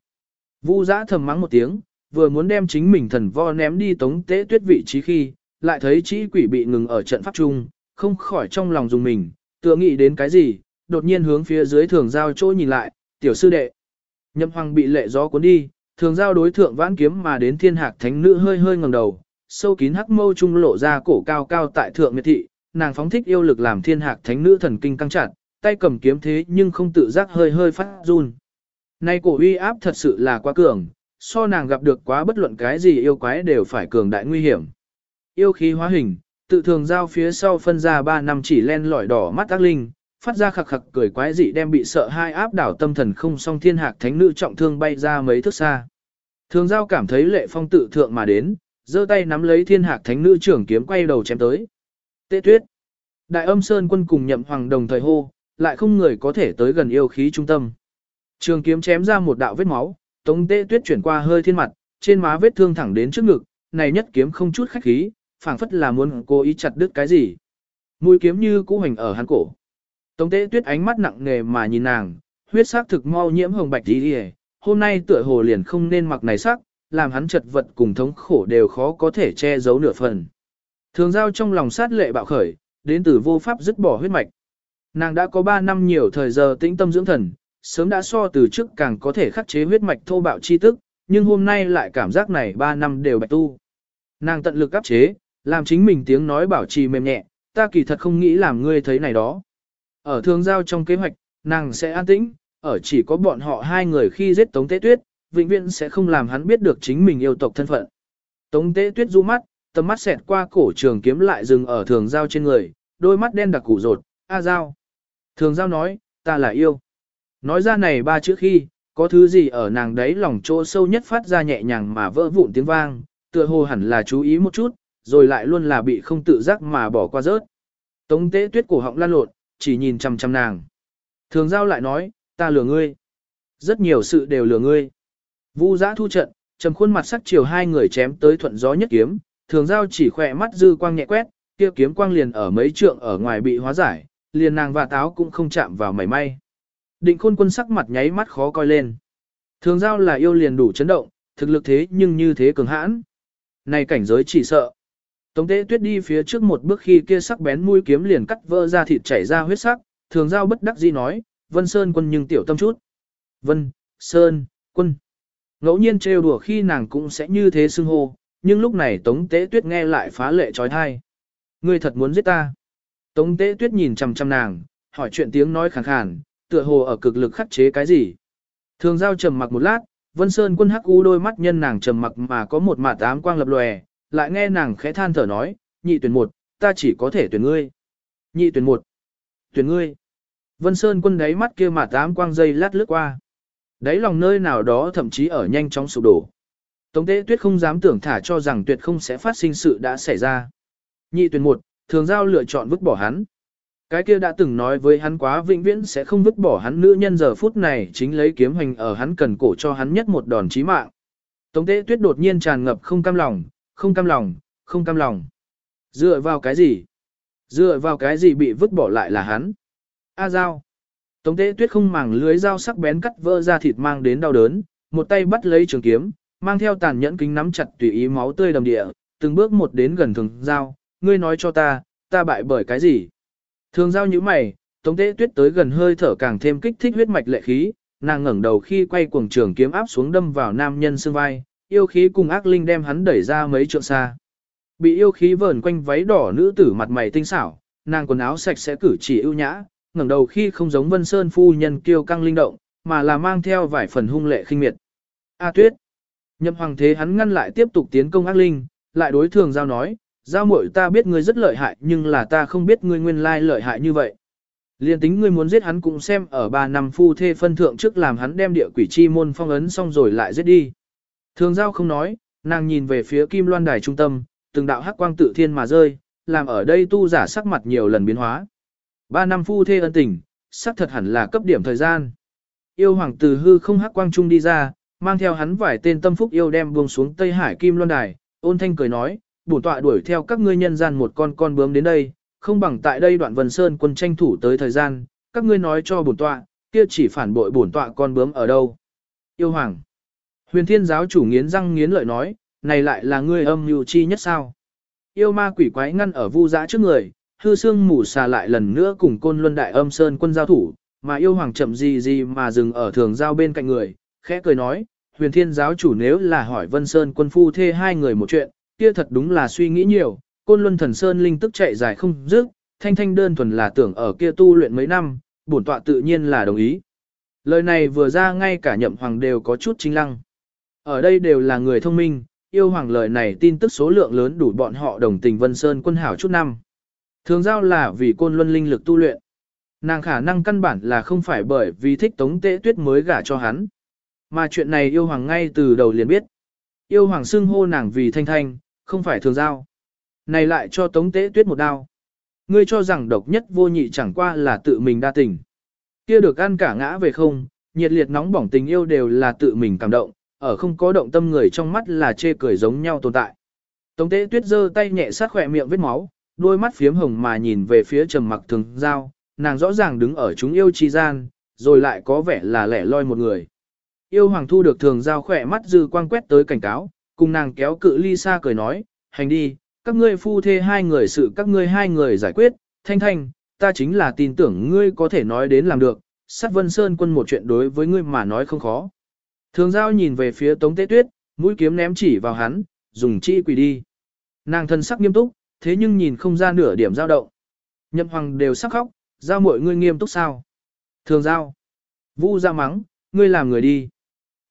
Vu giã thầm mắng một tiếng, vừa muốn đem chính mình thần vo ném đi tống tế tuyết vị trí khi, lại thấy chỉ quỷ bị ngừng ở trận pháp trung, không khỏi trong lòng dùng mình, tựa nghĩ đến cái gì, đột nhiên hướng phía dưới thường giao chỗ nhìn lại, tiểu sư đệ. Nhậm hoàng bị lệ gió cuốn đi, thường giao đối thượng vãn kiếm mà đến thiên hạc thánh nữ hơi hơi ngẩng đầu, sâu kín hắc mâu trung lộ ra cổ cao cao tại thượng miệt thị, nàng phóng thích yêu lực làm thiên hạc thánh nữ thần kinh căng chặt, tay cầm kiếm thế nhưng không tự giác hơi hơi phát run. Nay cổ uy áp thật sự là quá cường, so nàng gặp được quá bất luận cái gì yêu quái đều phải cường đại nguy hiểm. Yêu khí hóa hình, tự thường giao phía sau phân ra ba năm chỉ len lỏi đỏ mắt ác linh, phát ra khặc khặc cười quái dị đem bị sợ hai áp đảo tâm thần không song thiên hạc thánh nữ trọng thương bay ra mấy thước xa. Thường giao cảm thấy lệ phong tự thượng mà đến, giơ tay nắm lấy thiên hạc thánh nữ trưởng kiếm quay đầu chém tới. Tê tuyết. Đại âm sơn quân cùng nhậm hoàng đồng thời hô, lại không người có thể tới gần yêu khí trung tâm. Trường kiếm chém ra một đạo vết máu, tống Tế tuyết chuyển qua hơi thiên mặt, trên má vết thương thẳng đến trước ngực, này nhất kiếm không chút khách khí, phảng phất là muốn cố ý chặt đứt cái gì. Mũi kiếm như cũ hành ở hắn cổ. Tống tế tuyết ánh mắt nặng nề mà nhìn nàng, huyết sắc thực mau nhiễm hồng bạch đi đi hôm nay tựa hồ liền không nên mặc này sắc, làm hắn chật vật cùng thống khổ đều khó có thể che giấu nửa phần. Thường giao trong lòng sát lệ bạo khởi, đến từ vô pháp dứt bỏ huyết mạch. Nàng đã có 3 năm nhiều thời giờ tĩnh tâm dưỡng thần, sớm đã so từ trước càng có thể khắc chế huyết mạch thô bạo chi tức, nhưng hôm nay lại cảm giác này 3 năm đều bạch tu. Nàng tận lực áp chế, làm chính mình tiếng nói bảo trì mềm nhẹ, ta kỳ thật không nghĩ làm ngươi thấy này đó. Ở thương giao trong kế hoạch, nàng sẽ an tĩnh, ở chỉ có bọn họ hai người khi giết Tống Tế Tuyết, vĩnh viễn sẽ không làm hắn biết được chính mình yêu tộc thân phận. Tống Tế Tuyết du mắt, tầm mắt xẹt qua cổ trường kiếm lại dừng ở thường giao trên người, đôi mắt đen đặc củ rột, a giao. Thường giao nói, ta là yêu. Nói ra này ba chữ khi, có thứ gì ở nàng đấy lòng chỗ sâu nhất phát ra nhẹ nhàng mà vỡ vụn tiếng vang, tựa hồ hẳn là chú ý một chút, rồi lại luôn là bị không tự giác mà bỏ qua rớt. Tống tế tuyết cổ họng lan lộn, chỉ nhìn chằm chằm nàng. Thường giao lại nói, ta lừa ngươi. Rất nhiều sự đều lừa ngươi. Vu giã thu trận, trầm khuôn mặt sắc chiều hai người chém tới thuận gió nhất kiếm, thường giao chỉ khỏe mắt dư quang nhẹ quét, kia kiếm quang liền ở mấy trượng ở ngoài bị hóa giải, liền nàng và táo cũng không chạm vào mảy may. Định khôn quân sắc mặt nháy mắt khó coi lên. Thường giao là yêu liền đủ chấn động, thực lực thế nhưng như thế cường hãn. Này cảnh giới chỉ sợ. Tống tế tuyết đi phía trước một bước khi kia sắc bén mũi kiếm liền cắt vỡ ra thịt chảy ra huyết sắc, thường giao bất đắc dĩ nói, Vân Sơn quân nhưng tiểu tâm chút. Vân, Sơn, quân. Ngẫu nhiên trêu đùa khi nàng cũng sẽ như thế xưng hô, nhưng lúc này Tống tế tuyết nghe lại phá lệ trói thai. Ngươi thật muốn giết ta. Tống tế tuyết nhìn chằm chằm nàng, hỏi chuyện tiếng nói khàn khàn, tựa hồ ở cực lực khắc chế cái gì. Thường giao trầm mặc một lát, Vân Sơn quân hắc u đôi mắt nhân nàng trầm mặc mà có một mạt ám quang lập lòe, lại nghe nàng khẽ than thở nói, nhị tuyển một, ta chỉ có thể tuyển ngươi. Nhị tuyển một, tuyển ngươi. Vân Sơn quân đáy mắt kia mạt ám quang dây lát lướt qua. Đáy lòng nơi nào đó thậm chí ở nhanh chóng sụp đổ. Tống tế tuyết không dám tưởng thả cho rằng tuyệt không sẽ phát sinh sự đã xảy ra. Nhị tuyển một, thường giao lựa chọn vứt bỏ hắn. Cái kia đã từng nói với hắn quá vĩnh viễn sẽ không vứt bỏ hắn nữ nhân giờ phút này chính lấy kiếm hành ở hắn cần cổ cho hắn nhất một đòn chí mạng. Tống tế tuyết đột nhiên tràn ngập không cam lòng, không cam lòng, không cam lòng. Dựa vào cái gì? Dựa vào cái gì bị vứt bỏ lại là hắn? A dao. Tống tế tuyết không màng lưới dao sắc bén cắt vỡ ra thịt mang đến đau đớn, một tay bắt lấy trường kiếm, mang theo tàn nhẫn kính nắm chặt tùy ý máu tươi đầm địa, từng bước một đến gần thường dao, ngươi nói cho ta, ta bại bởi cái gì? Thường giao như mày, tống tế tuyết tới gần hơi thở càng thêm kích thích huyết mạch lệ khí, nàng ngẩng đầu khi quay cuồng trường kiếm áp xuống đâm vào nam nhân xương vai, yêu khí cùng ác linh đem hắn đẩy ra mấy trượng xa. Bị yêu khí vờn quanh váy đỏ nữ tử mặt mày tinh xảo, nàng quần áo sạch sẽ cử chỉ ưu nhã, ngẩng đầu khi không giống Vân Sơn phu nhân kiêu căng linh động, mà là mang theo vài phần hung lệ khinh miệt. A Tuyết. Nhậm Hoàng thế hắn ngăn lại tiếp tục tiến công ác linh, lại đối thường giao nói, giao muội ta biết ngươi rất lợi hại nhưng là ta không biết ngươi nguyên lai lợi hại như vậy. Liên tính ngươi muốn giết hắn cũng xem ở 3 năm phu thê phân thượng trước làm hắn đem địa quỷ chi môn phong ấn xong rồi lại giết đi. Thường giao không nói, nàng nhìn về phía kim loan đài trung tâm, từng đạo hắc quang tự thiên mà rơi, làm ở đây tu giả sắc mặt nhiều lần biến hóa. 3 năm phu thê ân tình, sắc thật hẳn là cấp điểm thời gian. Yêu hoàng từ hư không hắc quang trung đi ra, mang theo hắn vài tên tâm phúc yêu đem buông xuống Tây Hải Kim Loan Đài, ôn thanh cười nói, bổn tọa đuổi theo các ngươi nhân gian một con con bướm đến đây, không bằng tại đây đoạn Vân Sơn quân tranh thủ tới thời gian, các ngươi nói cho bổn tọa, kia chỉ phản bội bổn tọa con bướm ở đâu. Yêu hoàng. Huyền Thiên giáo chủ nghiến răng nghiến lợi nói, này lại là ngươi âm mưu chi nhất sao? Yêu ma quỷ quái ngăn ở vu dã trước người, hư xương mù xà lại lần nữa cùng côn luân đại âm sơn quân giao thủ, mà yêu hoàng chậm gì gì mà dừng ở thường giao bên cạnh người, khẽ cười nói, huyền thiên giáo chủ nếu là hỏi vân sơn quân phu thê hai người một chuyện, kia thật đúng là suy nghĩ nhiều, côn luân thần sơn linh tức chạy dài không dứt, thanh thanh đơn thuần là tưởng ở kia tu luyện mấy năm, bổn tọa tự nhiên là đồng ý. Lời này vừa ra ngay cả nhậm hoàng đều có chút chính lăng. Ở đây đều là người thông minh, yêu hoàng lời này tin tức số lượng lớn đủ bọn họ đồng tình vân sơn quân hảo chút năm. Thường giao là vì côn luân linh lực tu luyện. Nàng khả năng căn bản là không phải bởi vì thích tống tế tuyết mới gả cho hắn. Mà chuyện này yêu hoàng ngay từ đầu liền biết. Yêu hoàng xưng hô nàng vì thanh thanh, không phải thường giao. Này lại cho tống tế tuyết một đao. Ngươi cho rằng độc nhất vô nhị chẳng qua là tự mình đa tình. Kia được ăn cả ngã về không, nhiệt liệt nóng bỏng tình yêu đều là tự mình cảm động, ở không có động tâm người trong mắt là chê cười giống nhau tồn tại. Tống tế tuyết giơ tay nhẹ sát khỏe miệng vết máu, đôi mắt phiếm hồng mà nhìn về phía trầm mặc thường giao, nàng rõ ràng đứng ở chúng yêu chi gian, rồi lại có vẻ là lẻ loi một người. Yêu hoàng thu được thường giao khỏe mắt dư quang quét tới cảnh cáo, cùng nàng kéo cự ly xa cười nói, hành đi, các ngươi phu thê hai người sự các ngươi hai người giải quyết, thanh thanh, ta chính là tin tưởng ngươi có thể nói đến làm được, sát vân sơn quân một chuyện đối với ngươi mà nói không khó. Thường giao nhìn về phía tống tế tuyết, mũi kiếm ném chỉ vào hắn, dùng chi quỷ đi. Nàng thân sắc nghiêm túc, thế nhưng nhìn không ra nửa điểm dao động. Nhậm hoàng đều sắc khóc, giao mọi ngươi nghiêm túc sao. Thường giao. Vu ra mắng, ngươi làm người đi.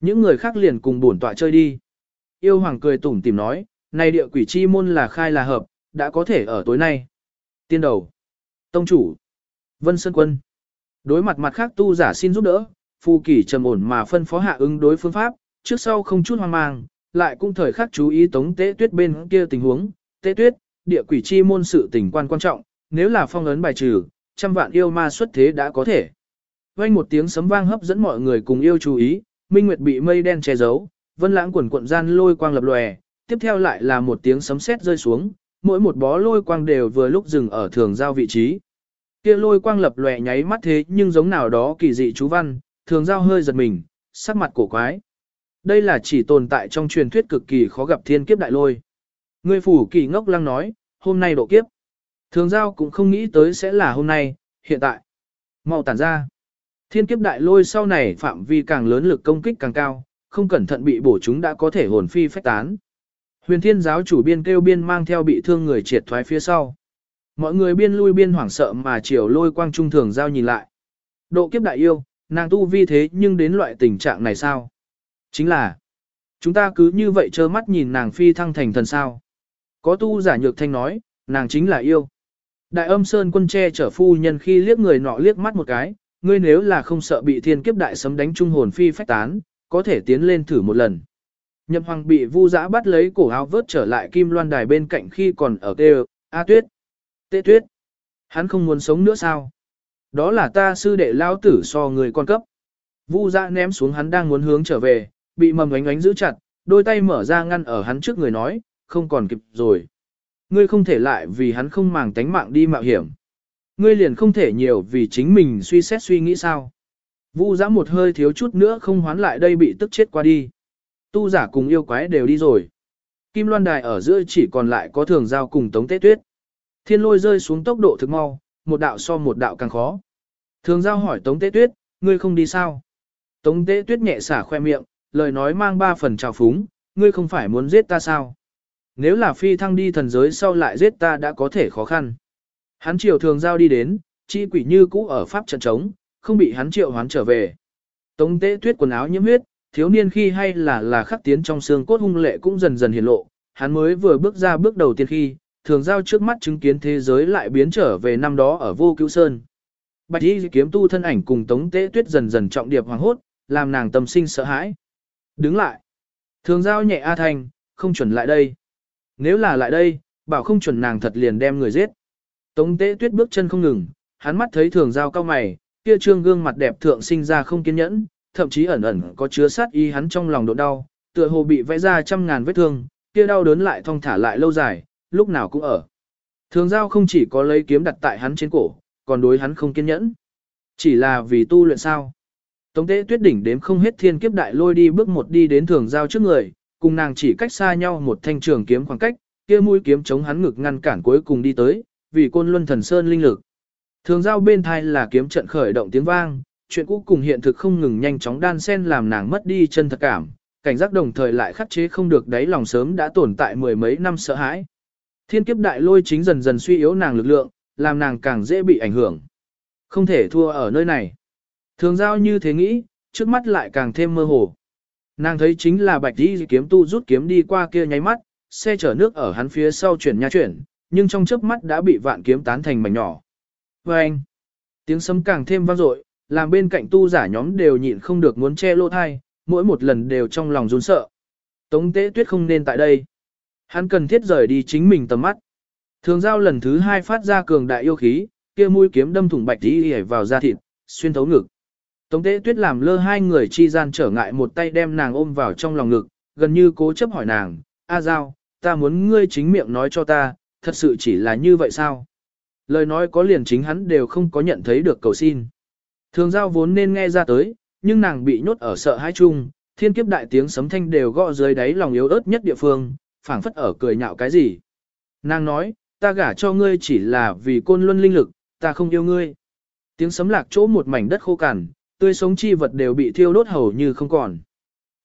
Những người khác liền cùng bổn tọa chơi đi. Yêu hoàng cười tủm tìm nói, này địa quỷ chi môn là khai là hợp, đã có thể ở tối nay. Tiên đầu. Tông chủ. Vân Sơn Quân. Đối mặt mặt khác tu giả xin giúp đỡ, phù kỷ trầm ổn mà phân phó hạ ứng đối phương pháp, trước sau không chút hoang mang, lại cũng thời khắc chú ý tống tế tuyết bên kia tình huống. Tế tuyết, địa quỷ chi môn sự tình quan quan trọng, nếu là phong ấn bài trừ, trăm vạn yêu ma xuất thế đã có thể. Vang một tiếng sấm vang hấp dẫn mọi người cùng yêu chú ý, Minh Nguyệt bị mây đen che giấu, vân lãng quần cuộn gian lôi quang lập lòe, tiếp theo lại là một tiếng sấm sét rơi xuống, mỗi một bó lôi quang đều vừa lúc dừng ở thường giao vị trí. Kia lôi quang lập lòe nháy mắt thế nhưng giống nào đó kỳ dị chú văn, thường giao hơi giật mình, sắc mặt cổ quái. Đây là chỉ tồn tại trong truyền thuyết cực kỳ khó gặp thiên kiếp đại lôi. Người phủ kỳ ngốc lăng nói, hôm nay độ kiếp. Thường giao cũng không nghĩ tới sẽ là hôm nay, hiện tại. mau tản ra. Thiên kiếp đại lôi sau này phạm vi càng lớn lực công kích càng cao, không cẩn thận bị bổ chúng đã có thể hồn phi phách tán. Huyền thiên giáo chủ biên kêu biên mang theo bị thương người triệt thoái phía sau. Mọi người biên lui biên hoảng sợ mà chiều lôi quang trung thường giao nhìn lại. Độ kiếp đại yêu, nàng tu vi thế nhưng đến loại tình trạng này sao? Chính là, chúng ta cứ như vậy trơ mắt nhìn nàng phi thăng thành thần sao. Có tu giả nhược thanh nói, nàng chính là yêu. Đại âm sơn quân che chở phu nhân khi liếc người nọ liếc mắt một cái, ngươi nếu là không sợ bị thiên kiếp đại sấm đánh trung hồn phi phách tán, có thể tiến lên thử một lần. Nhậm hoàng bị vu dã bắt lấy cổ áo vớt trở lại kim loan đài bên cạnh khi còn ở tê A tuyết. Tê tuyết. Hắn không muốn sống nữa sao? Đó là ta sư đệ lao tử so người con cấp. Vu dã ném xuống hắn đang muốn hướng trở về, bị mầm ánh ánh giữ chặt, đôi tay mở ra ngăn ở hắn trước người nói, không còn kịp rồi. Ngươi không thể lại vì hắn không màng tánh mạng đi mạo hiểm. Ngươi liền không thể nhiều vì chính mình suy xét suy nghĩ sao. Vu giã một hơi thiếu chút nữa không hoán lại đây bị tức chết qua đi. Tu giả cùng yêu quái đều đi rồi. Kim loan đài ở giữa chỉ còn lại có thường giao cùng tống tế tuyết. Thiên lôi rơi xuống tốc độ thực mau, một đạo so một đạo càng khó. Thường giao hỏi tống tế tuyết, ngươi không đi sao? Tống tế tuyết nhẹ xả khoe miệng, lời nói mang ba phần trào phúng, ngươi không phải muốn giết ta sao? Nếu là phi thăng đi thần giới sau lại giết ta đã có thể khó khăn. Hắn chiều thường giao đi đến, chi quỷ như cũ ở pháp trận trống, không bị hắn triệu hoán trở về. Tống tế tuyết quần áo nhiễm huyết, thiếu niên khi hay là là khắc tiến trong xương cốt hung lệ cũng dần dần hiển lộ, Hắn mới vừa bước ra bước đầu tiên khi, thường giao trước mắt chứng kiến thế giới lại biến trở về năm đó ở vô cứu sơn. Bạch y kiếm tu thân ảnh cùng tống tế tuyết dần dần trọng điệp hoàng hốt, làm nàng tâm sinh sợ hãi. Đứng lại. Thường giao nhẹ A Thanh, không chuẩn lại đây. Nếu là lại đây, bảo không chuẩn nàng thật liền đem người giết. Tống tế tuyết bước chân không ngừng, hắn mắt thấy thường giao cao mày, kia trương gương mặt đẹp thượng sinh ra không kiên nhẫn, thậm chí ẩn ẩn có chứa sát y hắn trong lòng độ đau, tựa hồ bị vẽ ra trăm ngàn vết thương, kia đau đớn lại thong thả lại lâu dài, lúc nào cũng ở. Thường giao không chỉ có lấy kiếm đặt tại hắn trên cổ, còn đối hắn không kiên nhẫn. Chỉ là vì tu luyện sao. Tống tế tuyết đỉnh đếm không hết thiên kiếp đại lôi đi bước một đi đến thường giao trước người, cùng nàng chỉ cách xa nhau một thanh trường kiếm khoảng cách, kia mũi kiếm chống hắn ngực ngăn cản cuối cùng đi tới, vì côn luân thần sơn linh lực. Thường giao bên thai là kiếm trận khởi động tiếng vang, chuyện cũ cùng hiện thực không ngừng nhanh chóng đan xen làm nàng mất đi chân thật cảm, cảnh giác đồng thời lại khắc chế không được đáy lòng sớm đã tồn tại mười mấy năm sợ hãi. Thiên kiếp đại lôi chính dần dần suy yếu nàng lực lượng, làm nàng càng dễ bị ảnh hưởng. Không thể thua ở nơi này. Thường giao như thế nghĩ, trước mắt lại càng thêm mơ hồ. Nàng thấy chính là bạch đi kiếm tu rút kiếm đi qua kia nháy mắt, xe chở nước ở hắn phía sau chuyển nha chuyển, nhưng trong chớp mắt đã bị vạn kiếm tán thành mảnh nhỏ. Và anh, tiếng sấm càng thêm vang dội, làm bên cạnh tu giả nhóm đều nhịn không được muốn che lỗ thai, mỗi một lần đều trong lòng run sợ. Tống tế tuyết không nên tại đây. Hắn cần thiết rời đi chính mình tầm mắt. Thường giao lần thứ hai phát ra cường đại yêu khí, kia mũi kiếm đâm thủng bạch tí vào da thịt, xuyên thấu ngực. Tống tế tuyết làm lơ hai người chi gian trở ngại một tay đem nàng ôm vào trong lòng ngực, gần như cố chấp hỏi nàng, A Giao, ta muốn ngươi chính miệng nói cho ta, thật sự chỉ là như vậy sao? Lời nói có liền chính hắn đều không có nhận thấy được cầu xin. Thường giao vốn nên nghe ra tới, nhưng nàng bị nhốt ở sợ hãi chung, thiên kiếp đại tiếng sấm thanh đều gõ dưới đáy lòng yếu ớt nhất địa phương, phảng phất ở cười nhạo cái gì. Nàng nói, ta gả cho ngươi chỉ là vì côn luân linh lực, ta không yêu ngươi. Tiếng sấm lạc chỗ một mảnh đất khô cằn, tươi sống chi vật đều bị thiêu đốt hầu như không còn.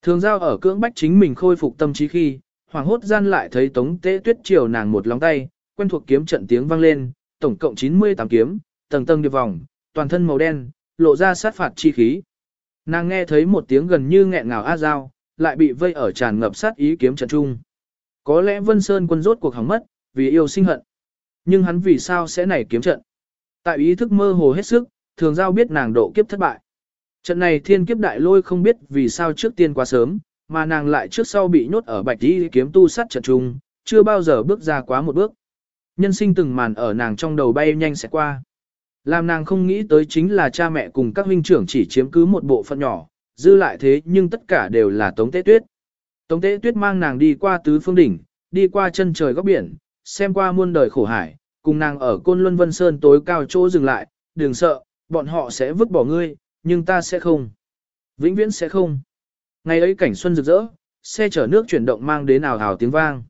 Thường giao ở cưỡng bách chính mình khôi phục tâm trí khi, hoàng hốt gian lại thấy tống tế tuyết chiều nàng một lòng tay, quen thuộc kiếm trận tiếng vang lên, tổng cộng 98 kiếm, tầng tầng điệp vòng, toàn thân màu đen, lộ ra sát phạt chi khí. Nàng nghe thấy một tiếng gần như nghẹn ngào a dao, lại bị vây ở tràn ngập sát ý kiếm trận trung. Có lẽ Vân Sơn quân rốt cuộc hỏng mất, vì yêu sinh hận. Nhưng hắn vì sao sẽ nảy kiếm trận? Tại ý thức mơ hồ hết sức, thường giao biết nàng độ kiếp thất bại. Trận này thiên kiếp đại lôi không biết vì sao trước tiên quá sớm, mà nàng lại trước sau bị nhốt ở bạch đi kiếm tu sát trận trung, chưa bao giờ bước ra quá một bước. Nhân sinh từng màn ở nàng trong đầu bay nhanh sẽ qua. Làm nàng không nghĩ tới chính là cha mẹ cùng các huynh trưởng chỉ chiếm cứ một bộ phận nhỏ, dư lại thế nhưng tất cả đều là Tống Tế Tuyết. Tống Tế Tuyết mang nàng đi qua tứ phương đỉnh, đi qua chân trời góc biển, xem qua muôn đời khổ hải, cùng nàng ở Côn Luân Vân Sơn tối cao chỗ dừng lại, đừng sợ, bọn họ sẽ vứt bỏ ngươi, nhưng ta sẽ không. Vĩnh viễn sẽ không. Ngày ấy cảnh xuân rực rỡ, xe chở nước chuyển động mang đến ào ào tiếng vang.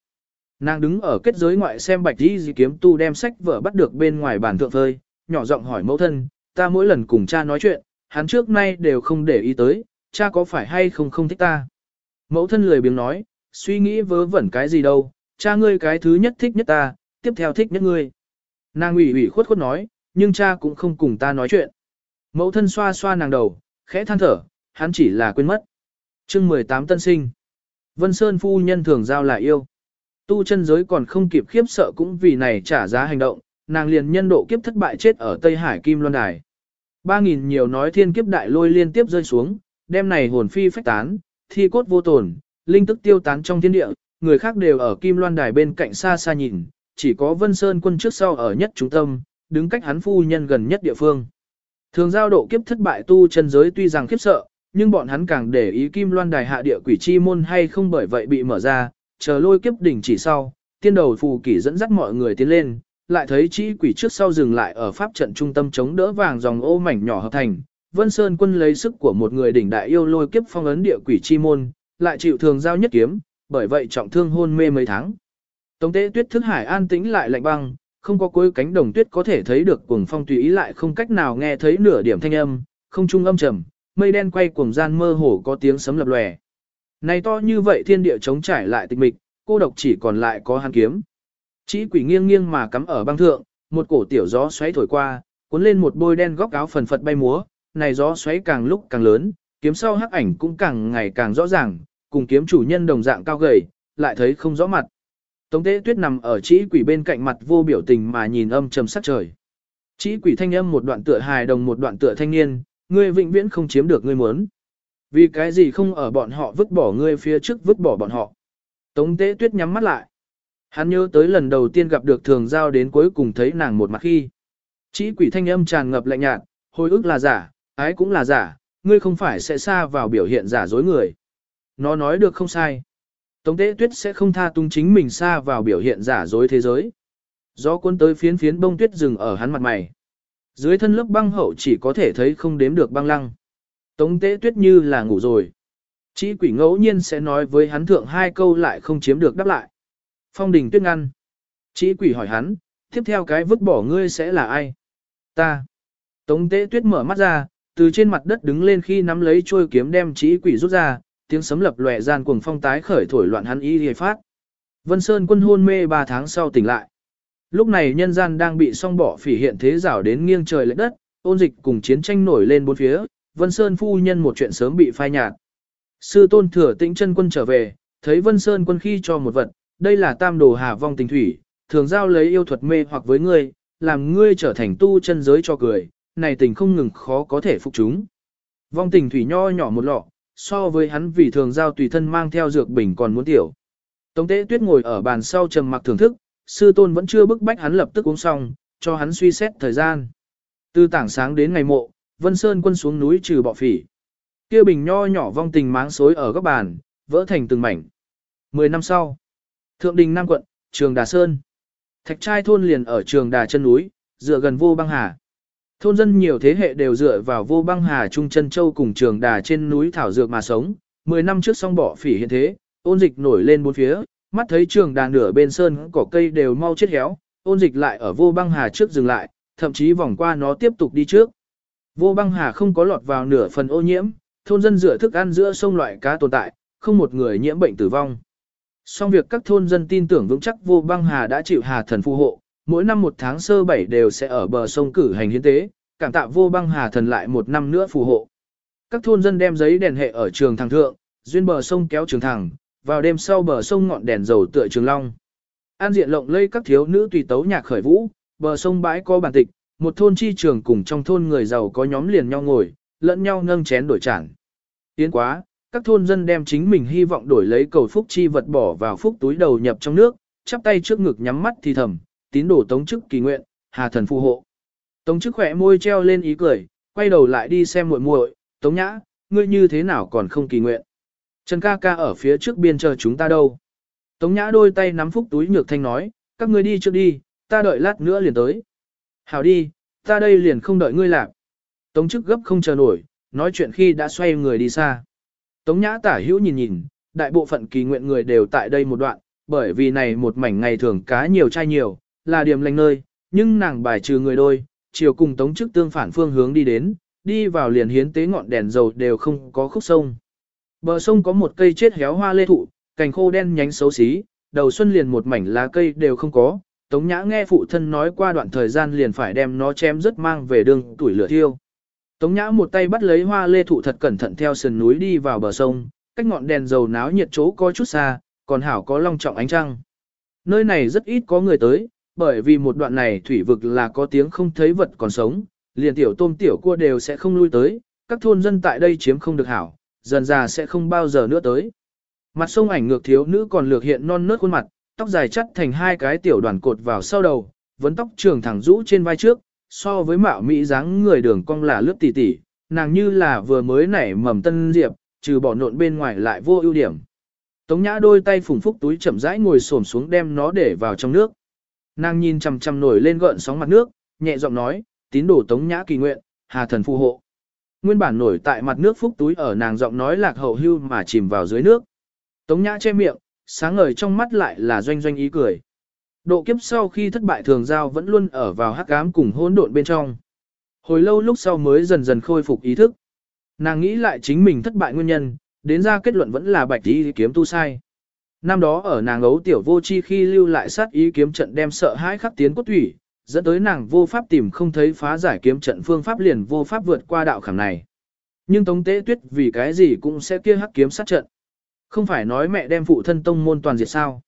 Nàng đứng ở kết giới ngoại xem bạch đi di kiếm tu đem sách vở bắt được bên ngoài bàn thượng phơi, nhỏ giọng hỏi mẫu thân, ta mỗi lần cùng cha nói chuyện, hắn trước nay đều không để ý tới, cha có phải hay không không thích ta. Mẫu thân lười biếng nói, suy nghĩ vớ vẩn cái gì đâu, cha ngươi cái thứ nhất thích nhất ta, tiếp theo thích nhất ngươi. Nàng ủy ủy khuất khuất nói, nhưng cha cũng không cùng ta nói chuyện. Mẫu thân xoa xoa nàng đầu, khẽ than thở, hắn chỉ là quên mất. chương 18 tân sinh. Vân Sơn phu nhân thường giao là yêu. Tu chân giới còn không kịp khiếp sợ cũng vì này trả giá hành động, nàng liền nhân độ kiếp thất bại chết ở Tây Hải Kim Loan Đài. Ba nghìn nhiều nói thiên kiếp đại lôi liên tiếp rơi xuống, đêm này hồn phi phách tán, thi cốt vô tồn, linh tức tiêu tán trong thiên địa, người khác đều ở Kim Loan Đài bên cạnh xa xa nhìn, chỉ có Vân Sơn quân trước sau ở nhất trung tâm, đứng cách hắn phu nhân gần nhất địa phương. Thường giao độ kiếp thất bại tu chân giới tuy rằng khiếp sợ, nhưng bọn hắn càng để ý Kim Loan Đài hạ địa quỷ chi môn hay không bởi vậy bị mở ra, chờ lôi kiếp đỉnh chỉ sau, tiên đầu phù kỷ dẫn dắt mọi người tiến lên, lại thấy chi quỷ trước sau dừng lại ở pháp trận trung tâm chống đỡ vàng dòng ô mảnh nhỏ hợp thành. Vân Sơn quân lấy sức của một người đỉnh đại yêu lôi kiếp phong ấn địa quỷ chi môn, lại chịu thường giao nhất kiếm, bởi vậy trọng thương hôn mê mấy tháng. Tống tế tuyết thức hải an tĩnh lại lạnh băng, không có cuối cánh đồng tuyết có thể thấy được cuồng phong tùy ý lại không cách nào nghe thấy nửa điểm thanh âm, không trung âm trầm, mây đen quay cuồng gian mơ hồ có tiếng sấm lập lòe. Này to như vậy thiên địa chống trải lại tịch mịch, cô độc chỉ còn lại có hàn kiếm. Chỉ quỷ nghiêng nghiêng mà cắm ở băng thượng, một cổ tiểu gió xoáy thổi qua, cuốn lên một bôi đen góc áo phần phật bay múa, này gió xoáy càng lúc càng lớn, kiếm sau hắc ảnh cũng càng ngày càng rõ ràng, cùng kiếm chủ nhân đồng dạng cao gầy, lại thấy không rõ mặt. Tống tế tuyết nằm ở chỉ quỷ bên cạnh mặt vô biểu tình mà nhìn âm trầm sắc trời. Chỉ quỷ thanh âm một đoạn tựa hài đồng một đoạn tựa thanh niên, ngươi vĩnh viễn không chiếm được ngươi muốn. Vì cái gì không ở bọn họ vứt bỏ ngươi phía trước vứt bỏ bọn họ. Tống tế tuyết nhắm mắt lại. Hắn nhớ tới lần đầu tiên gặp được thường giao đến cuối cùng thấy nàng một mặt khi. Chỉ quỷ thanh âm tràn ngập lạnh nhạt, hồi ức là giả, ái cũng là giả, ngươi không phải sẽ xa vào biểu hiện giả dối người. Nó nói được không sai. Tống tế tuyết sẽ không tha tung chính mình xa vào biểu hiện giả dối thế giới. Gió cuốn tới phiến phiến bông tuyết rừng ở hắn mặt mày. Dưới thân lớp băng hậu chỉ có thể thấy không đếm được băng lăng. Tống tế tuyết như là ngủ rồi. Chỉ quỷ ngẫu nhiên sẽ nói với hắn thượng hai câu lại không chiếm được đáp lại. Phong đình tuyết ngăn. Chỉ quỷ hỏi hắn, tiếp theo cái vứt bỏ ngươi sẽ là ai? Ta. Tống tế tuyết mở mắt ra, từ trên mặt đất đứng lên khi nắm lấy chuôi kiếm đem chỉ quỷ rút ra, tiếng sấm lập lòe gian cuồng phong tái khởi thổi loạn hắn y hề phát. Vân Sơn quân hôn mê 3 tháng sau tỉnh lại. Lúc này nhân gian đang bị song bỏ phỉ hiện thế rảo đến nghiêng trời lệ đất, ôn dịch cùng chiến tranh nổi lên bốn phía, Vân Sơn phu nhân một chuyện sớm bị phai nhạt. Sư tôn thừa tĩnh chân quân trở về, thấy Vân Sơn quân khi cho một vật, đây là tam đồ hà vong tình thủy, thường giao lấy yêu thuật mê hoặc với ngươi, làm ngươi trở thành tu chân giới cho cười, này tình không ngừng khó có thể phục chúng. Vong tình thủy nho nhỏ một lọ, so với hắn vì thường giao tùy thân mang theo dược bình còn muốn tiểu. Tống tế tuyết ngồi ở bàn sau trầm mặc thưởng thức, sư tôn vẫn chưa bức bách hắn lập tức uống xong, cho hắn suy xét thời gian. Từ tảng sáng đến ngày mộ, Vân Sơn quân xuống núi trừ bọ phỉ. Kia bình nho nhỏ vong tình máng xối ở góc bàn, vỡ thành từng mảnh. Mười năm sau, Thượng Đình Nam quận, Trường Đà Sơn. Thạch trai thôn liền ở Trường Đà chân núi, dựa gần vô băng hà. Thôn dân nhiều thế hệ đều dựa vào vô băng hà trung chân châu cùng Trường Đà trên núi thảo dược mà sống. Mười năm trước song bỏ phỉ hiện thế, ôn dịch nổi lên bốn phía, mắt thấy Trường Đà nửa bên sơn cỏ cây đều mau chết héo, ôn dịch lại ở vô băng hà trước dừng lại, thậm chí vòng qua nó tiếp tục đi trước. Vô băng hà không có lọt vào nửa phần ô nhiễm, thôn dân rửa thức ăn giữa sông loại cá tồn tại, không một người nhiễm bệnh tử vong. Song việc các thôn dân tin tưởng vững chắc vô băng hà đã chịu hà thần phù hộ, mỗi năm một tháng sơ bảy đều sẽ ở bờ sông cử hành hiến tế, cảm tạ vô băng hà thần lại một năm nữa phù hộ. Các thôn dân đem giấy đèn hệ ở trường thẳng thượng, duyên bờ sông kéo trường thẳng, vào đêm sau bờ sông ngọn đèn dầu tựa trường long. An diện lộng lây các thiếu nữ tùy tấu nhạc khởi vũ, bờ sông bãi có bản tịch, một thôn chi trường cùng trong thôn người giàu có nhóm liền nhau ngồi, lẫn nhau nâng chén đổi chản. Tiến quá, các thôn dân đem chính mình hy vọng đổi lấy cầu phúc chi vật bỏ vào phúc túi đầu nhập trong nước, chắp tay trước ngực nhắm mắt thì thầm, tín đồ tống chức kỳ nguyện, hà thần phù hộ. Tống chức khỏe môi treo lên ý cười, quay đầu lại đi xem muội muội, tống nhã, ngươi như thế nào còn không kỳ nguyện. Trần ca ca ở phía trước biên chờ chúng ta đâu. Tống nhã đôi tay nắm phúc túi nhược thanh nói, các ngươi đi trước đi, ta đợi lát nữa liền tới. Hảo đi, ta đây liền không đợi ngươi làm. Tống chức gấp không chờ nổi, nói chuyện khi đã xoay người đi xa. Tống nhã tả hữu nhìn nhìn, đại bộ phận kỳ nguyện người đều tại đây một đoạn, bởi vì này một mảnh ngày thường cá nhiều trai nhiều, là điểm lành nơi, nhưng nàng bài trừ người đôi, chiều cùng tống chức tương phản phương hướng đi đến, đi vào liền hiến tế ngọn đèn dầu đều không có khúc sông. Bờ sông có một cây chết héo hoa lê thụ, cành khô đen nhánh xấu xí, đầu xuân liền một mảnh lá cây đều không có, Tống Nhã nghe phụ thân nói qua đoạn thời gian liền phải đem nó chém rất mang về đường tuổi lửa thiêu. Tống Nhã một tay bắt lấy hoa lê thụ thật cẩn thận theo sườn núi đi vào bờ sông, cách ngọn đèn dầu náo nhiệt chỗ có chút xa, còn hảo có long trọng ánh trăng. Nơi này rất ít có người tới, bởi vì một đoạn này thủy vực là có tiếng không thấy vật còn sống, liền tiểu tôm tiểu cua đều sẽ không lui tới, các thôn dân tại đây chiếm không được hảo, dần già sẽ không bao giờ nữa tới. Mặt sông ảnh ngược thiếu nữ còn lược hiện non nớt khuôn mặt, tóc dài chắt thành hai cái tiểu đoàn cột vào sau đầu, vấn tóc trường thẳng rũ trên vai trước, so với mạo mỹ dáng người đường cong là lướt tỉ tỉ, nàng như là vừa mới nảy mầm tân diệp, trừ bỏ nộn bên ngoài lại vô ưu điểm. Tống Nhã đôi tay phùng phúc túi chậm rãi ngồi xổm xuống đem nó để vào trong nước. Nàng nhìn chằm chằm nổi lên gợn sóng mặt nước, nhẹ giọng nói, tín đồ Tống Nhã kỳ nguyện, Hà thần phù hộ. Nguyên bản nổi tại mặt nước phúc túi ở nàng giọng nói lạc hậu hưu mà chìm vào dưới nước. Tống Nhã che miệng, sáng ngời trong mắt lại là doanh doanh ý cười. Độ kiếp sau khi thất bại thường giao vẫn luôn ở vào hắc ám cùng hỗn độn bên trong. Hồi lâu lúc sau mới dần dần khôi phục ý thức. Nàng nghĩ lại chính mình thất bại nguyên nhân, đến ra kết luận vẫn là bạch ý kiếm tu sai. Năm đó ở nàng ấu tiểu vô chi khi lưu lại sát ý kiếm trận đem sợ hãi khắc tiến cốt thủy, dẫn tới nàng vô pháp tìm không thấy phá giải kiếm trận phương pháp liền vô pháp vượt qua đạo khảm này. Nhưng Tống Tế Tuyết vì cái gì cũng sẽ kia hắc kiếm sát trận. Không phải nói mẹ đem phụ thân tông môn toàn diệt sao.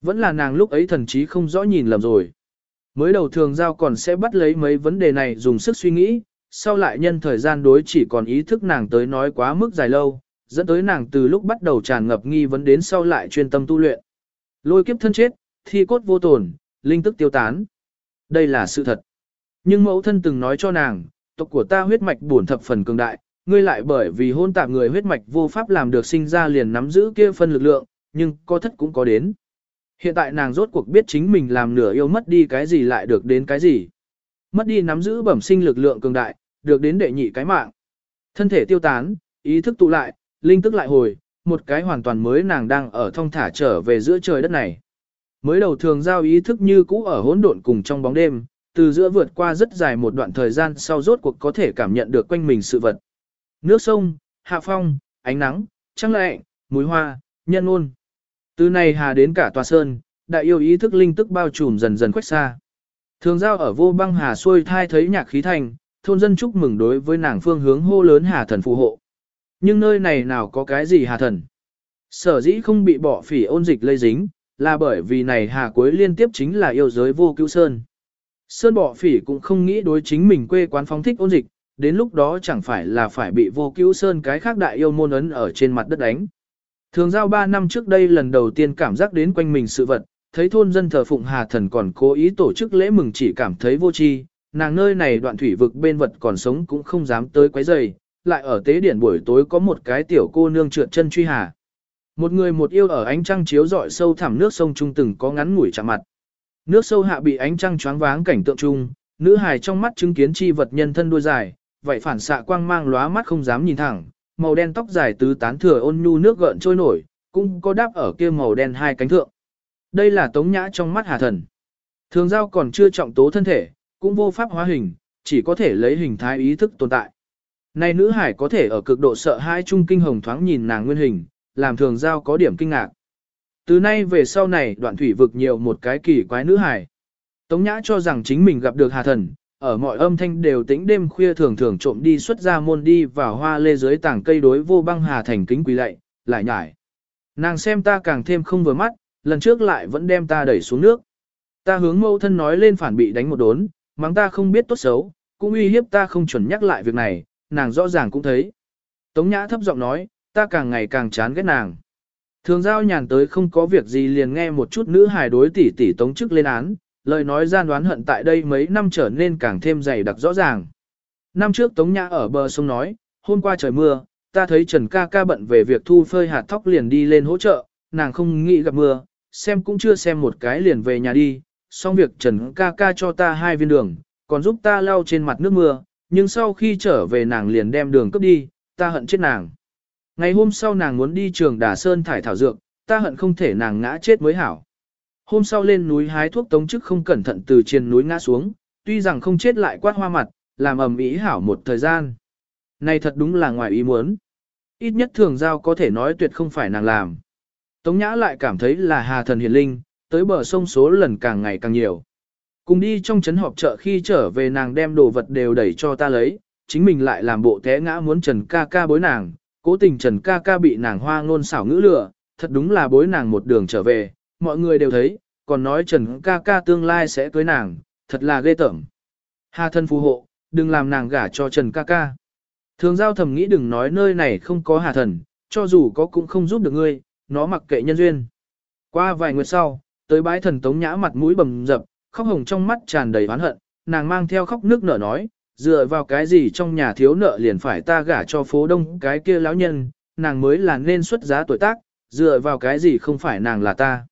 Vẫn là nàng lúc ấy thần trí không rõ nhìn lầm rồi. Mới đầu thường giao còn sẽ bắt lấy mấy vấn đề này dùng sức suy nghĩ, sau lại nhân thời gian đối chỉ còn ý thức nàng tới nói quá mức dài lâu, dẫn tới nàng từ lúc bắt đầu tràn ngập nghi vấn đến sau lại chuyên tâm tu luyện. Lôi kiếp thân chết, thi cốt vô tổn, linh tức tiêu tán. Đây là sự thật. Nhưng mẫu thân từng nói cho nàng, tộc của ta huyết mạch bổn thập phần cường đại, ngươi lại bởi vì hôn tạp người huyết mạch vô pháp làm được sinh ra liền nắm giữ kia phân lực lượng, nhưng có thất cũng có đến. Hiện tại nàng rốt cuộc biết chính mình làm nửa yêu mất đi cái gì lại được đến cái gì. Mất đi nắm giữ bẩm sinh lực lượng cường đại, được đến đệ nhị cái mạng. Thân thể tiêu tán, ý thức tụ lại, linh tức lại hồi, một cái hoàn toàn mới nàng đang ở thông thả trở về giữa trời đất này. Mới đầu thường giao ý thức như cũ ở hỗn độn cùng trong bóng đêm, từ giữa vượt qua rất dài một đoạn thời gian sau rốt cuộc có thể cảm nhận được quanh mình sự vật. Nước sông, hạ phong, ánh nắng, trăng lệ, mùi hoa, nhân ôn. Từ này hà đến cả tòa sơn, đại yêu ý thức linh tức bao trùm dần dần quét xa. Thường giao ở vô băng hà xuôi thai thấy nhạc khí thành, thôn dân chúc mừng đối với nàng phương hướng hô lớn hà thần phù hộ. Nhưng nơi này nào có cái gì hà thần? Sở dĩ không bị bỏ phỉ ôn dịch lây dính, là bởi vì này hà cuối liên tiếp chính là yêu giới vô cứu sơn. Sơn bỏ phỉ cũng không nghĩ đối chính mình quê quán phóng thích ôn dịch, đến lúc đó chẳng phải là phải bị vô cứu sơn cái khác đại yêu môn ấn ở trên mặt đất đánh. Thường giao 3 năm trước đây lần đầu tiên cảm giác đến quanh mình sự vật, thấy thôn dân thờ phụng hà thần còn cố ý tổ chức lễ mừng chỉ cảm thấy vô tri, nàng nơi này đoạn thủy vực bên vật còn sống cũng không dám tới quấy rầy, lại ở tế điển buổi tối có một cái tiểu cô nương trượt chân truy hà. Một người một yêu ở ánh trăng chiếu rọi sâu thẳm nước sông trung từng có ngắn ngủi chạm mặt. Nước sâu hạ bị ánh trăng choáng váng cảnh tượng trung, nữ hài trong mắt chứng kiến chi vật nhân thân đuôi dài, vậy phản xạ quang mang lóa mắt không dám nhìn thẳng, màu đen tóc dài tứ tán thừa ôn nhu nước gợn trôi nổi, cũng có đáp ở kia màu đen hai cánh thượng. Đây là tống nhã trong mắt hà thần. Thường giao còn chưa trọng tố thân thể, cũng vô pháp hóa hình, chỉ có thể lấy hình thái ý thức tồn tại. Này nữ hải có thể ở cực độ sợ hãi trung kinh hồng thoáng nhìn nàng nguyên hình, làm thường giao có điểm kinh ngạc. Từ nay về sau này đoạn thủy vực nhiều một cái kỳ quái nữ hải. Tống Nhã cho rằng chính mình gặp được hà thần, ở mọi âm thanh đều tĩnh đêm khuya thường thường trộm đi xuất ra môn đi vào hoa lê dưới tảng cây đối vô băng hà thành kính quý lạy, lại nhải. Nàng xem ta càng thêm không vừa mắt, lần trước lại vẫn đem ta đẩy xuống nước. Ta hướng mẫu thân nói lên phản bị đánh một đốn, mắng ta không biết tốt xấu, cũng uy hiếp ta không chuẩn nhắc lại việc này, nàng rõ ràng cũng thấy. Tống Nhã thấp giọng nói, ta càng ngày càng chán ghét nàng. Thường giao nhàn tới không có việc gì liền nghe một chút nữ hài đối tỷ tỷ tống chức lên án, lời nói gian đoán hận tại đây mấy năm trở nên càng thêm dày đặc rõ ràng. Năm trước Tống Nhã ở bờ sông nói, hôm qua trời mưa, ta thấy Trần ca ca bận về việc thu phơi hạt thóc liền đi lên hỗ trợ, nàng không nghĩ gặp mưa, xem cũng chưa xem một cái liền về nhà đi, xong việc Trần ca ca cho ta hai viên đường, còn giúp ta lau trên mặt nước mưa, nhưng sau khi trở về nàng liền đem đường cấp đi, ta hận chết nàng. Ngày hôm sau nàng muốn đi trường Đà Sơn thải thảo dược, ta hận không thể nàng ngã chết mới hảo. Hôm sau lên núi hái thuốc tống chức không cẩn thận từ trên núi ngã xuống, tuy rằng không chết lại quát hoa mặt, làm ầm ĩ hảo một thời gian. Này thật đúng là ngoài ý muốn. Ít nhất thường giao có thể nói tuyệt không phải nàng làm. Tống Nhã lại cảm thấy là hà thần hiền linh, tới bờ sông số lần càng ngày càng nhiều. Cùng đi trong chấn họp chợ khi trở về nàng đem đồ vật đều đẩy cho ta lấy, chính mình lại làm bộ té ngã muốn Trần ca ca bối nàng, cố tình Trần ca ca bị nàng hoa ngôn xảo ngữ lừa, thật đúng là bối nàng một đường trở về, mọi người đều thấy, còn nói Trần ca ca tương lai sẽ cưới nàng, thật là ghê tởm. Hà thân phù hộ, đừng làm nàng gả cho Trần ca ca. Thường giao thầm nghĩ đừng nói nơi này không có hà thần, cho dù có cũng không giúp được ngươi, nó mặc kệ nhân duyên. Qua vài nguyệt sau, tới bái thần tống nhã mặt mũi bầm dập, khóc hồng trong mắt tràn đầy oán hận, nàng mang theo khóc nước nở nói, dựa vào cái gì trong nhà thiếu nợ liền phải ta gả cho phố đông cái kia lão nhân, nàng mới là nên xuất giá tuổi tác, dựa vào cái gì không phải nàng là ta.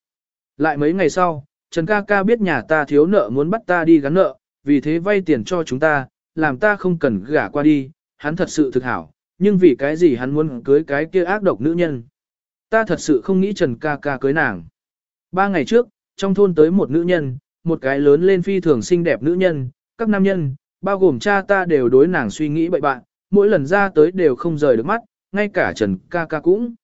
Lại mấy ngày sau, Trần ca ca biết nhà ta thiếu nợ muốn bắt ta đi gắn nợ, vì thế vay tiền cho chúng ta, làm ta không cần gả qua đi, hắn thật sự thực hảo, nhưng vì cái gì hắn muốn cưới cái kia ác độc nữ nhân. Ta thật sự không nghĩ Trần ca ca cưới nàng. Ba ngày trước, trong thôn tới một nữ nhân, một cái lớn lên phi thường xinh đẹp nữ nhân, các nam nhân, bao gồm cha ta đều đối nàng suy nghĩ bậy bạn, mỗi lần ra tới đều không rời được mắt, ngay cả Trần ca ca cũng.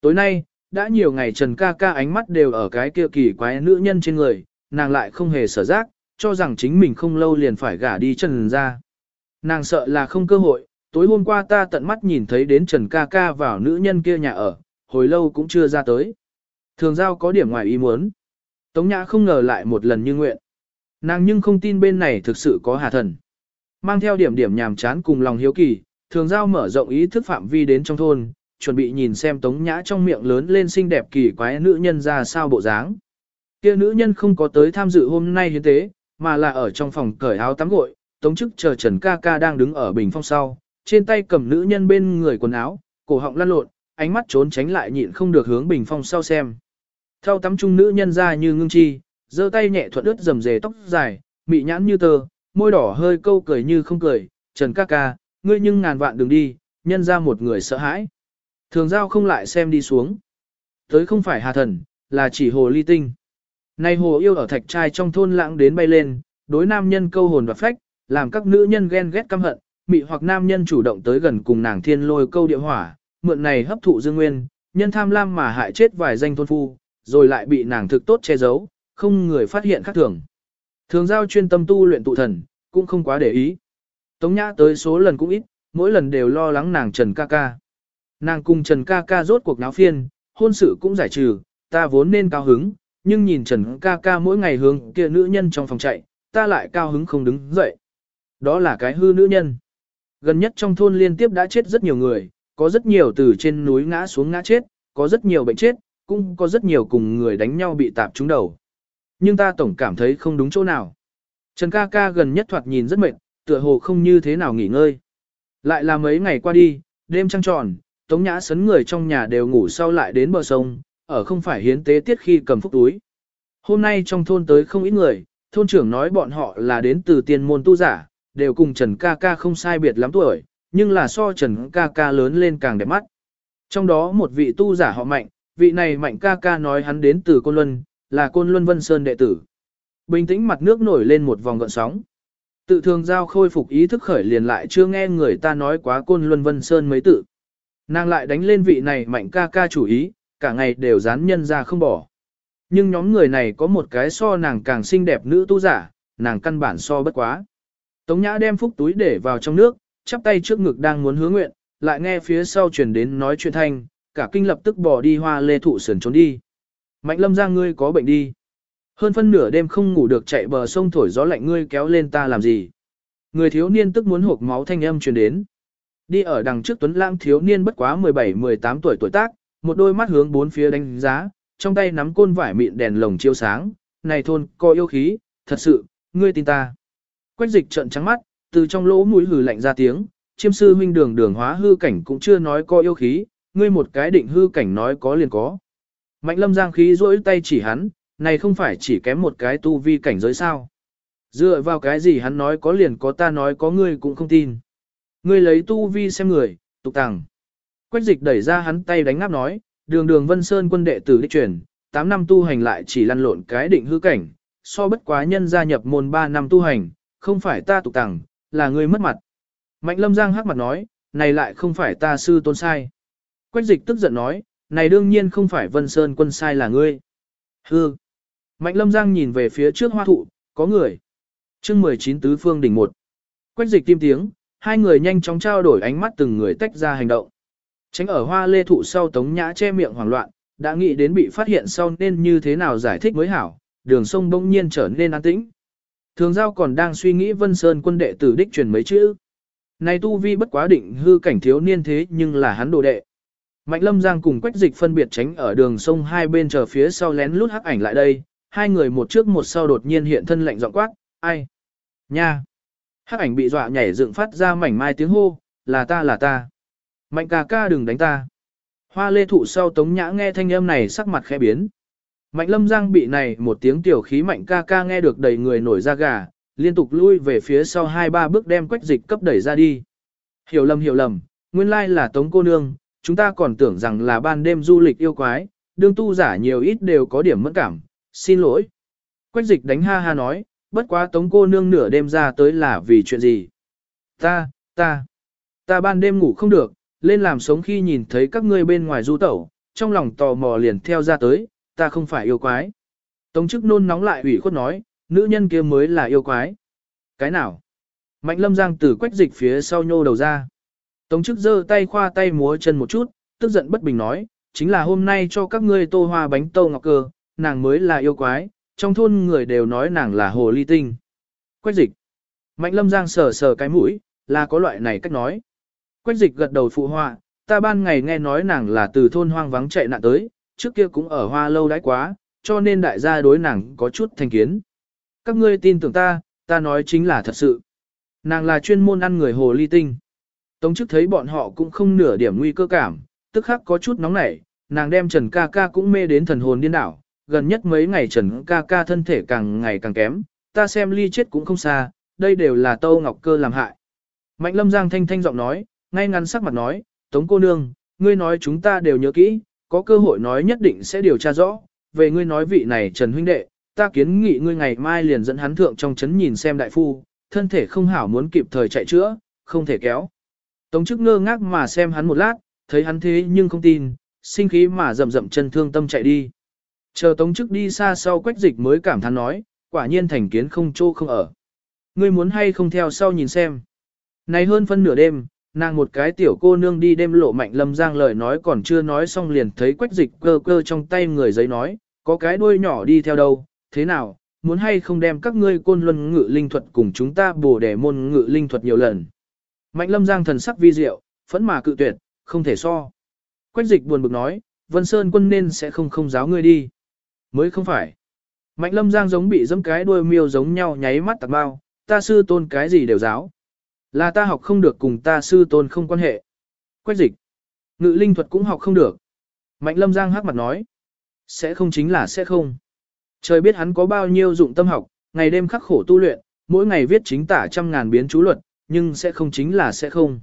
Tối nay, đã nhiều ngày Trần ca ca ánh mắt đều ở cái kia kỳ quái nữ nhân trên người, nàng lại không hề sở giác, cho rằng chính mình không lâu liền phải gả đi Trần ra. Nàng sợ là không cơ hội, tối hôm qua ta tận mắt nhìn thấy đến Trần ca ca vào nữ nhân kia nhà ở, hồi lâu cũng chưa ra tới. Thường giao có điểm ngoài ý muốn. Tống Nhã không ngờ lại một lần như nguyện. Nàng nhưng không tin bên này thực sự có hà thần. Mang theo điểm điểm nhàm chán cùng lòng hiếu kỳ, thường giao mở rộng ý thức phạm vi đến trong thôn, chuẩn bị nhìn xem Tống Nhã trong miệng lớn lên xinh đẹp kỳ quái nữ nhân ra sao bộ dáng. Kia nữ nhân không có tới tham dự hôm nay hiến tế, mà là ở trong phòng cởi áo tắm gội, Tống chức chờ Trần ca ca đang đứng ở bình phong sau, trên tay cầm nữ nhân bên người quần áo, cổ họng lăn lộn, ánh mắt trốn tránh lại nhịn không được hướng bình phong sau xem. Theo tắm trung nữ nhân ra như ngưng chi, giơ tay nhẹ thuận ướt rầm rề tóc dài, mị nhãn như tơ, môi đỏ hơi câu cười như không cười, Trần ca ca, ngươi nhưng ngàn vạn đừng đi, nhân ra một người sợ hãi. Thường giao không lại xem đi xuống. Tới không phải hà thần, là chỉ hồ ly tinh. Nay hồ yêu ở thạch trai trong thôn lãng đến bay lên, đối nam nhân câu hồn và phách, làm các nữ nhân ghen ghét căm hận, mị hoặc nam nhân chủ động tới gần cùng nàng thiên lôi câu địa hỏa, mượn này hấp thụ dương nguyên, nhân tham lam mà hại chết vài danh thôn phu, rồi lại bị nàng thực tốt che giấu, không người phát hiện khác thường. Thường giao chuyên tâm tu luyện tụ thần, cũng không quá để ý. Tống nhã tới số lần cũng ít, mỗi lần đều lo lắng nàng Trần ca ca. Nàng cùng Trần ca ca rốt cuộc náo phiên, hôn sự cũng giải trừ, ta vốn nên cao hứng, nhưng nhìn Trần ca ca mỗi ngày hướng kia nữ nhân trong phòng chạy, ta lại cao hứng không đứng dậy. Đó là cái hư nữ nhân. Gần nhất trong thôn liên tiếp đã chết rất nhiều người, có rất nhiều từ trên núi ngã xuống ngã chết, có rất nhiều bệnh chết, cũng có rất nhiều cùng người đánh nhau bị tạp trúng đầu. Nhưng ta tổng cảm thấy không đúng chỗ nào. Trần ca ca gần nhất thoạt nhìn rất mệt, tựa hồ không như thế nào nghỉ ngơi. Lại là mấy ngày qua đi, đêm trăng tròn, tống nhã sấn người trong nhà đều ngủ sau lại đến bờ sông, ở không phải hiến tế tiết khi cầm phúc túi. Hôm nay trong thôn tới không ít người, thôn trưởng nói bọn họ là đến từ tiên môn tu giả, đều cùng Trần ca ca không sai biệt lắm tuổi, nhưng là so Trần ca ca lớn lên càng đẹp mắt. Trong đó một vị tu giả họ mạnh, vị này mạnh ca ca nói hắn đến từ Côn Luân, là Côn Luân Vân Sơn đệ tử. Bình tĩnh mặt nước nổi lên một vòng gợn sóng. Tự thường giao khôi phục ý thức khởi liền lại chưa nghe người ta nói quá Côn Luân Vân Sơn mấy tự. Nàng lại đánh lên vị này mạnh ca ca chủ ý, cả ngày đều dán nhân ra không bỏ. Nhưng nhóm người này có một cái so nàng càng xinh đẹp nữ tu giả, nàng căn bản so bất quá. Tống Nhã đem phúc túi để vào trong nước, chắp tay trước ngực đang muốn hứa nguyện, lại nghe phía sau truyền đến nói chuyện thanh, cả kinh lập tức bỏ đi hoa lê thụ sườn trốn đi. Mạnh lâm ra ngươi có bệnh đi. Hơn phân nửa đêm không ngủ được chạy bờ sông thổi gió lạnh ngươi kéo lên ta làm gì. Người thiếu niên tức muốn hộp máu thanh âm truyền đến. Đi ở đằng trước tuấn lãng thiếu niên bất quá 17-18 tuổi tuổi tác, một đôi mắt hướng bốn phía đánh giá, trong tay nắm côn vải mịn đèn lồng chiếu sáng, này thôn có yêu khí, thật sự, ngươi tin ta. Quách dịch trợn trắng mắt, từ trong lỗ mũi hừ lạnh ra tiếng, chiêm sư huynh đường đường hóa hư cảnh cũng chưa nói có yêu khí, ngươi một cái định hư cảnh nói có liền có. Mạnh lâm giang khí rỗi tay chỉ hắn, này không phải chỉ kém một cái tu vi cảnh giới sao. Dựa vào cái gì hắn nói có liền có ta nói có ngươi cũng không tin. Ngươi lấy tu vi xem người, tục tàng. Quách dịch đẩy ra hắn tay đánh ngáp nói, đường đường vân sơn quân đệ tử đích truyền, 8 năm tu hành lại chỉ lăn lộn cái định hư cảnh, so bất quá nhân gia nhập môn 3 năm tu hành, không phải ta tục tàng, là ngươi mất mặt. Mạnh lâm giang hắc mặt nói, này lại không phải ta sư tôn sai. Quách dịch tức giận nói, này đương nhiên không phải vân sơn quân sai là ngươi. Hư. Mạnh lâm giang nhìn về phía trước hoa thụ, có người. chương 19 tứ phương đỉnh một. Quách dịch tim tiếng, hai người nhanh chóng trao đổi ánh mắt từng người tách ra hành động. Tránh ở hoa lê thụ sau tống nhã che miệng hoảng loạn, đã nghĩ đến bị phát hiện sau nên như thế nào giải thích mới hảo, đường sông bỗng nhiên trở nên an tĩnh. Thường giao còn đang suy nghĩ Vân Sơn quân đệ tử đích truyền mấy chữ. Này tu vi bất quá định hư cảnh thiếu niên thế nhưng là hắn đồ đệ. Mạnh lâm giang cùng quách dịch phân biệt tránh ở đường sông hai bên chờ phía sau lén lút hắc ảnh lại đây, hai người một trước một sau đột nhiên hiện thân lạnh giọng quát, ai? Nha! Hắc ảnh bị dọa nhảy dựng phát ra mảnh mai tiếng hô, là ta là ta. Mạnh ca ca đừng đánh ta. Hoa lê thụ sau tống nhã nghe thanh âm này sắc mặt khẽ biến. Mạnh lâm giang bị này một tiếng tiểu khí mạnh ca ca nghe được đầy người nổi da gà, liên tục lui về phía sau hai ba bước đem quách dịch cấp đẩy ra đi. Hiểu lầm hiểu lầm, nguyên lai là tống cô nương, chúng ta còn tưởng rằng là ban đêm du lịch yêu quái, đương tu giả nhiều ít đều có điểm mẫn cảm, xin lỗi. Quách dịch đánh ha ha nói, bất quá tống cô nương nửa đêm ra tới là vì chuyện gì. Ta, ta, ta ban đêm ngủ không được, lên làm sống khi nhìn thấy các ngươi bên ngoài du tẩu, trong lòng tò mò liền theo ra tới, ta không phải yêu quái. Tống chức nôn nóng lại ủy khuất nói, nữ nhân kia mới là yêu quái. Cái nào? Mạnh lâm giang từ quách dịch phía sau nhô đầu ra. Tống chức giơ tay khoa tay múa chân một chút, tức giận bất bình nói, chính là hôm nay cho các ngươi tô hoa bánh tô ngọc cơ, nàng mới là yêu quái, trong thôn người đều nói nàng là hồ ly tinh. Quách dịch. Mạnh lâm giang sờ sờ cái mũi, là có loại này cách nói. Quách dịch gật đầu phụ họa, ta ban ngày nghe nói nàng là từ thôn hoang vắng chạy nạn tới, trước kia cũng ở hoa lâu đãi quá, cho nên đại gia đối nàng có chút thành kiến. Các ngươi tin tưởng ta, ta nói chính là thật sự. Nàng là chuyên môn ăn người hồ ly tinh. Tống chức thấy bọn họ cũng không nửa điểm nguy cơ cảm, tức khắc có chút nóng nảy, nàng đem Trần ca ca cũng mê đến thần hồn điên đảo, gần nhất mấy ngày Trần ca ca thân thể càng ngày càng kém, ta xem ly chết cũng không xa, đây đều là Tâu Ngọc Cơ làm hại. Mạnh lâm giang thanh thanh giọng nói, ngay ngắn sắc mặt nói, Tống cô nương, ngươi nói chúng ta đều nhớ kỹ, có cơ hội nói nhất định sẽ điều tra rõ, về ngươi nói vị này Trần huynh đệ, ta kiến nghị ngươi ngày mai liền dẫn hắn thượng trong chấn nhìn xem đại phu, thân thể không hảo muốn kịp thời chạy chữa, không thể kéo. Tống chức ngơ ngác mà xem hắn một lát, thấy hắn thế nhưng không tin, sinh khí mà rậm rậm chân thương tâm chạy đi. Chờ tống chức đi xa sau quách dịch mới cảm thán nói, quả nhiên thành kiến không chỗ không ở. Ngươi muốn hay không theo sau nhìn xem. Này hơn phân nửa đêm, nàng một cái tiểu cô nương đi đêm lộ mạnh lâm giang lời nói còn chưa nói xong liền thấy quách dịch cơ cơ trong tay người giấy nói, có cái đuôi nhỏ đi theo đâu, thế nào, muốn hay không đem các ngươi côn luân ngự linh thuật cùng chúng ta bổ để môn ngự linh thuật nhiều lần. Mạnh lâm giang thần sắc vi diệu, phẫn mà cự tuyệt, không thể so. Quách dịch buồn bực nói, Vân Sơn quân nên sẽ không không giáo ngươi đi. Mới không phải. Mạnh lâm giang giống bị dẫm cái đuôi miêu giống nhau nháy mắt tạc bao, ta sư tôn cái gì đều giáo. Là ta học không được cùng ta sư tôn không quan hệ. Quách dịch. Ngự linh thuật cũng học không được. Mạnh lâm giang hắc mặt nói. Sẽ không chính là sẽ không. Trời biết hắn có bao nhiêu dụng tâm học, ngày đêm khắc khổ tu luyện, mỗi ngày viết chính tả trăm ngàn biến chú luật, nhưng sẽ không chính là sẽ không.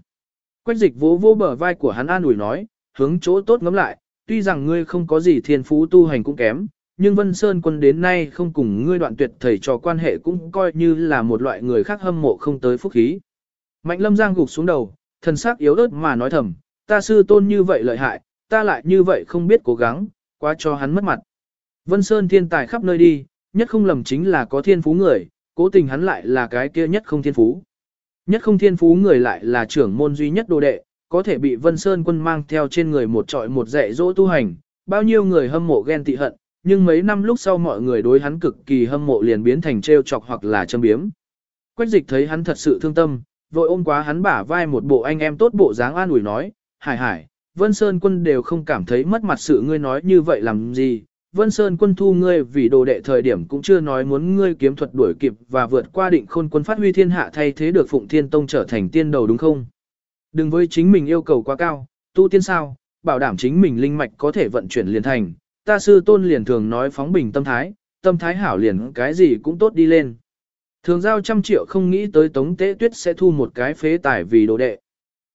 Quách dịch vỗ vỗ bờ vai của hắn an ủi nói, hướng chỗ tốt ngắm lại, tuy rằng ngươi không có gì thiên phú tu hành cũng kém, nhưng Vân Sơn quân đến nay không cùng ngươi đoạn tuyệt thầy trò quan hệ cũng coi như là một loại người khác hâm mộ không tới phúc khí. Mạnh lâm giang gục xuống đầu, thần sắc yếu ớt mà nói thầm, ta sư tôn như vậy lợi hại, ta lại như vậy không biết cố gắng, quá cho hắn mất mặt. Vân Sơn thiên tài khắp nơi đi, nhất không lầm chính là có thiên phú người, cố tình hắn lại là cái kia nhất không thiên phú. Nhất không thiên phú người lại là trưởng môn duy nhất đồ đệ, có thể bị Vân Sơn quân mang theo trên người một trọi một dạy dỗ tu hành, bao nhiêu người hâm mộ ghen tị hận, nhưng mấy năm lúc sau mọi người đối hắn cực kỳ hâm mộ liền biến thành trêu chọc hoặc là châm biếm. Quách dịch thấy hắn thật sự thương tâm, vội ôm quá hắn bả vai một bộ anh em tốt bộ dáng an ủi nói, hải hải, Vân Sơn quân đều không cảm thấy mất mặt sự ngươi nói như vậy làm gì, Vân Sơn quân thu ngươi vì đồ đệ thời điểm cũng chưa nói muốn ngươi kiếm thuật đuổi kịp và vượt qua định khôn quân phát huy thiên hạ thay thế được Phụng Thiên Tông trở thành tiên đầu đúng không? Đừng với chính mình yêu cầu quá cao, tu tiên sao, bảo đảm chính mình linh mạch có thể vận chuyển liền thành, ta sư tôn liền thường nói phóng bình tâm thái, tâm thái hảo liền cái gì cũng tốt đi lên. Thường giao trăm triệu không nghĩ tới Tống Tế Tuyết sẽ thu một cái phế tài vì đồ đệ.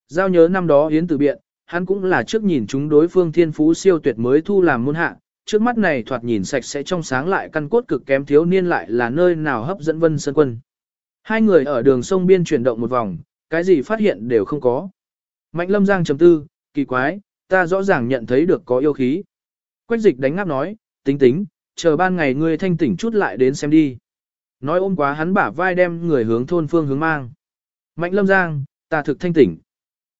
Giao nhớ năm đó Yến Từ Biện, hắn cũng là trước nhìn chúng đối phương thiên phú siêu tuyệt mới thu làm môn hạ, trước mắt này thoạt nhìn sạch sẽ trong sáng lại căn cốt cực kém thiếu niên lại là nơi nào hấp dẫn Vân Sơn Quân. Hai người ở đường sông biên chuyển động một vòng, cái gì phát hiện đều không có. Mạnh lâm giang chấm tư, kỳ quái, ta rõ ràng nhận thấy được có yêu khí. Quách dịch đánh ngáp nói, tính tính, chờ ban ngày ngươi thanh tỉnh chút lại đến xem đi. Nói ôm quá hắn bả vai đem người hướng thôn phương hướng mang. Mạnh lâm giang, ta thực thanh tỉnh.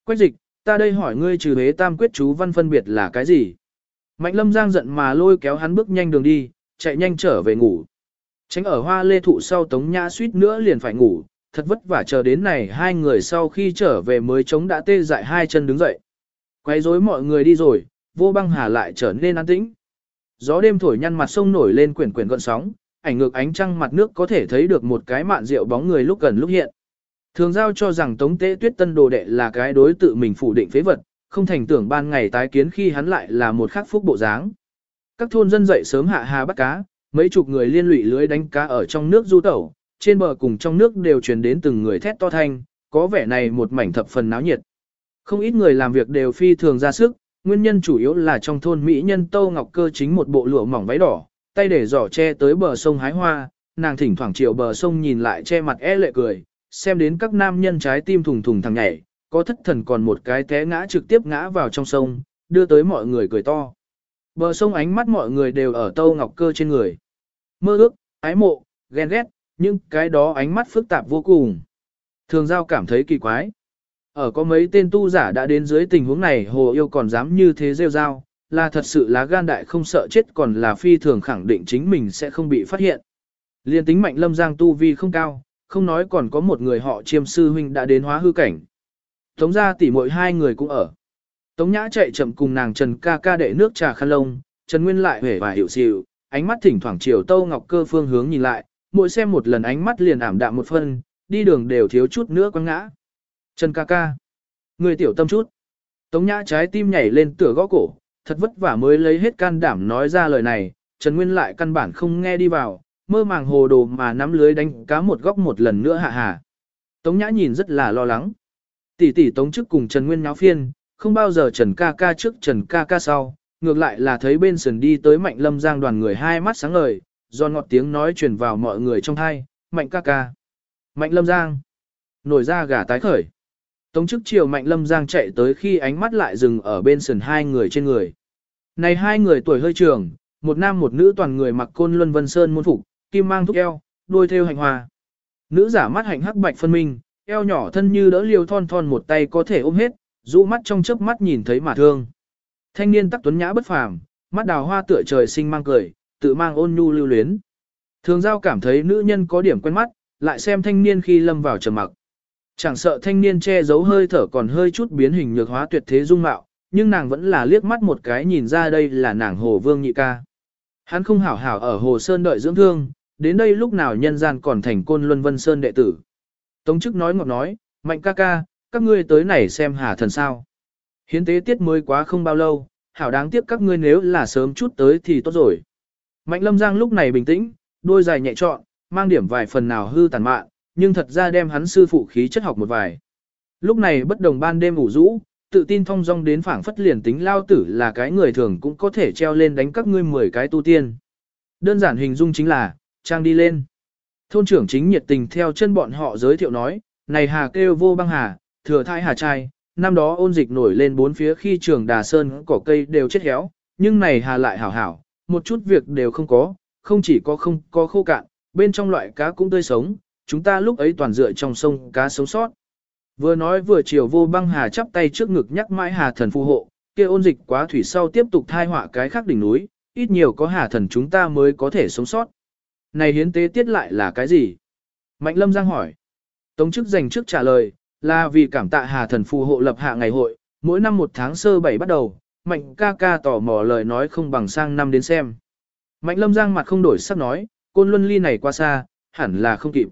Quách dịch, ta đây hỏi ngươi trừ hế tam quyết chú văn phân biệt là cái gì? Mạnh lâm giang giận mà lôi kéo hắn bước nhanh đường đi, chạy nhanh trở về ngủ. Tránh ở hoa lê thụ sau tống nhã suýt nữa liền phải ngủ, thật vất vả chờ đến này hai người sau khi trở về mới chống đã tê dại hai chân đứng dậy. Quay rối mọi người đi rồi, vô băng hà lại trở nên an tĩnh. Gió đêm thổi nhăn mặt sông nổi lên quyển quyển gọn sóng, ảnh ngược ánh trăng mặt nước có thể thấy được một cái mạn rượu bóng người lúc gần lúc hiện. Thường giao cho rằng Tống Tế Tuyết Tân đồ đệ là cái đối tự mình phủ định phế vật, không thành tưởng ban ngày tái kiến khi hắn lại là một khắc phúc bộ dáng. Các thôn dân dậy sớm hạ hà bắt cá, mấy chục người liên lụy lưới đánh cá ở trong nước du tẩu, trên bờ cùng trong nước đều truyền đến từng người thét to thanh, có vẻ này một mảnh thập phần náo nhiệt. Không ít người làm việc đều phi thường ra sức, nguyên nhân chủ yếu là trong thôn Mỹ nhân Tô Ngọc Cơ chính một bộ lụa mỏng váy đỏ, tay để giỏ che tới bờ sông hái hoa, nàng thỉnh thoảng chiều bờ sông nhìn lại che mặt e lệ cười, xem đến các nam nhân trái tim thùng thùng thằng nhảy, có thất thần còn một cái té ngã trực tiếp ngã vào trong sông, đưa tới mọi người cười to. Bờ sông ánh mắt mọi người đều ở Tô Ngọc Cơ trên người. Mơ ước, ái mộ, ghen ghét, nhưng cái đó ánh mắt phức tạp vô cùng. Thường giao cảm thấy kỳ quái. Ở có mấy tên tu giả đã đến dưới tình huống này hồ yêu còn dám như thế rêu rao, là thật sự lá gan đại không sợ chết còn là phi thường khẳng định chính mình sẽ không bị phát hiện. Liên tính mạnh lâm giang tu vi không cao, không nói còn có một người họ chiêm sư huynh đã đến hóa hư cảnh. Tống ra tỉ mỗi hai người cũng ở. Tống nhã chạy chậm cùng nàng Trần ca ca đệ nước trà khăn lông, Trần Nguyên lại hể và hiểu xịu, ánh mắt thỉnh thoảng chiều Tâu Ngọc Cơ phương hướng nhìn lại, mỗi xem một lần ánh mắt liền ảm đạm một phân, đi đường đều thiếu chút nữa quăng ngã. Trần ca ca. Người tiểu tâm chút. Tống nhã trái tim nhảy lên tựa gõ cổ, thật vất vả mới lấy hết can đảm nói ra lời này, Trần Nguyên lại căn bản không nghe đi vào, mơ màng hồ đồ mà nắm lưới đánh cá một góc một lần nữa hạ hà. Tống nhã nhìn rất là lo lắng. Tỷ tỷ Tống chức cùng Trần Nguyên nháo phiên, không bao giờ Trần ca ca trước Trần ca ca sau, ngược lại là thấy bên sườn đi tới Mạnh Lâm Giang đoàn người hai mắt sáng ngời, do ngọt tiếng nói truyền vào mọi người trong thai, Mạnh ca ca. Mạnh Lâm Giang. Nổi ra gà tái khởi. Tống chức chiều Mạnh Lâm Giang chạy tới khi ánh mắt lại dừng ở bên sườn hai người trên người. Này hai người tuổi hơi trường, một nam một nữ toàn người mặc côn luân vân sơn môn phục, kim mang thúc eo, đuôi theo hành hoa. Nữ giả mắt hạnh hắc bạch phân minh, eo nhỏ thân như đỡ liều thon thon một tay có thể ôm hết, rũ mắt trong chớp mắt nhìn thấy mà thương. Thanh niên tắc tuấn nhã bất phàm, mắt đào hoa tựa trời sinh mang cười, tự mang ôn nhu lưu luyến. Thường giao cảm thấy nữ nhân có điểm quen mắt, lại xem thanh niên khi lâm vào trầm mặc. Chẳng sợ thanh niên che giấu hơi thở còn hơi chút biến hình nhược hóa tuyệt thế dung mạo, nhưng nàng vẫn là liếc mắt một cái nhìn ra đây là nàng hồ vương nhị ca. Hắn không hảo hảo ở hồ sơn đợi dưỡng thương, đến đây lúc nào nhân gian còn thành côn luân vân sơn đệ tử. Tống chức nói ngọt nói, mạnh ca ca, các ngươi tới này xem hà thần sao. Hiến tế tiết mới quá không bao lâu, hảo đáng tiếc các ngươi nếu là sớm chút tới thì tốt rồi. Mạnh lâm giang lúc này bình tĩnh, đôi dài nhẹ trọn, mang điểm vài phần nào hư tàn mạn, nhưng thật ra đem hắn sư phụ khí chất học một vài. Lúc này bất đồng ban đêm ngủ rũ, tự tin thông dong đến phảng phất liền tính lao tử là cái người thường cũng có thể treo lên đánh các ngươi 10 cái tu tiên. Đơn giản hình dung chính là, trang đi lên. Thôn trưởng chính nhiệt tình theo chân bọn họ giới thiệu nói, này hà kêu vô băng hà, thừa thai hà trai, năm đó ôn dịch nổi lên bốn phía khi trường đà sơn cỏ cây đều chết héo, nhưng này hà lại hảo hảo, một chút việc đều không có, không chỉ có không có khô cạn, bên trong loại cá cũng tươi sống, chúng ta lúc ấy toàn dựa trong sông cá sống sót. Vừa nói vừa chiều vô băng hà chắp tay trước ngực nhắc mãi hà thần phù hộ, kia ôn dịch quá thủy sau tiếp tục thai họa cái khác đỉnh núi, ít nhiều có hà thần chúng ta mới có thể sống sót. Này hiến tế tiết lại là cái gì? Mạnh lâm giang hỏi. Tống chức dành trước trả lời, là vì cảm tạ hà thần phù hộ lập hạ ngày hội, mỗi năm một tháng sơ bảy bắt đầu, mạnh ca ca tỏ mò lời nói không bằng sang năm đến xem. Mạnh lâm giang mặt không đổi sắc nói, côn luân ly này qua xa, hẳn là không kịp.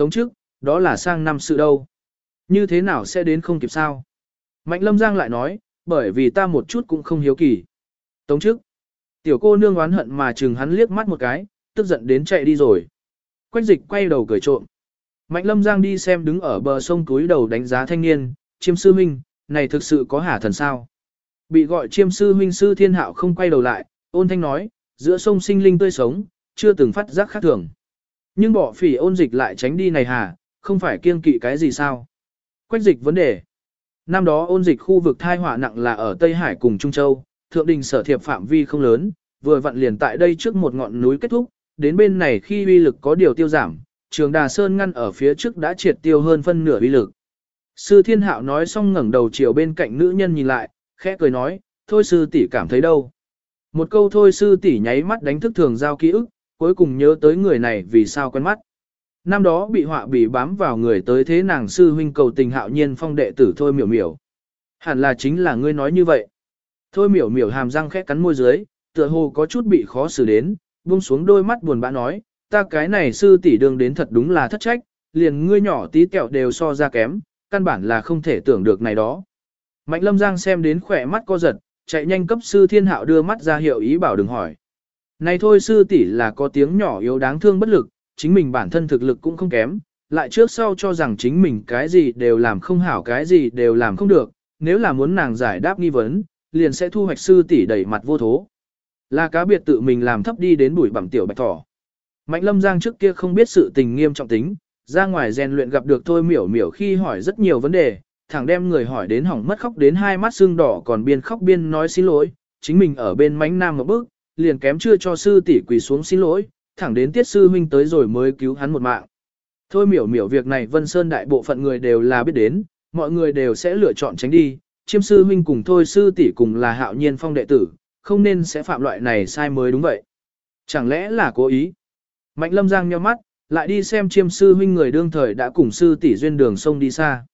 Tống chức, đó là sang năm sự đâu. Như thế nào sẽ đến không kịp sao? Mạnh lâm giang lại nói, bởi vì ta một chút cũng không hiếu kỳ. Tống chức, tiểu cô nương oán hận mà chừng hắn liếc mắt một cái, tức giận đến chạy đi rồi. Quách dịch quay đầu cười trộm. Mạnh lâm giang đi xem đứng ở bờ sông túi đầu đánh giá thanh niên, chiêm sư minh, này thực sự có hả thần sao? Bị gọi chiêm sư minh sư thiên hạo không quay đầu lại, ôn thanh nói, giữa sông sinh linh tươi sống, chưa từng phát giác khác thường. Nhưng bỏ phỉ ôn dịch lại tránh đi này hà, không phải kiêng kỵ cái gì sao? Quách dịch vấn đề. Năm đó ôn dịch khu vực thai họa nặng là ở Tây Hải cùng Trung Châu, thượng đình sở thiệp phạm vi không lớn, vừa vặn liền tại đây trước một ngọn núi kết thúc, đến bên này khi uy lực có điều tiêu giảm, trường đà sơn ngăn ở phía trước đã triệt tiêu hơn phân nửa uy lực. Sư thiên hạo nói xong ngẩng đầu chiều bên cạnh nữ nhân nhìn lại, khẽ cười nói, thôi sư tỷ cảm thấy đâu. Một câu thôi sư tỷ nháy mắt đánh thức thường giao ký ức, cuối cùng nhớ tới người này vì sao quen mắt. Năm đó bị họa bị bám vào người tới thế nàng sư huynh cầu tình hạo nhiên phong đệ tử thôi miểu miểu. Hẳn là chính là ngươi nói như vậy. Thôi miểu miểu hàm răng khẽ cắn môi dưới, tựa hồ có chút bị khó xử đến, buông xuống đôi mắt buồn bã nói, ta cái này sư tỷ đương đến thật đúng là thất trách, liền ngươi nhỏ tí kẹo đều so ra kém, căn bản là không thể tưởng được này đó. Mạnh lâm giang xem đến khỏe mắt co giật, chạy nhanh cấp sư thiên hạo đưa mắt ra hiệu ý bảo đừng hỏi. Này thôi sư tỷ là có tiếng nhỏ yếu đáng thương bất lực, chính mình bản thân thực lực cũng không kém, lại trước sau cho rằng chính mình cái gì đều làm không hảo cái gì đều làm không được, nếu là muốn nàng giải đáp nghi vấn, liền sẽ thu hoạch sư tỷ đẩy mặt vô thố. Là cá biệt tự mình làm thấp đi đến bụi bẩm tiểu bạch thỏ. Mạnh lâm giang trước kia không biết sự tình nghiêm trọng tính, ra ngoài rèn luyện gặp được thôi miểu miểu khi hỏi rất nhiều vấn đề, thẳng đem người hỏi đến hỏng mất khóc đến hai mắt xương đỏ còn biên khóc biên nói xin lỗi, chính mình ở bên mánh nam một bước, liền kém chưa cho sư tỷ quỳ xuống xin lỗi, thẳng đến tiết sư huynh tới rồi mới cứu hắn một mạng. Thôi miểu miểu việc này Vân Sơn đại bộ phận người đều là biết đến, mọi người đều sẽ lựa chọn tránh đi, chiêm sư huynh cùng thôi sư tỷ cùng là hạo nhiên phong đệ tử, không nên sẽ phạm loại này sai mới đúng vậy. Chẳng lẽ là cố ý? Mạnh lâm giang nheo mắt, lại đi xem chiêm sư huynh người đương thời đã cùng sư tỷ duyên đường sông đi xa.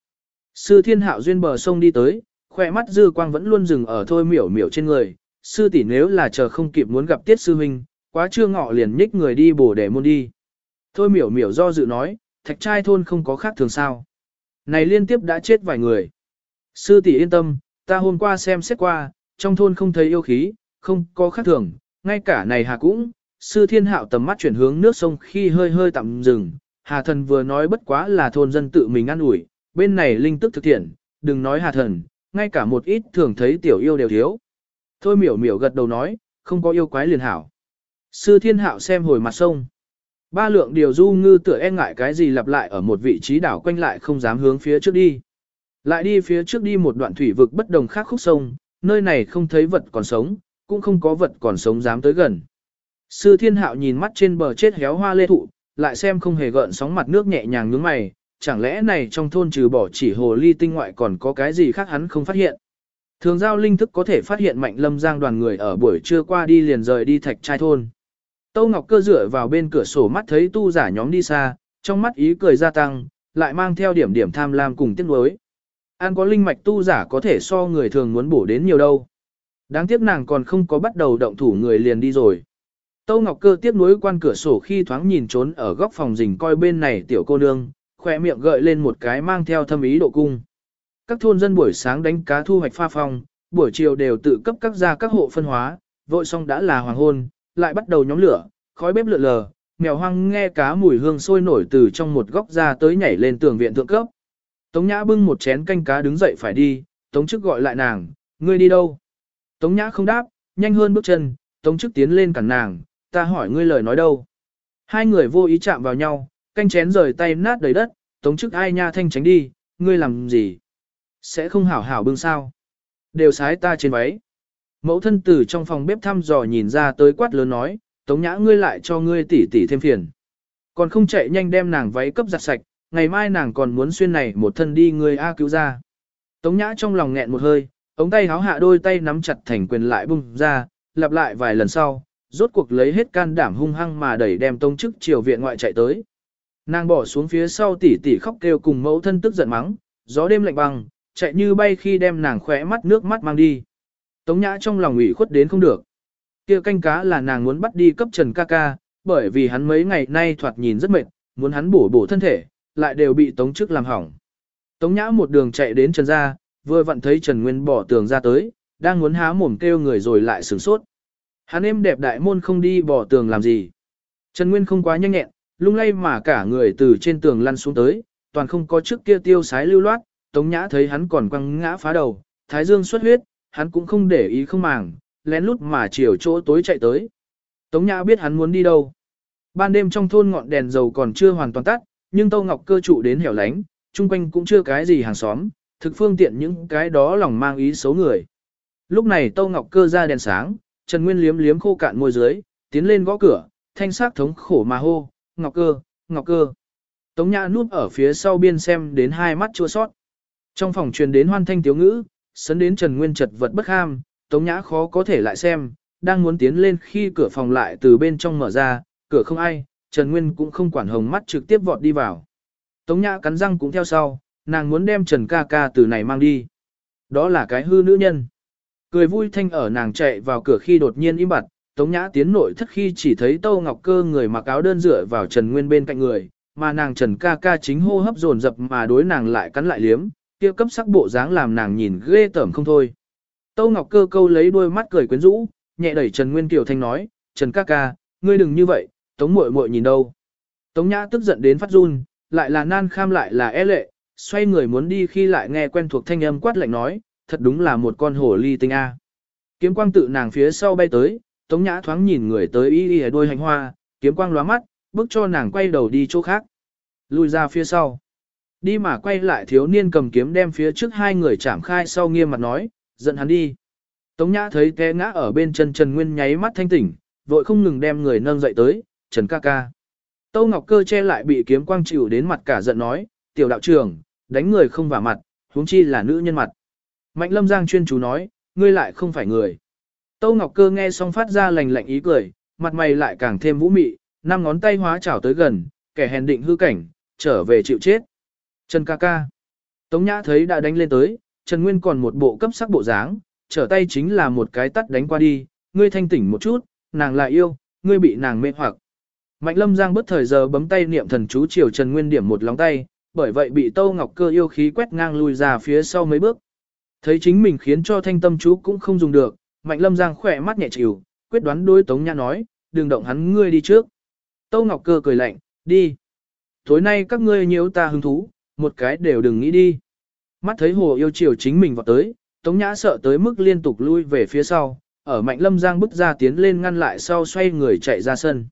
Sư thiên hạo duyên bờ sông đi tới, khỏe mắt dư quang vẫn luôn dừng ở thôi miểu miểu trên người. Sư tỷ nếu là chờ không kịp muốn gặp tiết sư huynh, quá trưa ngọ liền nhích người đi bổ để môn đi. Thôi miểu miểu do dự nói, thạch trai thôn không có khác thường sao. Này liên tiếp đã chết vài người. Sư tỷ yên tâm, ta hôm qua xem xét qua, trong thôn không thấy yêu khí, không có khác thường, ngay cả này hà cũng, sư thiên hạo tầm mắt chuyển hướng nước sông khi hơi hơi tạm dừng, hà thần vừa nói bất quá là thôn dân tự mình ăn ủi bên này linh tức thực thiện, đừng nói hà thần, ngay cả một ít thường thấy tiểu yêu đều thiếu. Thôi miểu miểu gật đầu nói, không có yêu quái liền hảo. Sư thiên hạo xem hồi mặt sông. Ba lượng điều du ngư tựa e ngại cái gì lặp lại ở một vị trí đảo quanh lại không dám hướng phía trước đi. Lại đi phía trước đi một đoạn thủy vực bất đồng khác khúc sông, nơi này không thấy vật còn sống, cũng không có vật còn sống dám tới gần. Sư thiên hạo nhìn mắt trên bờ chết héo hoa lê thụ, lại xem không hề gợn sóng mặt nước nhẹ nhàng nhướng mày, chẳng lẽ này trong thôn trừ bỏ chỉ hồ ly tinh ngoại còn có cái gì khác hắn không phát hiện. Thường giao linh thức có thể phát hiện mạnh lâm giang đoàn người ở buổi trưa qua đi liền rời đi thạch trai thôn. Tâu Ngọc cơ dựa vào bên cửa sổ mắt thấy tu giả nhóm đi xa, trong mắt ý cười gia tăng, lại mang theo điểm điểm tham lam cùng tiếc nuối. An có linh mạch tu giả có thể so người thường muốn bổ đến nhiều đâu. Đáng tiếc nàng còn không có bắt đầu động thủ người liền đi rồi. Tâu Ngọc Cơ tiếp nối quan cửa sổ khi thoáng nhìn trốn ở góc phòng rình coi bên này tiểu cô nương, khỏe miệng gợi lên một cái mang theo thâm ý độ cung. Các thôn dân buổi sáng đánh cá thu hoạch pha phong, buổi chiều đều tự cấp các gia các hộ phân hóa, vội xong đã là hoàng hôn, lại bắt đầu nhóm lửa, khói bếp lượn lờ, mèo hoang nghe cá mùi hương sôi nổi từ trong một góc ra tới nhảy lên tường viện thượng cấp. Tống Nhã bưng một chén canh cá đứng dậy phải đi, Tống Chức gọi lại nàng, ngươi đi đâu? Tống Nhã không đáp, nhanh hơn bước chân, Tống Chức tiến lên cản nàng, ta hỏi ngươi lời nói đâu? Hai người vô ý chạm vào nhau, canh chén rời tay nát đầy đất, Tống Chức ai nha thanh tránh đi, ngươi làm gì? Sẽ không hảo hảo bưng sao? Đều sái ta trên váy. Mẫu thân tử trong phòng bếp thăm dò nhìn ra tới quát lớn nói, Tống Nhã ngươi lại cho ngươi tỉ tỉ thêm phiền. Còn không chạy nhanh đem nàng váy cấp giặt sạch, ngày mai nàng còn muốn xuyên này một thân đi người A cứu ra. Tống nhã trong lòng nghẹn một hơi, ống tay háo hạ đôi tay nắm chặt thành quyền lại bung ra, lặp lại vài lần sau, rốt cuộc lấy hết can đảm hung hăng mà đẩy đem tông chức triều viện ngoại chạy tới. Nàng bỏ xuống phía sau tỉ tỉ khóc kêu cùng mẫu thân tức giận mắng, gió đêm lạnh băng, chạy như bay khi đem nàng khỏe mắt nước mắt mang đi. Tống nhã trong lòng ủy khuất đến không được. kia canh cá là nàng muốn bắt đi cấp trần ca ca, bởi vì hắn mấy ngày nay thoạt nhìn rất mệt, muốn hắn bổ bổ thân thể, lại đều bị Tống Chức làm hỏng. Tống Nhã một đường chạy đến Trần gia, vừa vặn thấy Trần Nguyên bỏ tường ra tới, đang muốn há mồm kêu người rồi lại sửng sốt. Hắn em đẹp đại môn không đi bỏ tường làm gì. Trần Nguyên không quá nhanh nhẹn, lung lay mà cả người từ trên tường lăn xuống tới, toàn không có trước kia tiêu sái lưu loát, Tống Nhã thấy hắn còn quăng ngã phá đầu, thái dương xuất huyết, hắn cũng không để ý không màng, lén lút mà chiều chỗ tối chạy tới. Tống Nhã biết hắn muốn đi đâu. Ban đêm trong thôn ngọn đèn dầu còn chưa hoàn toàn tắt, nhưng Tâu Ngọc cơ trụ đến hẻo lánh, chung quanh cũng chưa cái gì hàng xóm, thực phương tiện những cái đó lòng mang ý xấu người. Lúc này Tâu Ngọc cơ ra đèn sáng, Trần Nguyên liếm liếm khô cạn môi dưới, tiến lên gõ cửa, thanh sắc thống khổ mà hô, Ngọc cơ, Ngọc cơ. Tống Nhã núp ở phía sau biên xem đến hai mắt chua sót. Trong phòng truyền đến hoan thanh tiếu ngữ, sấn đến Trần Nguyên chật vật bất ham, Tống Nhã khó có thể lại xem, đang muốn tiến lên khi cửa phòng lại từ bên trong mở ra, cửa không ai, Trần Nguyên cũng không quản hồng mắt trực tiếp vọt đi vào. Tống Nhã cắn răng cũng theo sau, nàng muốn đem Trần ca ca từ này mang đi. Đó là cái hư nữ nhân. Cười vui thanh ở nàng chạy vào cửa khi đột nhiên im bặt, Tống Nhã tiến nội thất khi chỉ thấy Tâu Ngọc Cơ người mặc áo đơn dựa vào Trần Nguyên bên cạnh người, mà nàng Trần ca ca chính hô hấp dồn dập mà đối nàng lại cắn lại liếm, kia cấp sắc bộ dáng làm nàng nhìn ghê tởm không thôi. Tâu Ngọc Cơ câu lấy đôi mắt cười quyến rũ, nhẹ đẩy Trần Nguyên Kiều Thanh nói, Trần ca ca, ngươi đừng như vậy, Tống muội muội nhìn đâu. Tống Nhã tức giận đến phát run, lại là nan kham lại là e lệ, xoay người muốn đi khi lại nghe quen thuộc thanh âm quát lạnh nói, thật đúng là một con hổ ly tinh A. Kiếm quang tự nàng phía sau bay tới, Tống Nhã thoáng nhìn người tới y y đôi hành hoa, kiếm quang lóa mắt, bước cho nàng quay đầu đi chỗ khác. Lùi ra phía sau. Đi mà quay lại thiếu niên cầm kiếm đem phía trước hai người chạm khai sau nghiêm mặt nói, giận hắn đi. Tống Nhã thấy té ngã ở bên chân Trần Nguyên nháy mắt thanh tỉnh, vội không ngừng đem người nâng dậy tới, Trần ca ca. Tâu Ngọc Cơ che lại bị kiếm quang chịu đến mặt cả giận nói, tiểu đạo trưởng, đánh người không vào mặt, huống chi là nữ nhân mặt. Mạnh lâm giang chuyên chú nói, ngươi lại không phải người. Tâu Ngọc Cơ nghe xong phát ra lành lạnh ý cười, mặt mày lại càng thêm vũ mị, năm ngón tay hóa chảo tới gần, kẻ hèn định hư cảnh, trở về chịu chết. Trần ca ca. Tống Nhã thấy đã đánh lên tới, Trần Nguyên còn một bộ cấp sắc bộ dáng, trở tay chính là một cái tắt đánh qua đi, ngươi thanh tỉnh một chút, nàng lại yêu, ngươi bị nàng mê hoặc. Mạnh Lâm Giang bất thời giờ bấm tay niệm thần chú chiều Trần Nguyên điểm một lóng tay, bởi vậy bị Tâu Ngọc Cơ yêu khí quét ngang lùi ra phía sau mấy bước. Thấy chính mình khiến cho thanh tâm chú cũng không dùng được, Mạnh Lâm Giang khỏe mắt nhẹ chịu, quyết đoán đối Tống Nhã nói, đừng động hắn ngươi đi trước. Tâu Ngọc Cơ cười lạnh, đi. Tối nay các ngươi nhiễu ta hứng thú, một cái đều đừng nghĩ đi. Mắt thấy hồ yêu chiều chính mình vào tới, Tống Nhã sợ tới mức liên tục lui về phía sau, ở Mạnh Lâm Giang bước ra tiến lên ngăn lại sau xoay người chạy ra sân.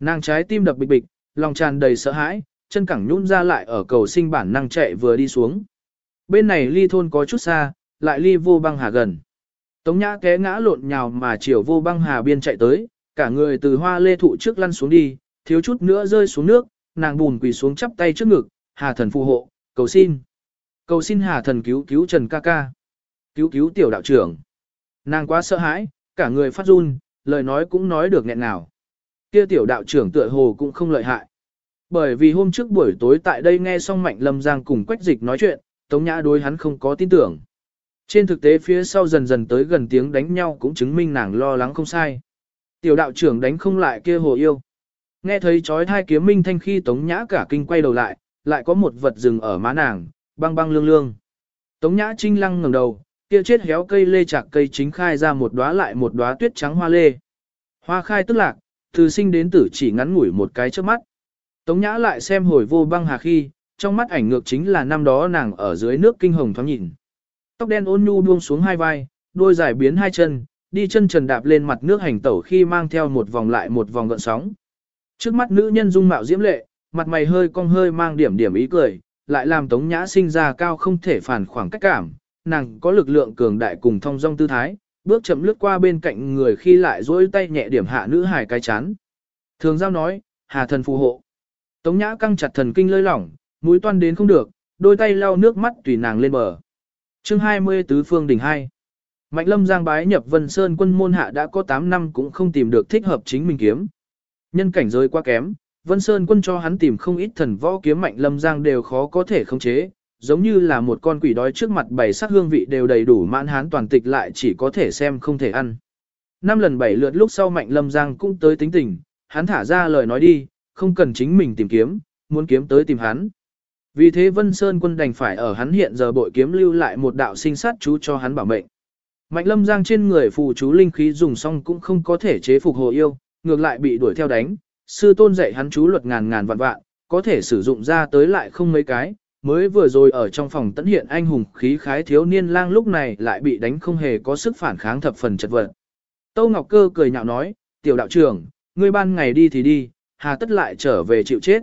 Nàng trái tim đập bịch bịch, lòng tràn đầy sợ hãi, chân cẳng nhún ra lại ở cầu sinh bản năng chạy vừa đi xuống. Bên này ly thôn có chút xa, lại ly vô băng hà gần. Tống nhã té ngã lộn nhào mà chiều vô băng hà biên chạy tới, cả người từ hoa lê thụ trước lăn xuống đi, thiếu chút nữa rơi xuống nước, nàng bùn quỳ xuống chắp tay trước ngực, hà thần phù hộ, cầu xin. Cầu xin hà thần cứu cứu Trần ca ca. Cứu cứu tiểu đạo trưởng. Nàng quá sợ hãi, cả người phát run, lời nói cũng nói được nghẹn nào. Kia tiểu đạo trưởng tựa hồ cũng không lợi hại. Bởi vì hôm trước buổi tối tại đây nghe xong Mạnh Lâm Giang cùng Quách Dịch nói chuyện, Tống Nhã đối hắn không có tin tưởng. Trên thực tế phía sau dần dần tới gần tiếng đánh nhau cũng chứng minh nàng lo lắng không sai. Tiểu đạo trưởng đánh không lại kia hồ yêu. Nghe thấy chói thai kiếm minh thanh khi Tống Nhã cả kinh quay đầu lại, lại có một vật rừng ở má nàng, băng băng lương lương. Tống Nhã trinh lăng ngẩng đầu, kia chết héo cây lê chạc cây chính khai ra một đóa lại một đóa tuyết trắng hoa lê. Hoa khai tức lạc, từ sinh đến tử chỉ ngắn ngủi một cái trước mắt. Tống Nhã lại xem hồi vô băng hà khi, trong mắt ảnh ngược chính là năm đó nàng ở dưới nước kinh hồng thoáng nhìn. Tóc đen ôn nhu buông xuống hai vai, đôi dài biến hai chân, đi chân trần đạp lên mặt nước hành tẩu khi mang theo một vòng lại một vòng gợn sóng. Trước mắt nữ nhân dung mạo diễm lệ, mặt mày hơi cong hơi mang điểm điểm ý cười, lại làm Tống Nhã sinh ra cao không thể phản khoảng cách cảm, nàng có lực lượng cường đại cùng thông dong tư thái, bước chậm lướt qua bên cạnh người khi lại duỗi tay nhẹ điểm hạ nữ hài cái chán. Thường giao nói, hà thần phù hộ. Tống Nhã căng chặt thần kinh lơi lỏng, mũi toan đến không được, đôi tay lau nước mắt tùy nàng lên bờ. Chương 20 tứ phương đỉnh 2 Mạnh lâm giang bái nhập Vân Sơn quân môn hạ đã có 8 năm cũng không tìm được thích hợp chính mình kiếm. Nhân cảnh giới quá kém, Vân Sơn quân cho hắn tìm không ít thần võ kiếm mạnh lâm giang đều khó có thể khống chế, giống như là một con quỷ đói trước mặt bảy sắc hương vị đều đầy đủ mãn hán toàn tịch lại chỉ có thể xem không thể ăn. Năm lần bảy lượt lúc sau mạnh lâm giang cũng tới tính tình, hắn thả ra lời nói đi, không cần chính mình tìm kiếm, muốn kiếm tới tìm hắn. Vì thế Vân Sơn quân đành phải ở hắn hiện giờ bội kiếm lưu lại một đạo sinh sát chú cho hắn bảo mệnh. Mạnh lâm giang trên người phù chú linh khí dùng xong cũng không có thể chế phục hồ yêu, ngược lại bị đuổi theo đánh. Sư tôn dạy hắn chú luật ngàn ngàn vạn vạn, có thể sử dụng ra tới lại không mấy cái. Mới vừa rồi ở trong phòng tấn hiện anh hùng khí khái thiếu niên lang lúc này lại bị đánh không hề có sức phản kháng thập phần chật vật. Tâu Ngọc Cơ cười nhạo nói, tiểu đạo trưởng, ngươi ban ngày đi thì đi, hà tất lại trở về chịu chết.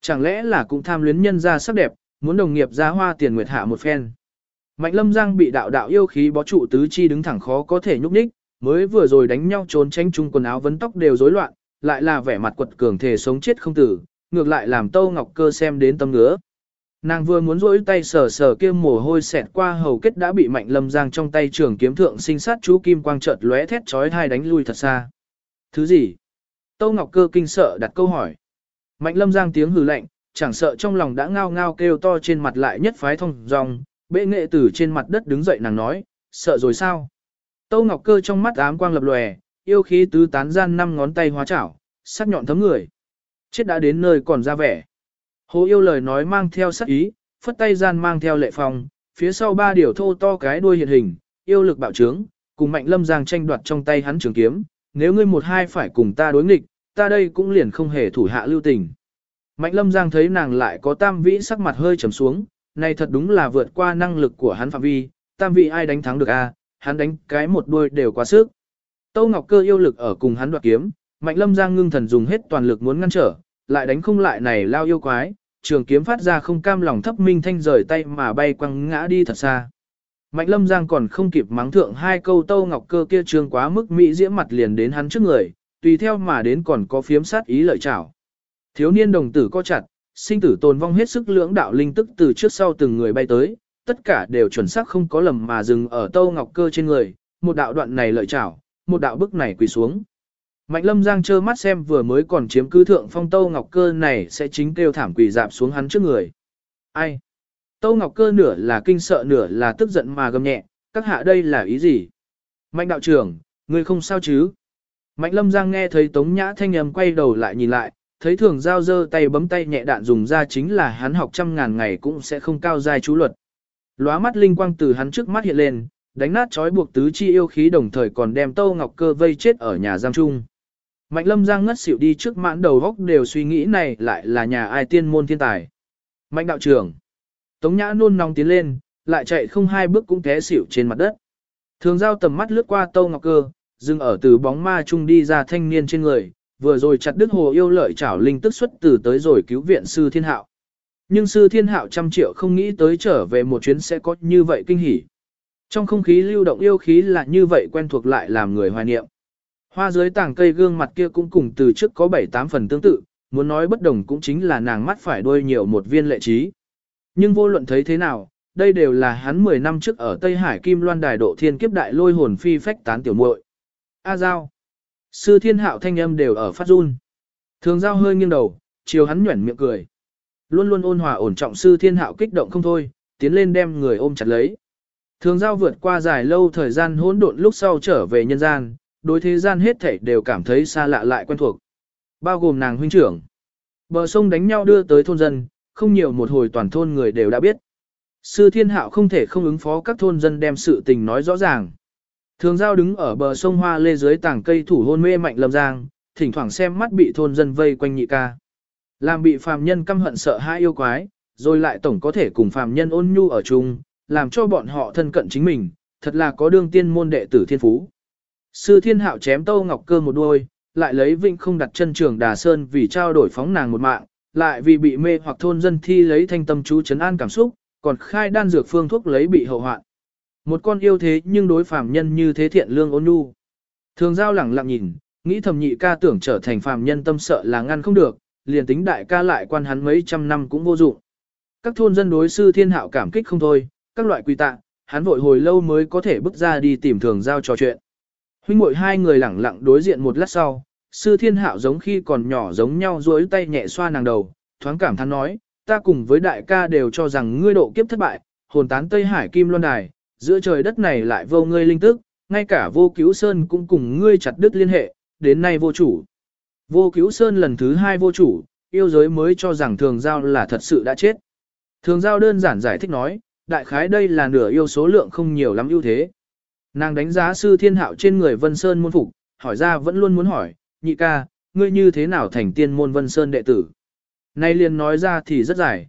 Chẳng lẽ là cũng tham luyến nhân ra sắc đẹp, muốn đồng nghiệp ra hoa tiền nguyệt hạ một phen. Mạnh lâm giang bị đạo đạo yêu khí bó trụ tứ chi đứng thẳng khó có thể nhúc nhích, mới vừa rồi đánh nhau trốn tránh chung quần áo vấn tóc đều rối loạn, lại là vẻ mặt quật cường thể sống chết không tử, ngược lại làm Tâu Ngọc Cơ xem đến tâm ngứa. Nàng vừa muốn rỗi tay sờ sờ kia mồ hôi xẹt qua hầu kết đã bị Mạnh Lâm Giang trong tay trường kiếm thượng sinh sát chú kim quang chợt lóe thét chói tai đánh lui thật xa. Thứ gì? Tâu Ngọc Cơ kinh sợ đặt câu hỏi. Mạnh lâm giang tiếng hừ lạnh, chẳng sợ trong lòng đã ngao ngao kêu to trên mặt lại nhất phái thông dòng, bệ nghệ tử trên mặt đất đứng dậy nàng nói, sợ rồi sao? Tâu Ngọc Cơ trong mắt ám quang lập lòe, yêu khí tứ tán gian năm ngón tay hóa chảo, sắc nhọn thấm người. Chết đã đến nơi còn ra vẻ. Hồ yêu lời nói mang theo sắc ý, phất tay gian mang theo lệ phong, phía sau ba điều thô to cái đuôi hiện hình, yêu lực bạo trướng, cùng mạnh lâm giang tranh đoạt trong tay hắn trường kiếm, nếu ngươi một hai phải cùng ta đối nghịch, ta đây cũng liền không hề thủ hạ lưu tình. Mạnh lâm giang thấy nàng lại có tam vĩ sắc mặt hơi trầm xuống, này thật đúng là vượt qua năng lực của hắn phạm vi, tam vị ai đánh thắng được a? hắn đánh cái một đuôi đều quá sức. Tâu Ngọc Cơ yêu lực ở cùng hắn đoạt kiếm, Mạnh Lâm Giang ngưng thần dùng hết toàn lực muốn ngăn trở, lại đánh không lại này lao yêu quái, trường kiếm phát ra không cam lòng thấp minh thanh rời tay mà bay quăng ngã đi thật xa. Mạnh Lâm Giang còn không kịp mắng thượng hai câu Tâu Ngọc Cơ kia trường quá mức mỹ diễm mặt liền đến hắn trước người, tùy theo mà đến còn có phiếm sát ý lợi chảo. Thiếu niên đồng tử co chặt, sinh tử tồn vong hết sức lưỡng đạo linh tức từ trước sau từng người bay tới, tất cả đều chuẩn xác không có lầm mà dừng ở Tâu Ngọc Cơ trên người, một đạo đoạn này lợi chảo một đạo bức này quỳ xuống. Mạnh lâm giang trơ mắt xem vừa mới còn chiếm cứ thượng phong tâu ngọc cơ này sẽ chính kêu thảm quỳ dạp xuống hắn trước người. Ai? Tâu ngọc cơ nửa là kinh sợ nửa là tức giận mà gầm nhẹ, các hạ đây là ý gì? Mạnh đạo trưởng, ngươi không sao chứ? Mạnh lâm giang nghe thấy tống nhã thanh âm quay đầu lại nhìn lại, thấy thường giao dơ tay bấm tay nhẹ đạn dùng ra chính là hắn học trăm ngàn ngày cũng sẽ không cao giai chú luật. Lóa mắt linh quang từ hắn trước mắt hiện lên, đánh nát trói buộc tứ chi yêu khí đồng thời còn đem Tâu Ngọc Cơ vây chết ở nhà giam trung. Mạnh Lâm Giang ngất xỉu đi trước mãn đầu góc đều suy nghĩ này lại là nhà ai tiên môn thiên tài. Mạnh đạo trưởng. Tống Nhã nôn nóng tiến lên, lại chạy không hai bước cũng té xỉu trên mặt đất. Thường giao tầm mắt lướt qua Tâu Ngọc Cơ, dừng ở từ bóng ma trung đi ra thanh niên trên người, vừa rồi chặt đứt hồ yêu lợi chảo linh tức xuất từ tới rồi cứu viện sư thiên hạo. Nhưng sư thiên hạo trăm triệu không nghĩ tới trở về một chuyến sẽ có như vậy kinh hỉ. Trong không khí lưu động yêu khí là như vậy quen thuộc lại làm người hoài niệm. Hoa dưới tảng cây gương mặt kia cũng cùng từ trước có 7-8 phần tương tự, muốn nói bất đồng cũng chính là nàng mắt phải đôi nhiều một viên lệ trí. Nhưng vô luận thấy thế nào, đây đều là hắn 10 năm trước ở Tây Hải Kim Loan Đài độ thiên kiếp đại lôi hồn phi phách tán tiểu muội. A Giao. Sư thiên hạo thanh âm đều ở phát run. Thường Giao hơi nghiêng đầu, chiều hắn nhuẩn miệng cười. Luôn luôn ôn hòa ổn trọng sư thiên hạo kích động không thôi, tiến lên đem người ôm chặt lấy. Thường giao vượt qua dài lâu thời gian hỗn độn lúc sau trở về nhân gian, đối thế gian hết thảy đều cảm thấy xa lạ lại quen thuộc. Bao gồm nàng huynh trưởng. Bờ sông đánh nhau đưa tới thôn dân, không nhiều một hồi toàn thôn người đều đã biết. Sư thiên hạo không thể không ứng phó các thôn dân đem sự tình nói rõ ràng. Thường giao đứng ở bờ sông hoa lê dưới tảng cây thủ hôn mê mạnh lâm giang, thỉnh thoảng xem mắt bị thôn dân vây quanh nhị ca. Làm bị phàm nhân căm hận sợ hai yêu quái, rồi lại tổng có thể cùng phàm nhân ôn nhu ở chung, làm cho bọn họ thân cận chính mình, thật là có đương tiên môn đệ tử thiên phú. Sư thiên hạo chém tâu ngọc cơ một đuôi, lại lấy vinh không đặt chân trường đà sơn vì trao đổi phóng nàng một mạng, lại vì bị mê hoặc thôn dân thi lấy thanh tâm chú chấn an cảm xúc, còn khai đan dược phương thuốc lấy bị hậu hoạn. Một con yêu thế nhưng đối phàm nhân như thế thiện lương ôn nhu. Thường giao lẳng lặng nhìn, nghĩ thầm nhị ca tưởng trở thành phàm nhân tâm sợ là ngăn không được, liền tính đại ca lại quan hắn mấy trăm năm cũng vô dụng. Các thôn dân đối sư thiên hạo cảm kích không thôi, các loại quy tạ, hắn vội hồi lâu mới có thể bước ra đi tìm thường giao trò chuyện. Huynh muội hai người lẳng lặng đối diện một lát sau, sư thiên hạo giống khi còn nhỏ giống nhau duỗi tay nhẹ xoa nàng đầu, thoáng cảm thán nói, ta cùng với đại ca đều cho rằng ngươi độ kiếp thất bại, hồn tán Tây Hải Kim Loan Đài, giữa trời đất này lại vô ngươi linh tức, ngay cả vô cứu sơn cũng cùng ngươi chặt đứt liên hệ, đến nay vô chủ. Vô cứu sơn lần thứ hai vô chủ, yêu giới mới cho rằng thường giao là thật sự đã chết. Thường giao đơn giản giải thích nói, đại khái đây là nửa yêu số lượng không nhiều lắm ưu thế. Nàng đánh giá sư thiên hạo trên người Vân Sơn môn phục, hỏi ra vẫn luôn muốn hỏi, nhị ca, ngươi như thế nào thành tiên môn Vân Sơn đệ tử? Nay liền nói ra thì rất dài.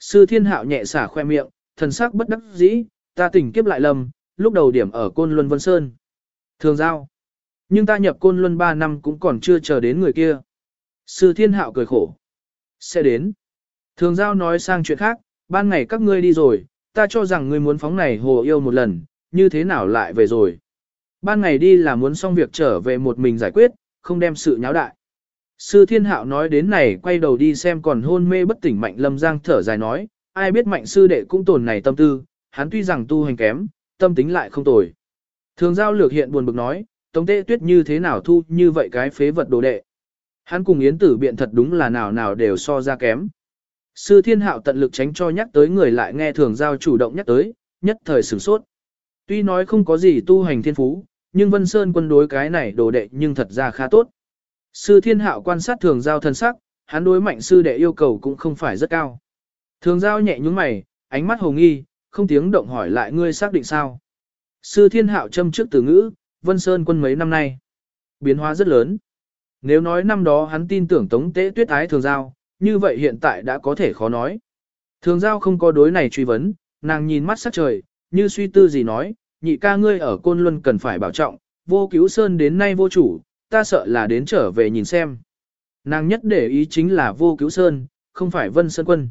Sư thiên hạo nhẹ xả khoe miệng, thần sắc bất đắc dĩ, ta tỉnh kiếp lại lầm, lúc đầu điểm ở Côn Luân Vân Sơn. Thường giao. Nhưng ta nhập Côn Luân 3 năm cũng còn chưa chờ đến người kia. Sư thiên hạo cười khổ. Sẽ đến. Thường giao nói sang chuyện khác, ban ngày các ngươi đi rồi, ta cho rằng ngươi muốn phóng này hồ yêu một lần, như thế nào lại về rồi. Ban ngày đi là muốn xong việc trở về một mình giải quyết, không đem sự nháo đại. Sư thiên hạo nói đến này quay đầu đi xem còn hôn mê bất tỉnh mạnh lâm giang thở dài nói, ai biết mạnh sư đệ cũng tồn này tâm tư, hắn tuy rằng tu hành kém, tâm tính lại không tồi. Thường giao lược hiện buồn bực nói, tống tệ tuyết như thế nào thu như vậy cái phế vật đồ đệ. Hắn cùng yến tử biện thật đúng là nào nào đều so ra kém. Sư thiên hạo tận lực tránh cho nhắc tới người lại nghe thường giao chủ động nhắc tới, nhất thời sửng sốt. Tuy nói không có gì tu hành thiên phú, nhưng Vân Sơn quân đối cái này đồ đệ nhưng thật ra khá tốt. Sư thiên hạo quan sát thường giao thân sắc, hắn đối mạnh sư đệ yêu cầu cũng không phải rất cao. Thường giao nhẹ nhúng mày, ánh mắt hồ nghi, không tiếng động hỏi lại ngươi xác định sao. Sư thiên hạo châm trước từ ngữ, Vân Sơn quân mấy năm nay. Biến hóa rất lớn. Nếu nói năm đó hắn tin tưởng tống tế tuyết ái thường giao, như vậy hiện tại đã có thể khó nói. Thường giao không có đối này truy vấn, nàng nhìn mắt sắc trời, như suy tư gì nói, nhị ca ngươi ở Côn Luân cần phải bảo trọng, vô cứu sơn đến nay vô chủ, ta sợ là đến trở về nhìn xem. Nàng nhất để ý chính là vô cứu sơn, không phải vân sơn quân.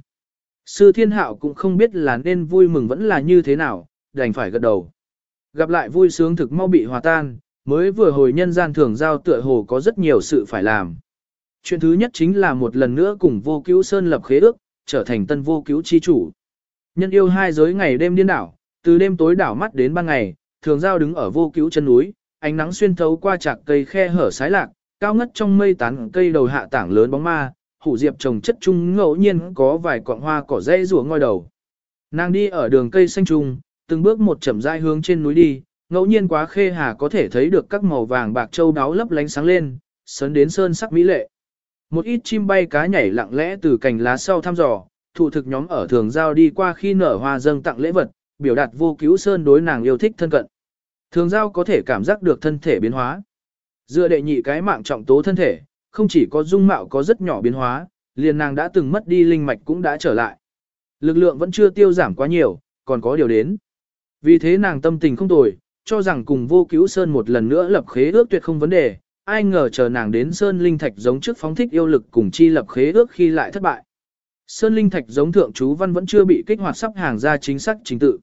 Sư thiên hạo cũng không biết là nên vui mừng vẫn là như thế nào, đành phải gật đầu. Gặp lại vui sướng thực mau bị hòa tan, mới vừa hồi nhân gian thường giao tựa hồ có rất nhiều sự phải làm. Chuyện thứ nhất chính là một lần nữa cùng vô cứu sơn lập khế ước, trở thành tân vô cứu chi chủ. Nhân yêu hai giới ngày đêm điên đảo, từ đêm tối đảo mắt đến ban ngày, thường giao đứng ở vô cứu chân núi, ánh nắng xuyên thấu qua chạc cây khe hở sái lạc, cao ngất trong mây tán cây đầu hạ tảng lớn bóng ma, hủ diệp trồng chất trung ngẫu nhiên có vài quạng hoa cỏ dây rùa ngoi đầu. Nàng đi ở đường cây xanh trung, từng bước một chậm rãi hướng trên núi đi, ngẫu nhiên quá khê hà có thể thấy được các màu vàng bạc châu đáo lấp lánh sáng lên, sấn đến sơn sắc mỹ lệ. Một ít chim bay cá nhảy lặng lẽ từ cành lá sau thăm dò, thủ thực nhóm ở thường giao đi qua khi nở hoa dâng tặng lễ vật, biểu đạt vô cứu sơn đối nàng yêu thích thân cận. Thường giao có thể cảm giác được thân thể biến hóa. Dựa đệ nhị cái mạng trọng tố thân thể, không chỉ có dung mạo có rất nhỏ biến hóa, liền nàng đã từng mất đi linh mạch cũng đã trở lại. Lực lượng vẫn chưa tiêu giảm quá nhiều, còn có điều đến. Vì thế nàng tâm tình không tồi, cho rằng cùng vô cứu sơn một lần nữa lập khế ước tuyệt không vấn đề, ai ngờ chờ nàng đến sơn linh thạch giống trước phóng thích yêu lực cùng chi lập khế ước khi lại thất bại. Sơn linh thạch giống thượng chú văn vẫn chưa bị kích hoạt sắp hàng ra chính xác chính tự.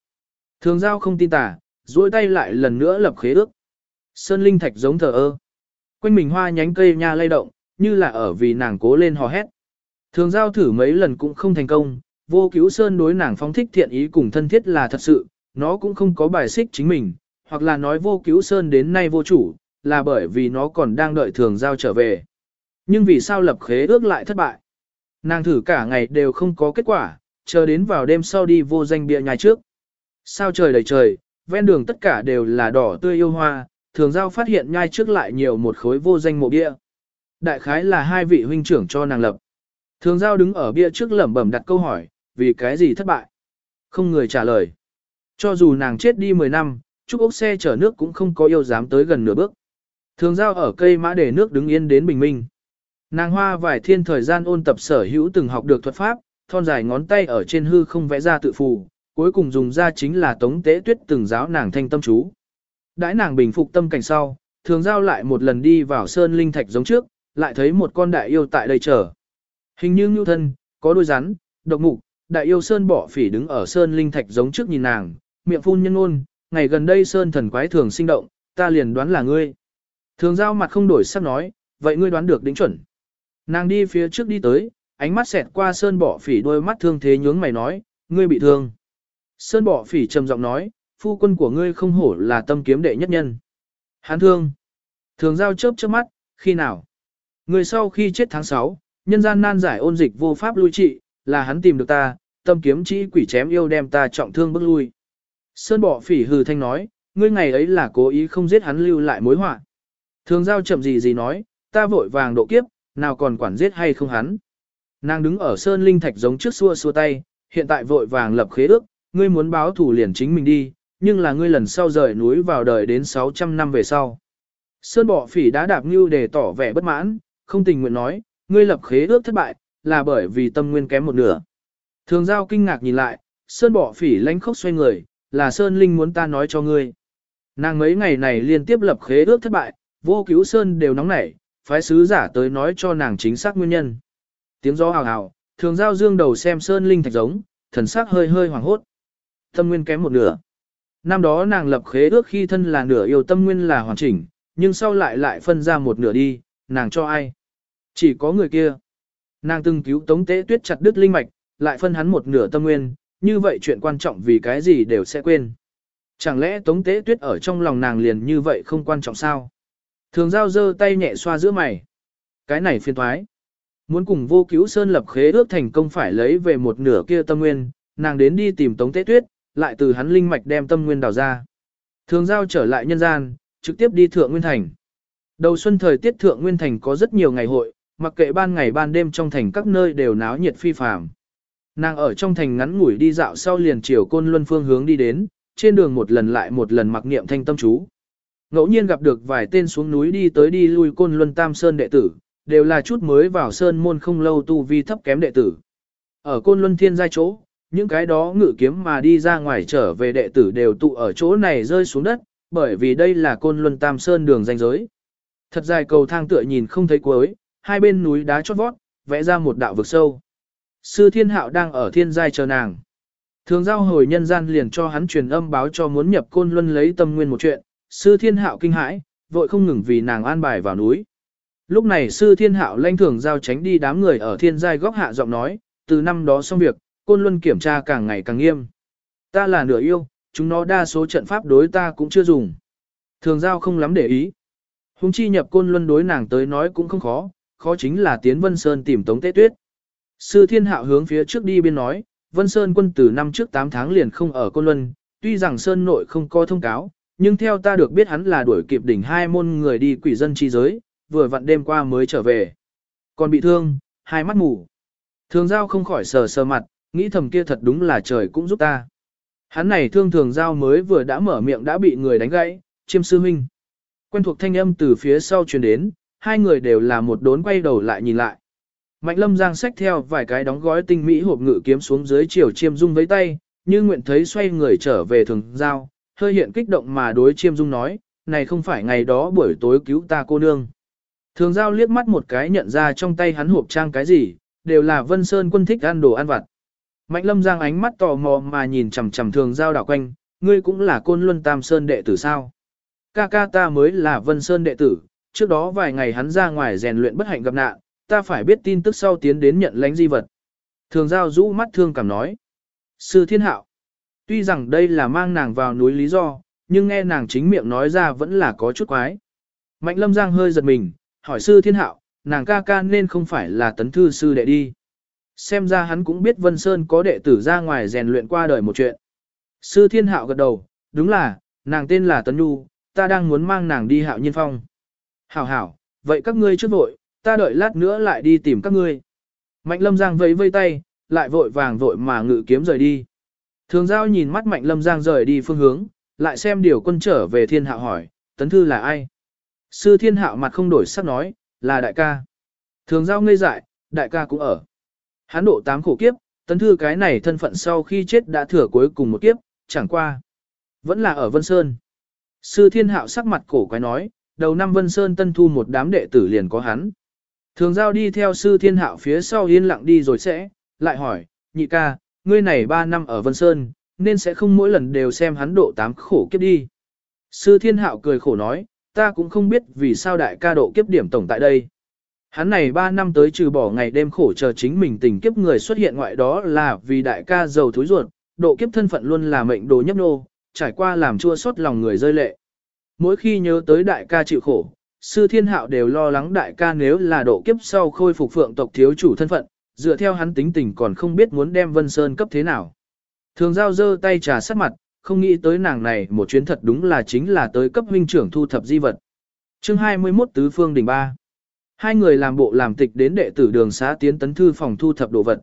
Thường giao không tin tả, duỗi tay lại lần nữa lập khế ước. Sơn linh thạch giống thờ ơ. Quanh mình hoa nhánh cây nha lay động, như là ở vì nàng cố lên hò hét. Thường giao thử mấy lần cũng không thành công, vô cứu sơn đối nàng phóng thích thiện ý cùng thân thiết là thật sự, nó cũng không có bài xích chính mình, hoặc là nói vô cứu sơn đến nay vô chủ, là bởi vì nó còn đang đợi thường giao trở về. Nhưng vì sao lập khế ước lại thất bại? Nàng thử cả ngày đều không có kết quả, chờ đến vào đêm sau đi vô danh bia nhai trước. Sao trời đầy trời, ven đường tất cả đều là đỏ tươi yêu hoa, thường giao phát hiện nhai trước lại nhiều một khối vô danh mộ bia. Đại khái là hai vị huynh trưởng cho nàng lập. Thường giao đứng ở bia trước lẩm bẩm đặt câu hỏi, vì cái gì thất bại? Không người trả lời. Cho dù nàng chết đi 10 năm, Trúc ốc xe chở nước cũng không có yêu dám tới gần nửa bước. Thường giao ở cây mã để nước đứng yên đến bình minh. Nàng hoa vài thiên thời gian ôn tập sở hữu từng học được thuật pháp, thon dài ngón tay ở trên hư không vẽ ra tự phù, cuối cùng dùng ra chính là tống tế tuyết từng giáo nàng thanh tâm chú. Đãi nàng bình phục tâm cảnh sau, thường giao lại một lần đi vào sơn linh thạch giống trước, lại thấy một con đại yêu tại đây chờ. Hình như ngưu thân, có đôi rắn, độc mục, đại yêu sơn bỏ phỉ đứng ở sơn linh thạch giống trước nhìn nàng, miệng phun nhân ôn, ngày gần đây sơn thần quái thường sinh động, ta liền đoán là ngươi. Thường giao mặt không đổi sắc nói, vậy ngươi đoán được đính chuẩn. Nàng đi phía trước đi tới, ánh mắt xẹt qua sơn bỏ phỉ đôi mắt thương thế nhướng mày nói, ngươi bị thương. Sơn bỏ phỉ trầm giọng nói, phu quân của ngươi không hổ là tâm kiếm đệ nhất nhân. Hán thương. Thường giao chớp chớp mắt, khi nào? Người sau khi chết tháng 6, nhân gian nan giải ôn dịch vô pháp lui trị, là hắn tìm được ta, tâm kiếm chỉ quỷ chém yêu đem ta trọng thương bước lui. Sơn bỏ phỉ hừ thanh nói, ngươi ngày ấy là cố ý không giết hắn lưu lại mối họa. Thường giao chậm gì gì nói, ta vội vàng độ kiếp, nào còn quản giết hay không hắn. Nàng đứng ở sơn linh thạch giống trước xua xua tay, hiện tại vội vàng lập khế ước, ngươi muốn báo thủ liền chính mình đi, nhưng là ngươi lần sau rời núi vào đời đến 600 năm về sau. Sơn bỏ phỉ đã đạp như để tỏ vẻ bất mãn, không tình nguyện nói, ngươi lập khế ước thất bại, là bởi vì tâm nguyên kém một nửa. Thường giao kinh ngạc nhìn lại, Sơn bỏ phỉ lánh khóc xoay người, là Sơn Linh muốn ta nói cho ngươi. Nàng mấy ngày này liên tiếp lập khế ước thất bại, vô cứu Sơn đều nóng nảy, phái sứ giả tới nói cho nàng chính xác nguyên nhân. Tiếng gió hào hào, thường giao dương đầu xem Sơn Linh thạch giống, thần sắc hơi hơi hoàng hốt. Tâm nguyên kém một nửa. Năm đó nàng lập khế ước khi thân là nửa yêu tâm nguyên là hoàn chỉnh, nhưng sau lại lại phân ra một nửa đi, nàng cho ai? Chỉ có người kia. Nàng từng cứu tống tế tuyết chặt đứt linh mạch, lại phân hắn một nửa tâm nguyên, như vậy chuyện quan trọng vì cái gì đều sẽ quên. Chẳng lẽ tống tế tuyết ở trong lòng nàng liền như vậy không quan trọng sao? Thường giao dơ tay nhẹ xoa giữa mày. Cái này phiền thoái. Muốn cùng vô cứu sơn lập khế ước thành công phải lấy về một nửa kia tâm nguyên, nàng đến đi tìm tống tế tuyết, lại từ hắn linh mạch đem tâm nguyên đào ra. Thường giao trở lại nhân gian, trực tiếp đi thượng nguyên thành. Đầu xuân thời tiết thượng nguyên thành có rất nhiều ngày hội, mặc kệ ban ngày ban đêm trong thành các nơi đều náo nhiệt phi phàm. Nàng ở trong thành ngắn ngủi đi dạo sau liền chiều côn luân phương hướng đi đến, trên đường một lần lại một lần mặc niệm thanh tâm chú. Ngẫu nhiên gặp được vài tên xuống núi đi tới đi lui côn luân tam sơn đệ tử, đều là chút mới vào sơn môn không lâu tu vi thấp kém đệ tử. Ở côn luân thiên giai chỗ, những cái đó ngự kiếm mà đi ra ngoài trở về đệ tử đều tụ ở chỗ này rơi xuống đất, bởi vì đây là côn luân tam sơn đường danh giới. Thật dài cầu thang tựa nhìn không thấy cuối, hai bên núi đá chót vót, vẽ ra một đạo vực sâu. Sư thiên hạo đang ở thiên giai chờ nàng. Thường giao hồi nhân gian liền cho hắn truyền âm báo cho muốn nhập côn luân lấy tâm nguyên một chuyện, sư thiên hạo kinh hãi, vội không ngừng vì nàng an bài vào núi. Lúc này sư thiên hạo lanh thường giao tránh đi đám người ở thiên giai góc hạ giọng nói, từ năm đó xong việc, côn luân kiểm tra càng ngày càng nghiêm. Ta là nửa yêu, chúng nó đa số trận pháp đối ta cũng chưa dùng. Thường giao không lắm để ý. Hùng chi nhập côn luân đối nàng tới nói cũng không khó, khó chính là tiến Vân Sơn tìm Tống Tế Tuyết. Sư Thiên Hạo hướng phía trước đi biên nói, Vân Sơn quân từ năm trước 8 tháng liền không ở côn luân, tuy rằng Sơn nội không có thông cáo, nhưng theo ta được biết hắn là đuổi kịp đỉnh hai môn người đi quỷ dân chi giới, vừa vặn đêm qua mới trở về. Còn bị thương, hai mắt mù. Thường giao không khỏi sờ sờ mặt, nghĩ thầm kia thật đúng là trời cũng giúp ta. Hắn này thương thường giao mới vừa đã mở miệng đã bị người đánh gãy, chiêm sư huynh. Quen thuộc thanh âm từ phía sau truyền đến, hai người đều là một đốn quay đầu lại nhìn lại. Mạnh lâm giang xách theo vài cái đóng gói tinh mỹ hộp ngự kiếm xuống dưới chiều chiêm dung với tay, như nguyện thấy xoay người trở về thường giao, hơi hiện kích động mà đối chiêm dung nói, này không phải ngày đó buổi tối cứu ta cô nương. Thường giao liếc mắt một cái nhận ra trong tay hắn hộp trang cái gì, đều là Vân Sơn quân thích ăn đồ ăn vặt. Mạnh lâm giang ánh mắt tò mò mà nhìn chằm chằm thường giao đảo quanh, ngươi cũng là côn luân tam sơn đệ tử sao. Ca ca ta mới là Vân Sơn đệ tử, trước đó vài ngày hắn ra ngoài rèn luyện bất hạnh gặp nạn, ta phải biết tin tức sau tiến đến nhận lãnh di vật. Thường giao rũ mắt thương cảm nói. Sư thiên hạo. Tuy rằng đây là mang nàng vào núi lý do, nhưng nghe nàng chính miệng nói ra vẫn là có chút quái. Mạnh lâm giang hơi giật mình, hỏi sư thiên hạo, nàng ca ca nên không phải là tấn thư sư đệ đi. Xem ra hắn cũng biết Vân Sơn có đệ tử ra ngoài rèn luyện qua đời một chuyện. Sư thiên hạo gật đầu, đúng là, nàng tên là Tấn Nhu, ta đang muốn mang nàng đi hạo nhiên phong. Hảo hảo, vậy các ngươi trước vội, ta đợi lát nữa lại đi tìm các ngươi. Mạnh lâm giang vẫy vây tay, lại vội vàng vội mà ngự kiếm rời đi. Thường giao nhìn mắt mạnh lâm giang rời đi phương hướng, lại xem điều quân trở về thiên hạo hỏi, tấn thư là ai? Sư thiên hạo mặt không đổi sắc nói, là đại ca. Thường giao ngây dại, đại ca cũng ở. Hán độ tám khổ kiếp, tấn thư cái này thân phận sau khi chết đã thừa cuối cùng một kiếp, chẳng qua. Vẫn là ở Vân Sơn. Sư thiên hạo sắc mặt cổ quái nói, đầu năm Vân Sơn tân thu một đám đệ tử liền có hắn. Thường giao đi theo sư thiên hạo phía sau yên lặng đi rồi sẽ, lại hỏi, nhị ca, ngươi này ba năm ở Vân Sơn, nên sẽ không mỗi lần đều xem hắn độ tám khổ kiếp đi. Sư thiên hạo cười khổ nói, ta cũng không biết vì sao đại ca độ kiếp điểm tổng tại đây. Hắn này 3 năm tới trừ bỏ ngày đêm khổ chờ chính mình tình kiếp người xuất hiện ngoại đó là vì đại ca giàu thúi ruột, độ kiếp thân phận luôn là mệnh đồ nhấp nô, trải qua làm chua xót lòng người rơi lệ. Mỗi khi nhớ tới đại ca chịu khổ, sư thiên hạo đều lo lắng đại ca nếu là độ kiếp sau khôi phục phượng tộc thiếu chủ thân phận, dựa theo hắn tính tình còn không biết muốn đem Vân Sơn cấp thế nào. Thường giao dơ tay trà sát mặt, không nghĩ tới nàng này một chuyến thật đúng là chính là tới cấp huynh trưởng thu thập di vật. chương 21 Tứ Phương Đỉnh 3 Hai người làm bộ làm tịch đến đệ tử đường xá tiến tấn thư phòng thu thập đồ vật.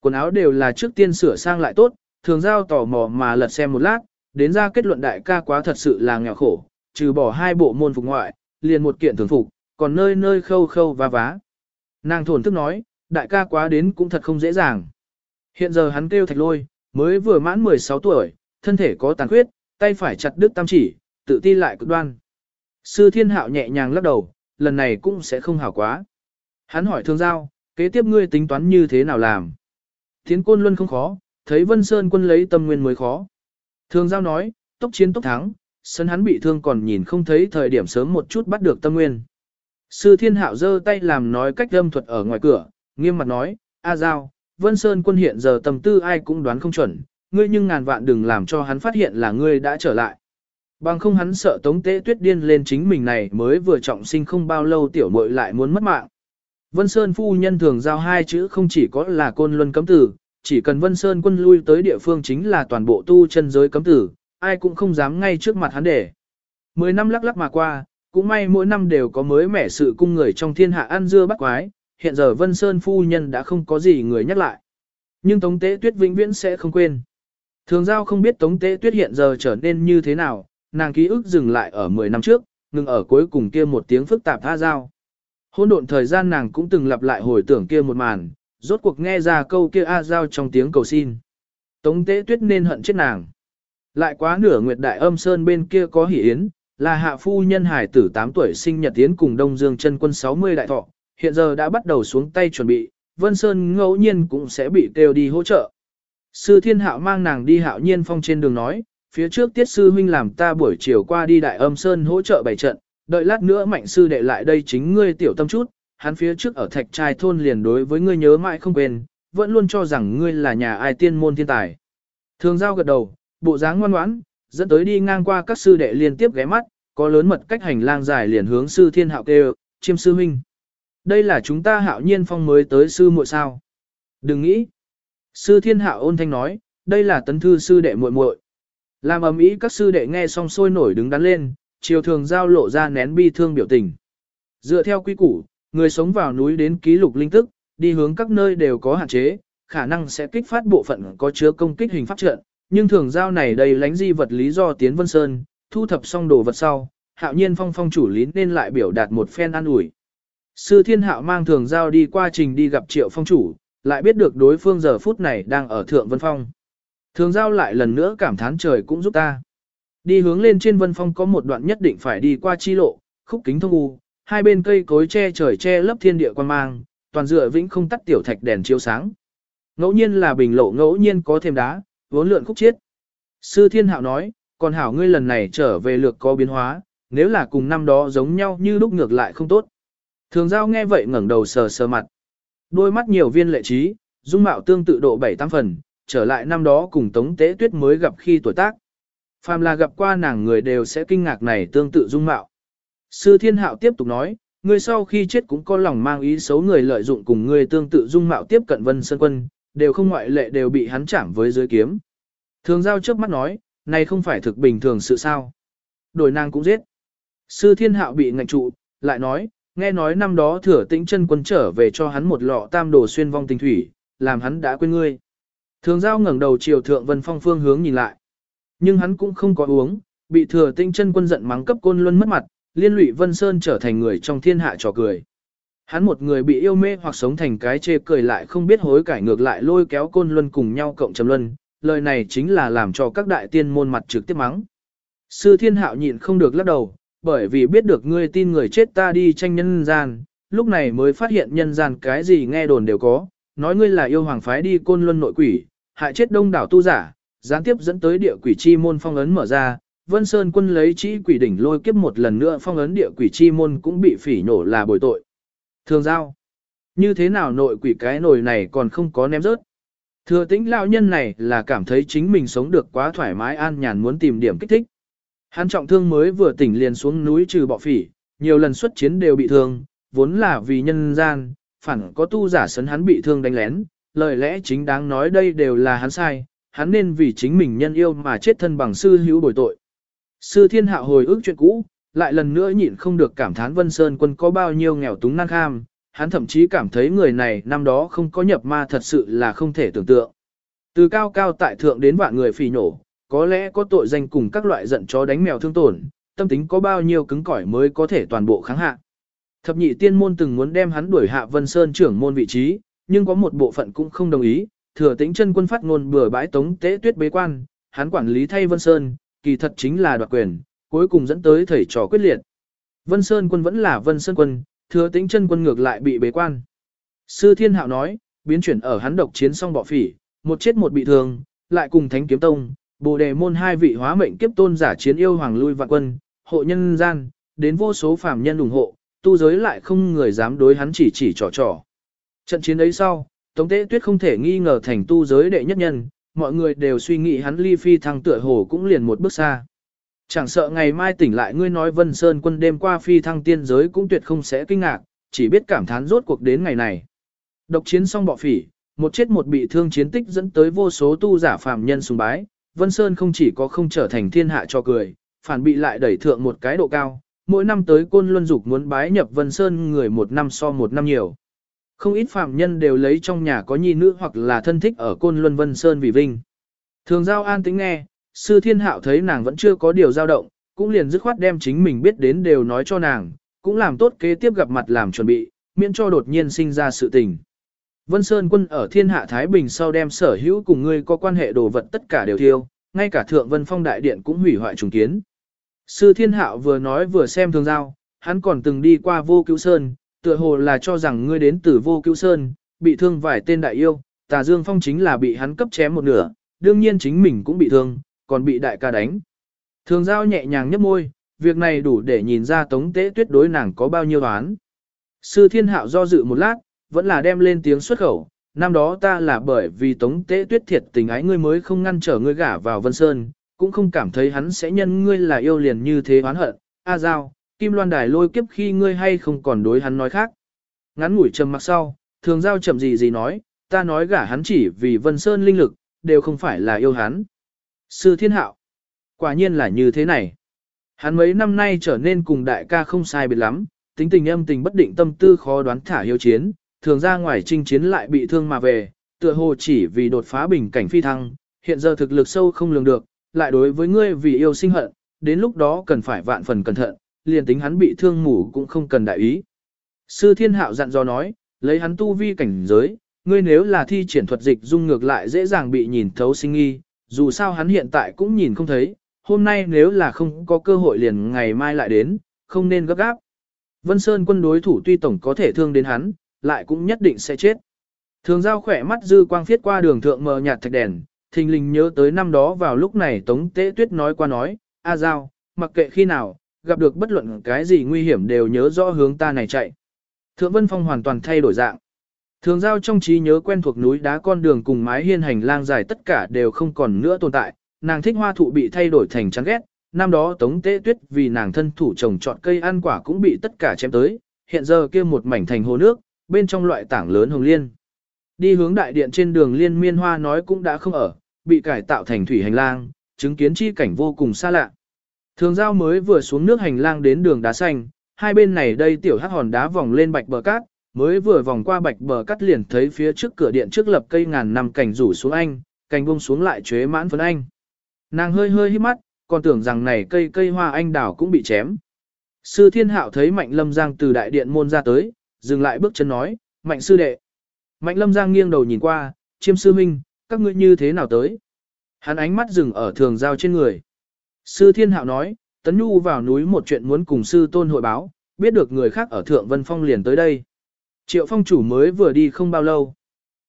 Quần áo đều là trước tiên sửa sang lại tốt, thường giao tò mò mà lật xem một lát, đến ra kết luận đại ca quá thật sự là nghèo khổ, trừ bỏ hai bộ môn phục ngoại, liền một kiện thường phục, còn nơi nơi khâu khâu và vá. Nàng thổn thức nói, đại ca quá đến cũng thật không dễ dàng. Hiện giờ hắn kêu thạch lôi, mới vừa mãn 16 tuổi, thân thể có tàn khuyết, tay phải chặt đứt tam chỉ, tự ti lại cực đoan. Sư thiên hạo nhẹ nhàng lắc đầu, lần này cũng sẽ không hảo quá. Hắn hỏi thương giao, kế tiếp ngươi tính toán như thế nào làm? Thiến côn luân không khó, thấy Vân Sơn quân lấy tâm nguyên mới khó. Thương giao nói, tốc chiến tốc thắng, sân hắn bị thương còn nhìn không thấy thời điểm sớm một chút bắt được tâm nguyên. Sư thiên hạo giơ tay làm nói cách âm thuật ở ngoài cửa, nghiêm mặt nói, A Giao, Vân Sơn quân hiện giờ tầm tư ai cũng đoán không chuẩn, ngươi nhưng ngàn vạn đừng làm cho hắn phát hiện là ngươi đã trở lại. Bằng không hắn sợ tống tế tuyết điên lên chính mình này mới vừa trọng sinh không bao lâu tiểu muội lại muốn mất mạng. Vân Sơn phu nhân thường giao hai chữ không chỉ có là côn luân cấm tử, chỉ cần Vân Sơn quân lui tới địa phương chính là toàn bộ tu chân giới cấm tử, ai cũng không dám ngay trước mặt hắn để. Mười năm lắc lắc mà qua, cũng may mỗi năm đều có mới mẻ sự cung người trong thiên hạ ăn dưa bắt quái, hiện giờ Vân Sơn phu nhân đã không có gì người nhắc lại. Nhưng Tống Tế Tuyết vĩnh viễn sẽ không quên. Thường giao không biết Tống Tế Tuyết hiện giờ trở nên như thế nào, nàng ký ức dừng lại ở 10 năm trước, ngừng ở cuối cùng kia một tiếng phức tạp tha giao. Hôn độn thời gian nàng cũng từng lặp lại hồi tưởng kia một màn, rốt cuộc nghe ra câu kia a giao trong tiếng cầu xin. Tống Tế Tuyết nên hận chết nàng. Lại quá nửa nguyệt đại âm sơn bên kia có hỷ yến, là hạ phu nhân hải tử 8 tuổi sinh nhật tiến cùng Đông Dương chân quân 60 đại thọ, hiện giờ đã bắt đầu xuống tay chuẩn bị, Vân Sơn ngẫu nhiên cũng sẽ bị kêu đi hỗ trợ. Sư Thiên Hạo mang nàng đi hạo nhiên phong trên đường nói, phía trước tiết sư huynh làm ta buổi chiều qua đi đại âm sơn hỗ trợ bảy trận, đợi lát nữa mạnh sư đệ lại đây chính ngươi tiểu tâm chút, hắn phía trước ở thạch trai thôn liền đối với ngươi nhớ mãi không quên, vẫn luôn cho rằng ngươi là nhà ai tiên môn thiên tài. Thường giao gật đầu, bộ dáng ngoan ngoãn, dẫn tới đi ngang qua các sư đệ liên tiếp ghé mắt, có lớn mật cách hành lang dài liền hướng sư thiên hạo kêu, chiêm sư huynh. Đây là chúng ta hạo nhiên phong mới tới sư muội sao. Đừng nghĩ. Sư thiên hạo ôn thanh nói, đây là tấn thư sư đệ muội muội. Làm ầm ĩ các sư đệ nghe xong sôi nổi đứng đắn lên, chiều thường giao lộ ra nén bi thương biểu tình. Dựa theo quy củ, người sống vào núi đến ký lục linh tức, đi hướng các nơi đều có hạn chế, khả năng sẽ kích phát bộ phận có chứa công kích hình pháp trận, nhưng thường giao này đầy lánh di vật lý do tiến vân sơn, thu thập xong đồ vật sau, hạo nhiên phong phong chủ lý nên lại biểu đạt một phen an ủi. Sư thiên hạo mang thường giao đi qua trình đi gặp triệu phong chủ, lại biết được đối phương giờ phút này đang ở thượng vân phong. Thường giao lại lần nữa cảm thán trời cũng giúp ta. Đi hướng lên trên vân phong có một đoạn nhất định phải đi qua chi lộ, khúc kính thông u, hai bên cây cối che trời che lấp thiên địa quan mang, toàn dựa vĩnh không tắt tiểu thạch đèn chiếu sáng. Ngẫu nhiên là bình lộ ngẫu nhiên có thêm đá, vốn lượn khúc chiết. Sư thiên hạo nói, còn hảo ngươi lần này trở về lược có biến hóa, nếu là cùng năm đó giống nhau như lúc ngược lại không tốt. Thường giao nghe vậy ngẩng đầu sờ sờ mặt. Đôi mắt nhiều viên lệ trí, dung mạo tương tự độ bảy tam phần, trở lại năm đó cùng Tống Tế Tuyết mới gặp khi tuổi tác. Phàm là gặp qua nàng người đều sẽ kinh ngạc này tương tự dung mạo. Sư Thiên Hạo tiếp tục nói, ngươi sau khi chết cũng có lòng mang ý xấu người lợi dụng cùng ngươi tương tự dung mạo tiếp cận Vân Sơn Quân, đều không ngoại lệ đều bị hắn chạm với dưới kiếm. Thường giao trước mắt nói, này không phải thực bình thường sự sao. Đổi nàng cũng giết. Sư Thiên Hạo bị ngạnh trụ, lại nói, nghe nói năm đó thừa tĩnh chân quân trở về cho hắn một lọ tam đồ xuyên vong tình thủy, làm hắn đã quên ngươi. Thường giao ngẩng đầu chiều thượng vân phong phương hướng nhìn lại. Nhưng hắn cũng không có uống, bị thừa tĩnh chân quân giận mắng cấp côn luân mất mặt, liên lụy vân sơn trở thành người trong thiên hạ trò cười. Hắn một người bị yêu mê hoặc sống thành cái chê cười lại không biết hối cải ngược lại lôi kéo côn luân cùng nhau cộng trầm luân, lời này chính là làm cho các đại tiên môn mặt trực tiếp mắng. Sư thiên hạo nhịn không được lắc đầu, bởi vì biết được ngươi tin người chết ta đi tranh nhân gian, lúc này mới phát hiện nhân gian cái gì nghe đồn đều có, nói ngươi là yêu hoàng phái đi côn luân nội quỷ, hại chết đông đảo tu giả, gián tiếp dẫn tới địa quỷ chi môn phong ấn mở ra, Vân Sơn quân lấy chi quỷ đỉnh lôi kiếp một lần nữa phong ấn địa quỷ chi môn cũng bị phỉ nổ là bồi tội. Thường giao, như thế nào nội quỷ cái nồi này còn không có ném rớt. Thừa tĩnh lão nhân này là cảm thấy chính mình sống được quá thoải mái an nhàn muốn tìm điểm kích thích. Hắn trọng thương mới vừa tỉnh liền xuống núi trừ bọ phỉ, nhiều lần xuất chiến đều bị thương, vốn là vì nhân gian, phản có tu giả sấn hắn bị thương đánh lén, lời lẽ chính đáng nói đây đều là hắn sai, hắn nên vì chính mình nhân yêu mà chết thân bằng sư hữu bồi tội. Sư thiên hạ hồi ức chuyện cũ, lại lần nữa nhịn không được cảm thán Vân Sơn quân có bao nhiêu nghèo túng năng kham, hắn thậm chí cảm thấy người này năm đó không có nhập ma thật sự là không thể tưởng tượng. Từ cao cao tại thượng đến vạn người phỉ nổ, có lẽ có tội danh cùng các loại giận chó đánh mèo thương tổn, tâm tính có bao nhiêu cứng cỏi mới có thể toàn bộ kháng hạ. Thập nhị tiên môn từng muốn đem hắn đuổi hạ Vân Sơn trưởng môn vị trí, nhưng có một bộ phận cũng không đồng ý, thừa tính chân quân phát ngôn bừa bãi tống tế tuyết bế quan, hắn quản lý thay Vân Sơn, kỳ thật chính là đoạt quyền, cuối cùng dẫn tới thầy trò quyết liệt. Vân Sơn quân vẫn là Vân Sơn quân, thừa tính chân quân ngược lại bị bế quan. Sư Thiên Hạo nói, biến chuyển ở hắn độc chiến xong bỏ phỉ, một chết một bị thương, lại cùng Thánh Kiếm Tông, Bồ đề môn hai vị hóa mệnh kiếp tôn giả chiến yêu hoàng lui vạn quân, hộ nhân gian, đến vô số phàm nhân ủng hộ, tu giới lại không người dám đối hắn chỉ chỉ trò trò. Trận chiến ấy sau, Tống Tế Tuyết không thể nghi ngờ thành tu giới đệ nhất nhân, mọi người đều suy nghĩ hắn ly phi thăng tựa hồ cũng liền một bước xa. Chẳng sợ ngày mai tỉnh lại ngươi nói Vân Sơn quân đêm qua phi thăng tiên giới cũng tuyệt không sẽ kinh ngạc, chỉ biết cảm thán rốt cuộc đến ngày này. Độc chiến xong bọ phỉ, một chết một bị thương chiến tích dẫn tới vô số tu giả phàm nhân sùng bái, Vân Sơn không chỉ có không trở thành thiên hạ cho cười, phản bị lại đẩy thượng một cái độ cao, mỗi năm tới côn luân dục muốn bái nhập Vân Sơn người một năm so một năm nhiều. Không ít phạm nhân đều lấy trong nhà có nhi nữ hoặc là thân thích ở côn luân Vân Sơn vì vinh. Thường giao an tính nghe, sư thiên hạo thấy nàng vẫn chưa có điều dao động, cũng liền dứt khoát đem chính mình biết đến đều nói cho nàng, cũng làm tốt kế tiếp gặp mặt làm chuẩn bị, miễn cho đột nhiên sinh ra sự tình. Vân Sơn quân ở thiên hạ Thái Bình sau đem sở hữu cùng ngươi có quan hệ đồ vật tất cả đều thiêu, ngay cả thượng vân phong đại điện cũng hủy hoại trùng kiến. Sư thiên hạo vừa nói vừa xem thường giao, hắn còn từng đi qua vô cứu sơn, tựa hồ là cho rằng ngươi đến từ vô cứu sơn, bị thương vài tên đại yêu, tà dương phong chính là bị hắn cấp chém một nửa, đương nhiên chính mình cũng bị thương, còn bị đại ca đánh. Thường giao nhẹ nhàng nhấp môi, việc này đủ để nhìn ra tống tế tuyết đối nàng có bao nhiêu đoán. Sư thiên hạo do dự một lát, vẫn là đem lên tiếng xuất khẩu, năm đó ta là bởi vì tống tế tuyết thiệt tình ái ngươi mới không ngăn trở ngươi gả vào Vân Sơn, cũng không cảm thấy hắn sẽ nhân ngươi là yêu liền như thế oán hận, A Giao, Kim Loan Đài lôi kiếp khi ngươi hay không còn đối hắn nói khác. Ngắn ngủi trầm mặc sau, thường giao chậm gì gì nói, ta nói gả hắn chỉ vì Vân Sơn linh lực, đều không phải là yêu hắn. Sư thiên hạo, quả nhiên là như thế này. Hắn mấy năm nay trở nên cùng đại ca không sai biệt lắm, tính tình âm tình bất định tâm tư khó đoán thả hiếu chiến, thường ra ngoài chinh chiến lại bị thương mà về, tựa hồ chỉ vì đột phá bình cảnh phi thăng, hiện giờ thực lực sâu không lường được, lại đối với ngươi vì yêu sinh hận, đến lúc đó cần phải vạn phần cẩn thận, liền tính hắn bị thương mù cũng không cần đại ý. Sư thiên hạo dặn dò nói, lấy hắn tu vi cảnh giới, ngươi nếu là thi triển thuật dịch dung ngược lại dễ dàng bị nhìn thấu sinh nghi, dù sao hắn hiện tại cũng nhìn không thấy, hôm nay nếu là không có cơ hội liền ngày mai lại đến, không nên gấp gáp. Vân Sơn quân đối thủ tuy tổng có thể thương đến hắn, lại cũng nhất định sẽ chết. Thường giao khỏe mắt dư quang phiết qua đường thượng mờ nhạt thạch đèn, thình lình nhớ tới năm đó vào lúc này Tống Tế Tuyết nói qua nói, A Giao, mặc kệ khi nào, gặp được bất luận cái gì nguy hiểm đều nhớ rõ hướng ta này chạy. Thượng Vân Phong hoàn toàn thay đổi dạng. Thường giao trong trí nhớ quen thuộc núi đá con đường cùng mái hiên hành lang dài tất cả đều không còn nữa tồn tại, nàng thích hoa thụ bị thay đổi thành chán ghét, năm đó Tống Tế Tuyết vì nàng thân thủ trồng trọt cây ăn quả cũng bị tất cả chém tới, hiện giờ kia một mảnh thành hồ nước, bên trong loại tảng lớn hồng liên. Đi hướng đại điện trên đường liên miên hoa nói cũng đã không ở, bị cải tạo thành thủy hành lang, chứng kiến chi cảnh vô cùng xa lạ. Thường giao mới vừa xuống nước hành lang đến đường đá xanh, hai bên này đây tiểu hắc hòn đá vòng lên bạch bờ cát, mới vừa vòng qua bạch bờ cát liền thấy phía trước cửa điện trước lập cây ngàn năm cảnh rủ xuống anh, cành bông xuống lại chế mãn phấn anh. Nàng hơi hơi hít mắt, còn tưởng rằng này cây cây hoa anh đào cũng bị chém. Sư thiên hạo thấy mạnh lâm giang từ đại điện môn ra tới, dừng lại bước chân nói, mạnh sư đệ. Mạnh lâm giang nghiêng đầu nhìn qua, chiêm sư huynh, các ngươi như thế nào tới? Hắn ánh mắt dừng ở thường giao trên người. Sư thiên hạo nói, Tấn Nhu vào núi một chuyện muốn cùng sư tôn hội báo, biết được người khác ở Thượng Vân Phong liền tới đây. Triệu phong chủ mới vừa đi không bao lâu.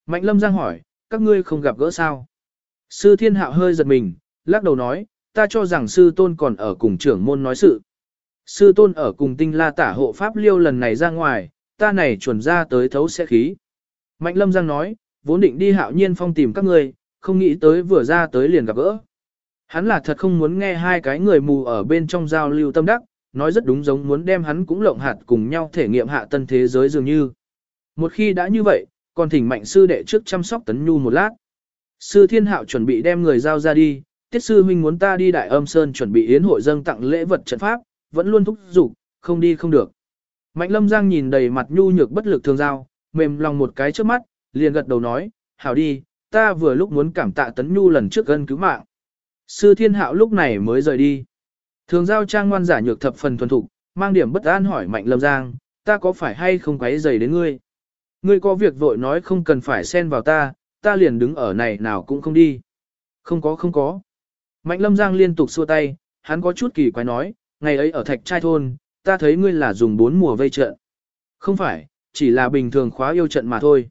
Mạnh lâm giang hỏi, các ngươi không gặp gỡ sao? Sư thiên hạo hơi giật mình, lắc đầu nói, ta cho rằng sư tôn còn ở cùng trưởng môn nói sự. Sư tôn ở cùng tinh la tả hộ pháp liêu lần này ra ngoài, ta này chuẩn ra tới thấu sẽ khí. Mạnh lâm giang nói, vốn định đi hạo nhiên phong tìm các người, không nghĩ tới vừa ra tới liền gặp gỡ. Hắn là thật không muốn nghe hai cái người mù ở bên trong giao lưu tâm đắc, nói rất đúng giống muốn đem hắn cũng lộng hạt cùng nhau thể nghiệm hạ tân thế giới dường như. Một khi đã như vậy, còn thỉnh mạnh sư đệ trước chăm sóc tấn nhu một lát. Sư thiên hạo chuẩn bị đem người giao ra đi, tiết sư huynh muốn ta đi đại âm sơn chuẩn bị yến hội dâng tặng lễ vật trận pháp, vẫn luôn thúc giục, không đi không được. Mạnh lâm giang nhìn đầy mặt nhu nhược bất lực Thương giao, mềm lòng một cái trước mắt, liền gật đầu nói, hảo đi, ta vừa lúc muốn cảm tạ tấn nhu lần trước gân cứu mạng. Sư thiên hạo lúc này mới rời đi. Thường giao trang ngoan giả nhược thập phần thuần thục, mang điểm bất an hỏi mạnh lâm giang, ta có phải hay không quấy dày đến ngươi? Ngươi có việc vội nói không cần phải xen vào ta, ta liền đứng ở này nào cũng không đi. Không có không có. Mạnh lâm giang liên tục xua tay, hắn có chút kỳ quái nói, ngày ấy ở thạch trai thôn, ta thấy ngươi là dùng bốn mùa vây trận. Không phải, chỉ là bình thường khóa yêu trận mà thôi.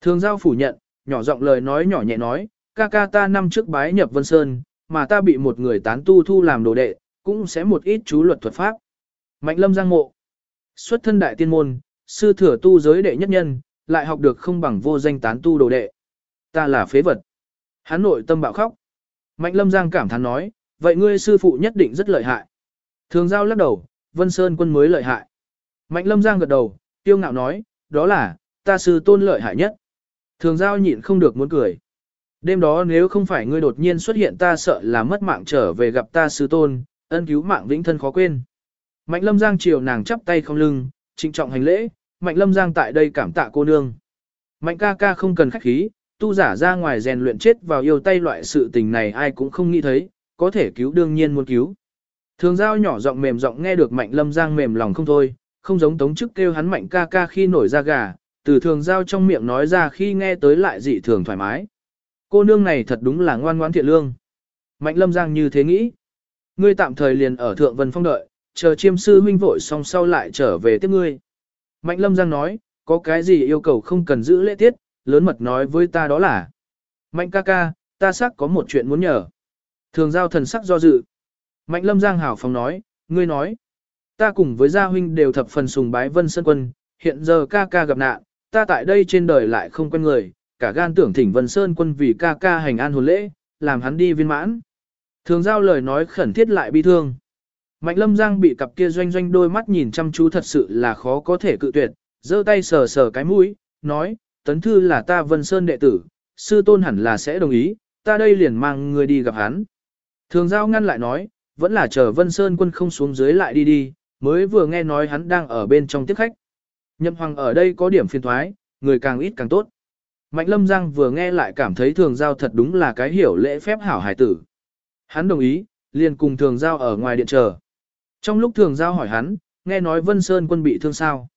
Thường giao phủ nhận, nhỏ giọng lời nói nhỏ nhẹ nói, ca ca ta năm trước bái nhập Vân Sơn, mà ta bị một người tán tu thu làm đồ đệ, cũng sẽ một ít chú luật thuật pháp. Mạnh lâm giang mộ. Xuất thân đại tiên môn, sư thừa tu giới đệ nhất nhân, lại học được không bằng vô danh tán tu đồ đệ. Ta là phế vật. Hắn nội tâm bạo khóc. Mạnh lâm giang cảm thán nói, vậy ngươi sư phụ nhất định rất lợi hại. Thường giao lắc đầu, Vân Sơn quân mới lợi hại. Mạnh lâm giang gật đầu, tiêu ngạo nói, đó là, ta sư tôn lợi hại nhất. Thường giao nhịn không được muốn cười. Đêm đó nếu không phải ngươi đột nhiên xuất hiện ta sợ là mất mạng trở về gặp ta sư tôn, ân cứu mạng vĩnh thân khó quên. Mạnh lâm giang chiều nàng chắp tay không lưng, trịnh trọng hành lễ, mạnh lâm giang tại đây cảm tạ cô nương. Mạnh ca ca không cần khách khí, tu giả ra ngoài rèn luyện chết vào yêu tay loại sự tình này ai cũng không nghĩ thấy, có thể cứu đương nhiên muốn cứu. Thường giao nhỏ giọng mềm giọng nghe được mạnh lâm giang mềm lòng không thôi, không giống tống chức kêu hắn mạnh ca ca khi nổi ra gà, từ thường giao trong miệng nói ra khi nghe tới lại dị thường thoải mái. Cô nương này thật đúng là ngoan ngoãn thiện lương. Mạnh lâm giang như thế nghĩ. Ngươi tạm thời liền ở thượng vân phong đợi, chờ chiêm sư huynh vội xong sau lại trở về tiếp ngươi. Mạnh lâm giang nói, có cái gì yêu cầu không cần giữ lễ tiết, lớn mật nói với ta đó là. Mạnh ca ca, ta xác có một chuyện muốn nhờ. Thường giao thần sắc do dự. Mạnh lâm giang hảo phóng nói, ngươi nói. Ta cùng với gia huynh đều thập phần sùng bái vân sơn quân, hiện giờ ca ca gặp nạn, ta tại đây trên đời lại không quen người, cả gan tưởng thỉnh vân sơn quân vì ca ca hành an hồn lễ, làm hắn đi viên mãn. Thường giao lời nói khẩn thiết lại bi thương. Mạnh lâm giang bị cặp kia doanh doanh đôi mắt nhìn chăm chú thật sự là khó có thể cự tuyệt, giơ tay sờ sờ cái mũi, nói, tấn thư là ta vân sơn đệ tử, sư tôn hẳn là sẽ đồng ý, ta đây liền mang người đi gặp hắn. Thường giao ngăn lại nói, vẫn là chờ vân sơn quân không xuống dưới lại đi đi, mới vừa nghe nói hắn đang ở bên trong tiếp khách. Nhậm hoàng ở đây có điểm phiền thoái, người càng ít càng tốt. Mạnh lâm giang vừa nghe lại cảm thấy thường giao thật đúng là cái hiểu lễ phép hảo hải tử. Hắn đồng ý, liền cùng thường giao ở ngoài điện chờ. Trong lúc thường giao hỏi hắn, nghe nói Vân Sơn quân bị thương sao?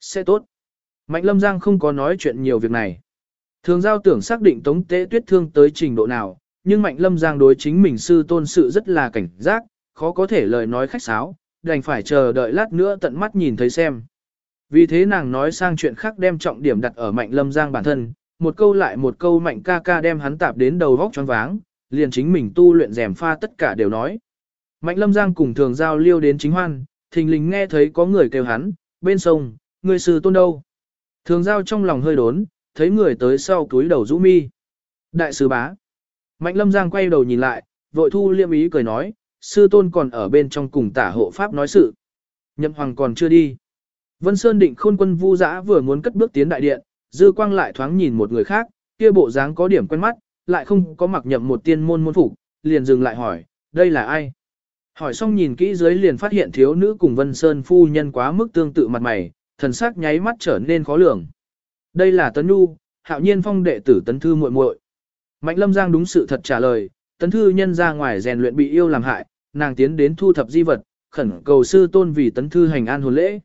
Sẽ tốt. Mạnh lâm giang không có nói chuyện nhiều việc này. Thường giao tưởng xác định tống tế tuyết thương tới trình độ nào, nhưng mạnh lâm giang đối chính mình sư tôn sự rất là cảnh giác, khó có thể lời nói khách sáo, đành phải chờ đợi lát nữa tận mắt nhìn thấy xem. Vì thế nàng nói sang chuyện khác đem trọng điểm đặt ở mạnh lâm giang bản thân, một câu lại một câu mạnh ca ca đem hắn tạp đến đầu vóc choáng váng, liền chính mình tu luyện rèm pha tất cả đều nói. Mạnh lâm giang cùng thường giao liêu đến chính hoan, thình lình nghe thấy có người kêu hắn, bên sông, người sư tôn đâu. Thường giao trong lòng hơi đốn, thấy người tới sau túi đầu rũ mi. Đại sứ bá. Mạnh lâm giang quay đầu nhìn lại, vội thu liêm ý cười nói, sư tôn còn ở bên trong cùng tả hộ pháp nói sự. Nhậm hoàng còn chưa đi. Vân Sơn định khôn quân vu dã vừa muốn cất bước tiến đại điện, dư quang lại thoáng nhìn một người khác, kia bộ dáng có điểm quen mắt, lại không có mặc nhậm một tiên môn môn phục, liền dừng lại hỏi, đây là ai? Hỏi xong nhìn kỹ dưới liền phát hiện thiếu nữ cùng Vân Sơn phu nhân quá mức tương tự mặt mày, thần sắc nháy mắt trở nên khó lường. Đây là Tấn Nhu, hạo nhiên phong đệ tử Tấn Thư muội muội. Mạnh Lâm Giang đúng sự thật trả lời, Tấn Thư nhân ra ngoài rèn luyện bị yêu làm hại, nàng tiến đến thu thập di vật, khẩn cầu sư tôn vì Tấn Thư hành an hồn lễ.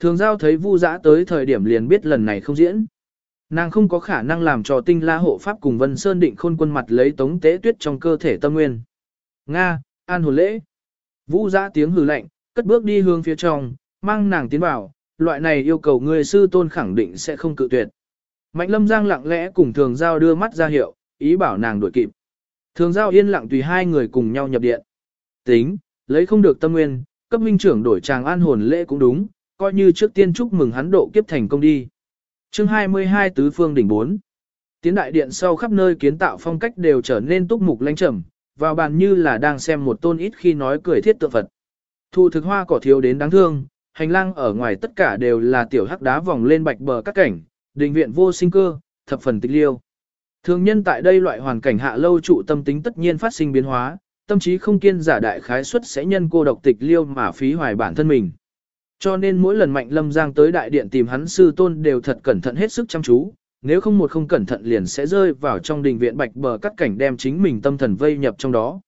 Thường giao thấy vu dã tới thời điểm liền biết lần này không diễn. Nàng không có khả năng làm cho tinh la hộ pháp cùng Vân Sơn định khôn quân mặt lấy tống tế tuyết trong cơ thể tâm nguyên. Nga, an hồn lễ. Vũ giã tiếng hừ lạnh, cất bước đi hướng phía trong, mang nàng tiến vào, loại này yêu cầu người sư tôn khẳng định sẽ không cự tuyệt. Mạnh lâm giang lặng lẽ cùng thường giao đưa mắt ra hiệu, ý bảo nàng đuổi kịp. Thường giao yên lặng tùy hai người cùng nhau nhập điện. Tính, lấy không được tâm nguyên, cấp minh trưởng đổi chàng an hồn lễ cũng đúng, coi như trước tiên chúc mừng hắn độ kiếp thành công đi. Chương 22 Tứ Phương Đỉnh 4 Tiến đại điện sau khắp nơi kiến tạo phong cách đều trở nên túc mục lãnh trầm, vào bàn như là đang xem một tôn ít khi nói cười thiết tượng Phật. Thu thực hoa cỏ thiếu đến đáng thương, hành lang ở ngoài tất cả đều là tiểu hắc đá vòng lên bạch bờ các cảnh, đình viện vô sinh cơ, thập phần tịch liêu. Thường nhân tại đây loại hoàn cảnh hạ lâu trụ tâm tính tất nhiên phát sinh biến hóa, tâm trí không kiên giả đại khái suất sẽ nhân cô độc tịch liêu mà phí hoài bản thân mình. Cho nên mỗi lần Mạnh Lâm Giang tới đại điện tìm hắn sư tôn đều thật cẩn thận hết sức chăm chú, nếu không một không cẩn thận liền sẽ rơi vào trong đình viện bạch bờ cắt cảnh đem chính mình tâm thần vây nhập trong đó.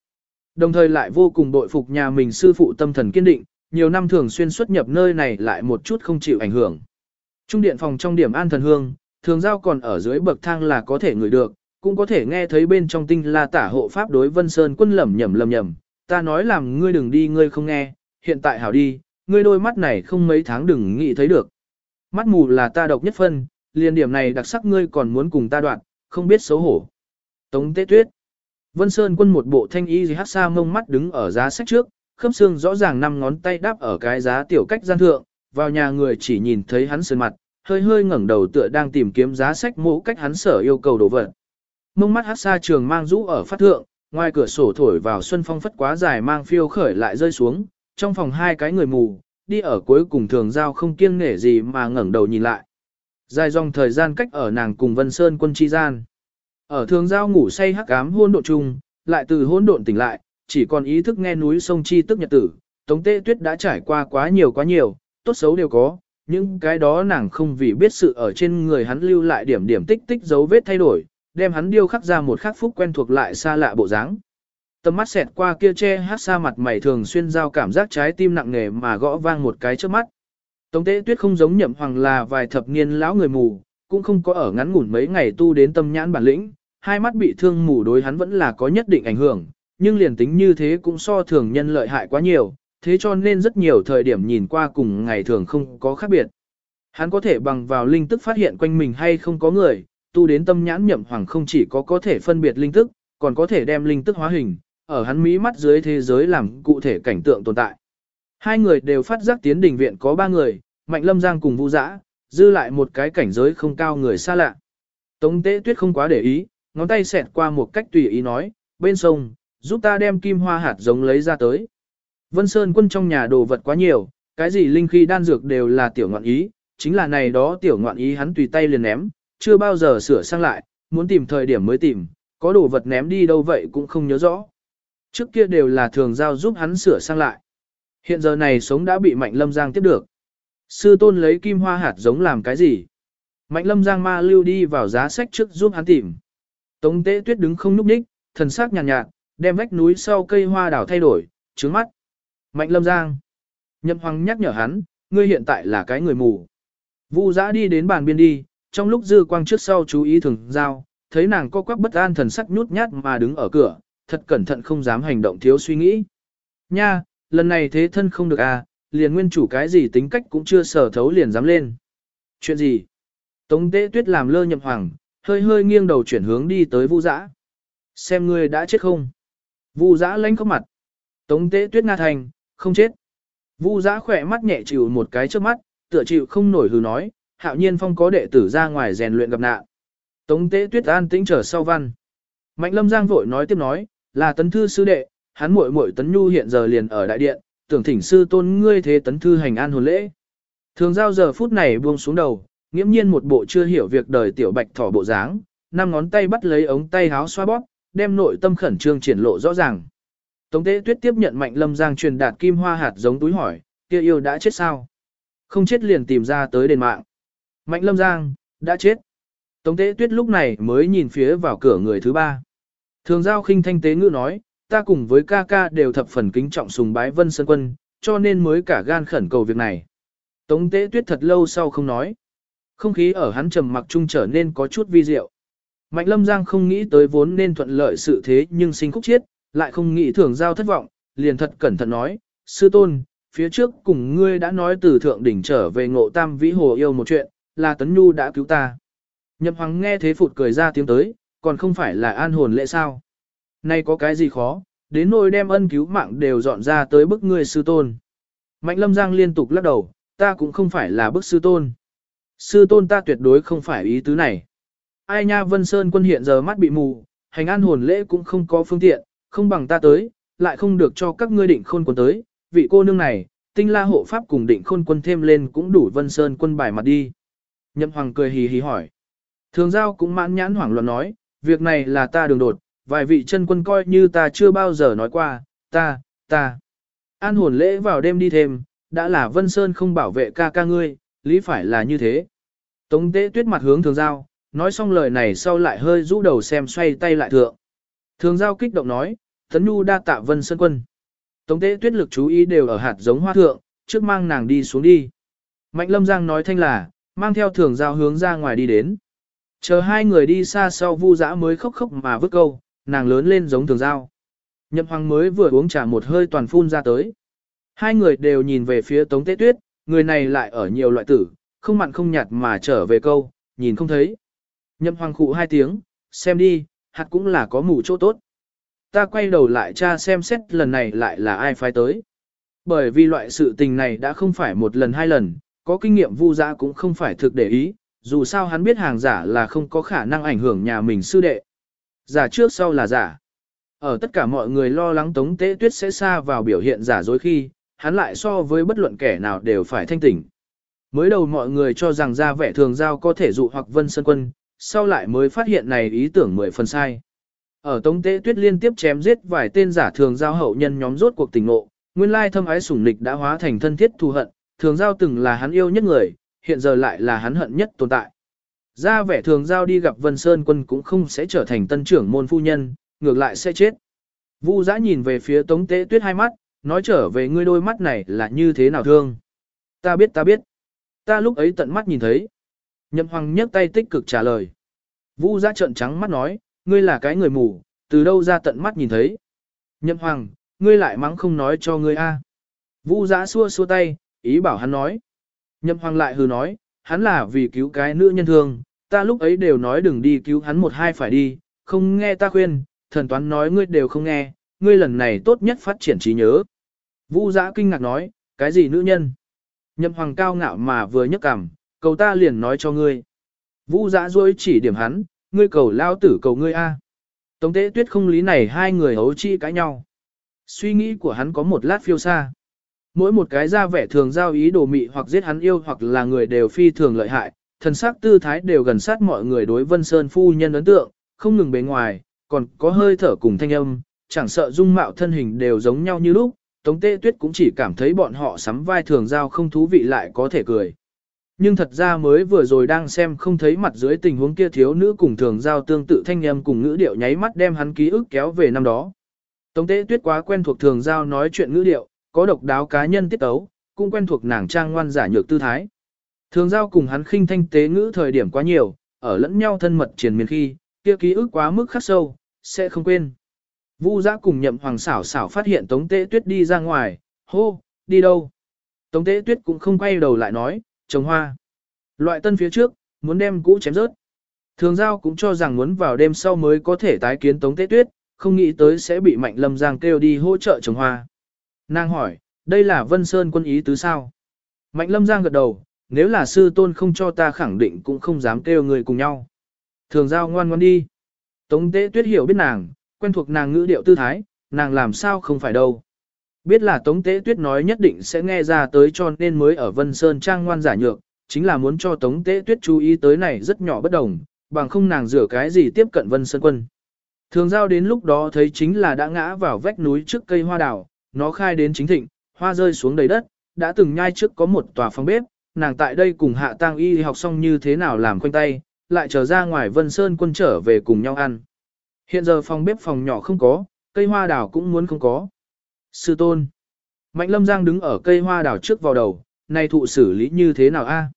Đồng thời lại vô cùng bội phục nhà mình sư phụ tâm thần kiên định, nhiều năm thường xuyên xuất nhập nơi này lại một chút không chịu ảnh hưởng. Trung điện phòng trong điểm an thần hương, thường giao còn ở dưới bậc thang là có thể ngửi được, cũng có thể nghe thấy bên trong tinh la tả hộ pháp đối vân sơn quân lẩm nhẩm lẩm nhẩm, ta nói làm ngươi đừng đi ngươi không nghe, hiện tại hảo đi, ngươi đôi mắt này không mấy tháng đừng nghĩ thấy được. Mắt mù là ta độc nhất phân, liền điểm này đặc sắc ngươi còn muốn cùng ta đoạn, không biết xấu hổ. Tống Tế Tuyết Vân Sơn quân một bộ thanh y gì hát xa mông mắt đứng ở giá sách trước, khớp xương rõ ràng năm ngón tay đáp ở cái giá tiểu cách gian thượng, vào nhà người chỉ nhìn thấy hắn sơn mặt, hơi hơi ngẩng đầu tựa đang tìm kiếm giá sách mũ cách hắn sở yêu cầu đồ vật. Mông mắt hát xa trường mang rũ ở phát thượng, ngoài cửa sổ thổi vào xuân phong phất quá dài mang phiêu khởi lại rơi xuống, trong phòng hai cái người mù, đi ở cuối cùng thường giao không kiêng nể gì mà ngẩng đầu nhìn lại. Dài dòng thời gian cách ở nàng cùng Vân Sơn quân chi gian. Ở thường giao ngủ say hắc ám hôn độn chung, lại từ hôn độn tỉnh lại, chỉ còn ý thức nghe núi sông chi tức nhật tử, Tống Tê Tuyết đã trải qua quá nhiều quá nhiều, tốt xấu đều có, những cái đó nàng không vì biết sự ở trên người hắn lưu lại điểm điểm tích tích dấu vết thay đổi, đem hắn điêu khắc ra một khắc phúc quen thuộc lại xa lạ bộ dáng. Tầm mắt xẹt qua kia che hát xa mặt mày thường xuyên giao cảm giác trái tim nặng nề mà gõ vang một cái trước mắt. Tống tế tuyết không giống nhậm hoàng là vài thập niên lão người mù, cũng không có ở ngắn ngủn mấy ngày tu đến tâm nhãn bản lĩnh, hai mắt bị thương mù đối hắn vẫn là có nhất định ảnh hưởng, nhưng liền tính như thế cũng so thường nhân lợi hại quá nhiều, thế cho nên rất nhiều thời điểm nhìn qua cùng ngày thường không có khác biệt. Hắn có thể bằng vào linh tức phát hiện quanh mình hay không có người, tu đến tâm nhãn nhậm hoàng không chỉ có có thể phân biệt linh tức, còn có thể đem linh tức hóa hình, ở hắn mỹ mắt dưới thế giới làm cụ thể cảnh tượng tồn tại. Hai người đều phát giác tiến đình viện có ba người, Mạnh Lâm Giang cùng Vũ Dã, dư lại một cái cảnh giới không cao người xa lạ. Tống Tế Tuyết không quá để ý, ngón tay xẹt qua một cách tùy ý nói, bên sông, giúp ta đem kim hoa hạt giống lấy ra tới. Vân Sơn quân trong nhà đồ vật quá nhiều, cái gì linh khí đan dược đều là tiểu ngoạn ý, chính là này đó tiểu ngoạn ý hắn tùy tay liền ném, chưa bao giờ sửa sang lại, muốn tìm thời điểm mới tìm, có đồ vật ném đi đâu vậy cũng không nhớ rõ. Trước kia đều là thường giao giúp hắn sửa sang lại. Hiện giờ này sống đã bị Mạnh Lâm Giang tiếp được. Sư tôn lấy kim hoa hạt giống làm cái gì? Mạnh Lâm Giang ma lưu đi vào giá sách trước giúp hắn tìm. Tống tế tuyết đứng không núp đích, thần sắc nhàn nhạt, nhạt, đem vách núi sau cây hoa đảo thay đổi, trướng mắt. Mạnh Lâm Giang. Nhậm Hoàng nhắc nhở hắn, ngươi hiện tại là cái người mù. Vu giã đi đến bàn biên đi, trong lúc dư quang trước sau chú ý thường giao, thấy nàng co quắp bất an thần sắc nhút nhát mà đứng ở cửa, thật cẩn thận không dám hành động thiếu suy nghĩ. Nha, lần này thế thân không được à, liền nguyên chủ cái gì tính cách cũng chưa sở thấu liền dám lên. Chuyện gì? Tống tế tuyết làm lơ nhậm hoàng, hơi hơi nghiêng đầu chuyển hướng đi tới vu dã. Xem ngươi đã chết không? Vu dã lánh khóc mặt. Tống tế tuyết nga thành, không chết. Vu dã khỏe mắt nhẹ chịu một cái trước mắt, tựa chịu không nổi hừ nói, hạo nhiên phong có đệ tử ra ngoài rèn luyện gặp nạn. Tống tế tuyết an tĩnh trở sau văn. Mạnh lâm giang vội nói tiếp nói, là tấn thư sư đệ, hắn muội muội tấn nhu hiện giờ liền ở đại điện, tưởng thỉnh sư tôn ngươi thế tấn thư hành an hồn lễ. Thường giao giờ phút này buông xuống đầu, nghiễm nhiên một bộ chưa hiểu việc đời tiểu bạch thỏ bộ dáng, năm ngón tay bắt lấy ống tay háo xoa bóp, đem nội tâm khẩn trương triển lộ rõ ràng. Tống tế tuyết tiếp nhận mạnh lâm giang truyền đạt kim hoa hạt giống túi hỏi, kia yêu đã chết sao? Không chết liền tìm ra tới đền mạng. Mạnh lâm giang, đã chết. Tống tế tuyết lúc này mới nhìn phía vào cửa người thứ ba. Thường giao khinh thanh tế ngữ nói, ta cùng với ca ca đều thập phần kính trọng sùng bái vân sơn quân, cho nên mới cả gan khẩn cầu việc này. Tống tế tuyết thật lâu sau không nói. Không khí ở hắn trầm mặc trung trở nên có chút vi diệu. Mạnh lâm giang không nghĩ tới vốn nên thuận lợi sự thế nhưng sinh khúc chiết, lại không nghĩ thường giao thất vọng, liền thật cẩn thận nói, sư tôn, phía trước cùng ngươi đã nói từ thượng đỉnh trở về ngộ tam vĩ hồ yêu một chuyện, là tấn nhu đã cứu ta. Nhậm hoàng nghe thế phụt cười ra tiếng tới, còn không phải là an hồn lệ sao. Nay có cái gì khó, đến nỗi đem ân cứu mạng đều dọn ra tới bức ngươi sư tôn. Mạnh lâm giang liên tục lắc đầu, ta cũng không phải là bức sư tôn. Sư tôn ta tuyệt đối không phải ý tứ này. Ai nha Vân Sơn quân hiện giờ mắt bị mù, hành an hồn lễ cũng không có phương tiện, không bằng ta tới, lại không được cho các ngươi định khôn quân tới, vị cô nương này, tinh la hộ pháp cùng định khôn quân thêm lên cũng đủ Vân Sơn quân bài mặt đi. Nhậm Hoàng cười hì hì hỏi. Thường giao cũng mãn nhãn hoảng loạn nói, việc này là ta đường đột, vài vị chân quân coi như ta chưa bao giờ nói qua, ta, ta. An hồn lễ vào đêm đi thêm, đã là Vân Sơn không bảo vệ ca ca ngươi, lý phải là như thế. Tống tế tuyết mặt hướng thường giao, nói xong lời này sau lại hơi rũ đầu xem xoay tay lại thượng. Thường giao kích động nói, Tấn Nhu đa tạ Vân Sơn quân. Tống tế tuyết lực chú ý đều ở hạt giống hoa thượng, trước mang nàng đi xuống đi. Mạnh lâm giang nói thanh là, mang theo thường giao hướng ra ngoài đi đến. Chờ hai người đi xa sau vu dã mới khóc khóc mà vứt câu, nàng lớn lên giống thường giao. Nhậm hoàng mới vừa uống trà một hơi toàn phun ra tới. Hai người đều nhìn về phía tống tế tuyết, người này lại ở nhiều loại tử, không mặn không nhạt mà trở về câu, nhìn không thấy. Nhậm hoàng khụ hai tiếng, xem đi, hạt cũng là có mù chỗ tốt. Ta quay đầu lại cha xem xét lần này lại là ai phái tới. Bởi vì loại sự tình này đã không phải một lần hai lần, có kinh nghiệm vu dã cũng không phải thực để ý, dù sao hắn biết hàng giả là không có khả năng ảnh hưởng nhà mình sư đệ. Giả trước sau là giả. Ở tất cả mọi người lo lắng Tống Tế Tuyết sẽ xa vào biểu hiện giả dối khi, hắn lại so với bất luận kẻ nào đều phải thanh tỉnh. Mới đầu mọi người cho rằng ra vẻ thường giao có thể dụ hoặc vân sân quân, sau lại mới phát hiện này ý tưởng mười phần sai. Ở Tống Tế Tuyết liên tiếp chém giết vài tên giả thường giao hậu nhân nhóm rốt cuộc tình ngộ, nguyên lai thâm ái sủng nịch đã hóa thành thân thiết thù hận, thường giao từng là hắn yêu nhất người, hiện giờ lại là hắn hận nhất tồn tại. Ra vẻ thường giao đi gặp Vân Sơn quân cũng không sẽ trở thành tân trưởng môn phu nhân, ngược lại sẽ chết. Vu giã nhìn về phía Tống Tế Tuyết hai mắt, nói trở về ngươi đôi mắt này là như thế nào thương. Ta biết ta biết. Ta lúc ấy tận mắt nhìn thấy. Nhậm Hoàng nhấc tay tích cực trả lời. Vu giã trợn trắng mắt nói, ngươi là cái người mù, từ đâu ra tận mắt nhìn thấy. Nhậm Hoàng, ngươi lại mắng không nói cho ngươi a. Vu giã xua xua tay, ý bảo hắn nói. Nhậm Hoàng lại hừ nói, hắn là vì cứu cái nữ nhân thương, ta lúc ấy đều nói đừng đi cứu hắn một hai phải đi, không nghe ta khuyên, thần toán nói ngươi đều không nghe, ngươi lần này tốt nhất phát triển trí nhớ. Vu giã kinh ngạc nói, cái gì nữ nhân? Nhậm Hoàng cao ngạo mà vừa nhấc cằm, cầu ta liền nói cho ngươi. Vu giã dối chỉ điểm hắn, ngươi cầu lao tử cầu ngươi A. Tống tế tuyết không lý này hai người hấu chi cãi nhau. Suy nghĩ của hắn có một lát phiêu xa. Mỗi một cái ra vẻ thường giao ý đồ mị hoặc giết hắn yêu hoặc là người đều phi thường lợi hại, thần sắc tư thái đều gần sát mọi người đối Vân Sơn phu nhân ấn tượng, không ngừng bề ngoài, còn có hơi thở cùng thanh âm, chẳng sợ dung mạo thân hình đều giống nhau như lúc, Tống Tê Tuyết cũng chỉ cảm thấy bọn họ sắm vai thường giao không thú vị lại có thể cười. Nhưng thật ra mới vừa rồi đang xem không thấy mặt dưới tình huống kia thiếu nữ cùng thường giao tương tự thanh âm cùng ngữ điệu nháy mắt đem hắn ký ức kéo về năm đó. Tống Tế Tuyết quá quen thuộc thường giao nói chuyện ngữ điệu, có độc đáo cá nhân tiết tấu, cũng quen thuộc nàng trang ngoan giả nhược tư thái. Thường giao cùng hắn khinh thanh tế ngữ thời điểm quá nhiều, ở lẫn nhau thân mật triền miên khi, kia ký ức quá mức khắc sâu, sẽ không quên. Vu giã cùng nhậm hoàng xảo xảo phát hiện Tống Tế Tuyết đi ra ngoài, hô, đi đâu? Tống Tế Tuyết cũng không quay đầu lại nói, trồng hoa. Loại tân phía trước, muốn đem cũ chém rớt. Thường giao cũng cho rằng muốn vào đêm sau mới có thể tái kiến Tống Tế Tuyết, không nghĩ tới sẽ bị Mạnh Lâm Giang kêu đi hỗ trợ trồng hoa. Nàng hỏi, đây là Vân Sơn quân ý tứ sao? Mạnh Lâm Giang gật đầu, nếu là sư tôn không cho ta khẳng định cũng không dám kêu người cùng nhau. Thường giao ngoan ngoan đi. Tống Tế Tuyết hiểu biết nàng, quen thuộc nàng ngữ điệu tư thái, nàng làm sao không phải đâu. Biết là Tống Tế Tuyết nói nhất định sẽ nghe ra tới cho nên mới ở Vân Sơn trang ngoan giả nhược, chính là muốn cho Tống Tế Tuyết chú ý tới này rất nhỏ bất đồng, bằng không nàng rửa cái gì tiếp cận Vân Sơn quân. Thường giao đến lúc đó thấy chính là đã ngã vào vách núi trước cây hoa đào, nó khai đến chính thịnh, hoa rơi xuống đầy đất, đã từng nhai trước có một tòa phòng bếp, nàng tại đây cùng hạ tang y học xong như thế nào làm khoanh tay, lại trở ra ngoài Vân Sơn quân trở về cùng nhau ăn. Hiện giờ phòng bếp phòng nhỏ không có, cây hoa đào cũng muốn không có. Sư tôn. Mạnh lâm giang đứng ở cây hoa đào trước vào đầu, này thụ xử lý như thế nào a?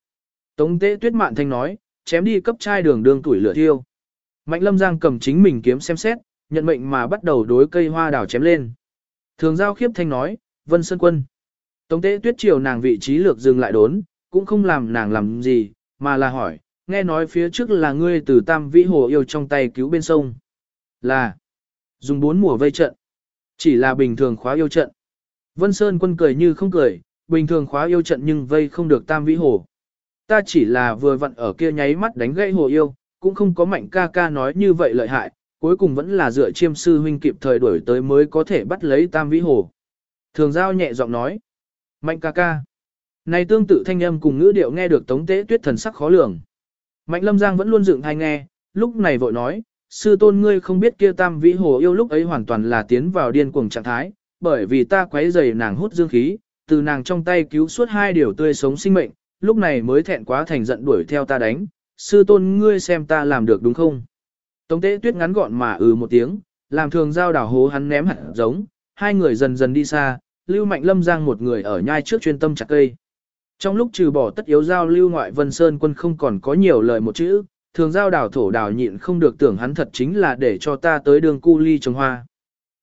Tống tế tuyết mạn thanh nói, chém đi cấp chai đường đường tuổi lửa thiêu. Mạnh lâm giang cầm chính mình kiếm xem xét, nhận mệnh mà bắt đầu đối cây hoa đào chém lên. Thường giao khiếp thanh nói, vân sơn quân. Tống tế tuyết chiều nàng vị trí lược dừng lại đốn, cũng không làm nàng làm gì, mà là hỏi, nghe nói phía trước là ngươi từ tam vĩ hồ yêu trong tay cứu bên sông. Là, dùng bốn mùa vây trận. Chỉ là bình thường khóa yêu trận. Vân Sơn quân cười như không cười, bình thường khóa yêu trận nhưng vây không được tam vĩ hồ. Ta chỉ là vừa vặn ở kia nháy mắt đánh gãy hồ yêu, cũng không có mạnh ca ca nói như vậy lợi hại, cuối cùng vẫn là dựa chiêm sư huynh kịp thời đuổi tới mới có thể bắt lấy tam vĩ hồ. Thường giao nhẹ giọng nói, mạnh ca ca. Này tương tự thanh âm cùng ngữ điệu nghe được tống tế tuyết thần sắc khó lường. Mạnh lâm giang vẫn luôn dựng hay nghe, lúc này vội nói, sư tôn ngươi không biết kia tam vĩ hồ yêu lúc ấy hoàn toàn là tiến vào điên cuồng trạng thái, bởi vì ta quấy rầy nàng hút dương khí, từ nàng trong tay cứu suốt hai điều tươi sống sinh mệnh, lúc này mới thẹn quá thành giận đuổi theo ta đánh, sư tôn ngươi xem ta làm được đúng không? Tống tế tuyết ngắn gọn mà ừ một tiếng, làm thường giao đảo hố hắn ném hẳn, giống, hai người dần dần đi xa, lưu mạnh lâm giang một người ở nhai trước chuyên tâm chặt cây. Trong lúc trừ bỏ tất yếu giao lưu ngoại vân sơn quân không còn có nhiều lời một chữ, thường giao đảo thổ đảo nhịn không được tưởng hắn thật chính là để cho ta tới đường cu ly trồng hoa.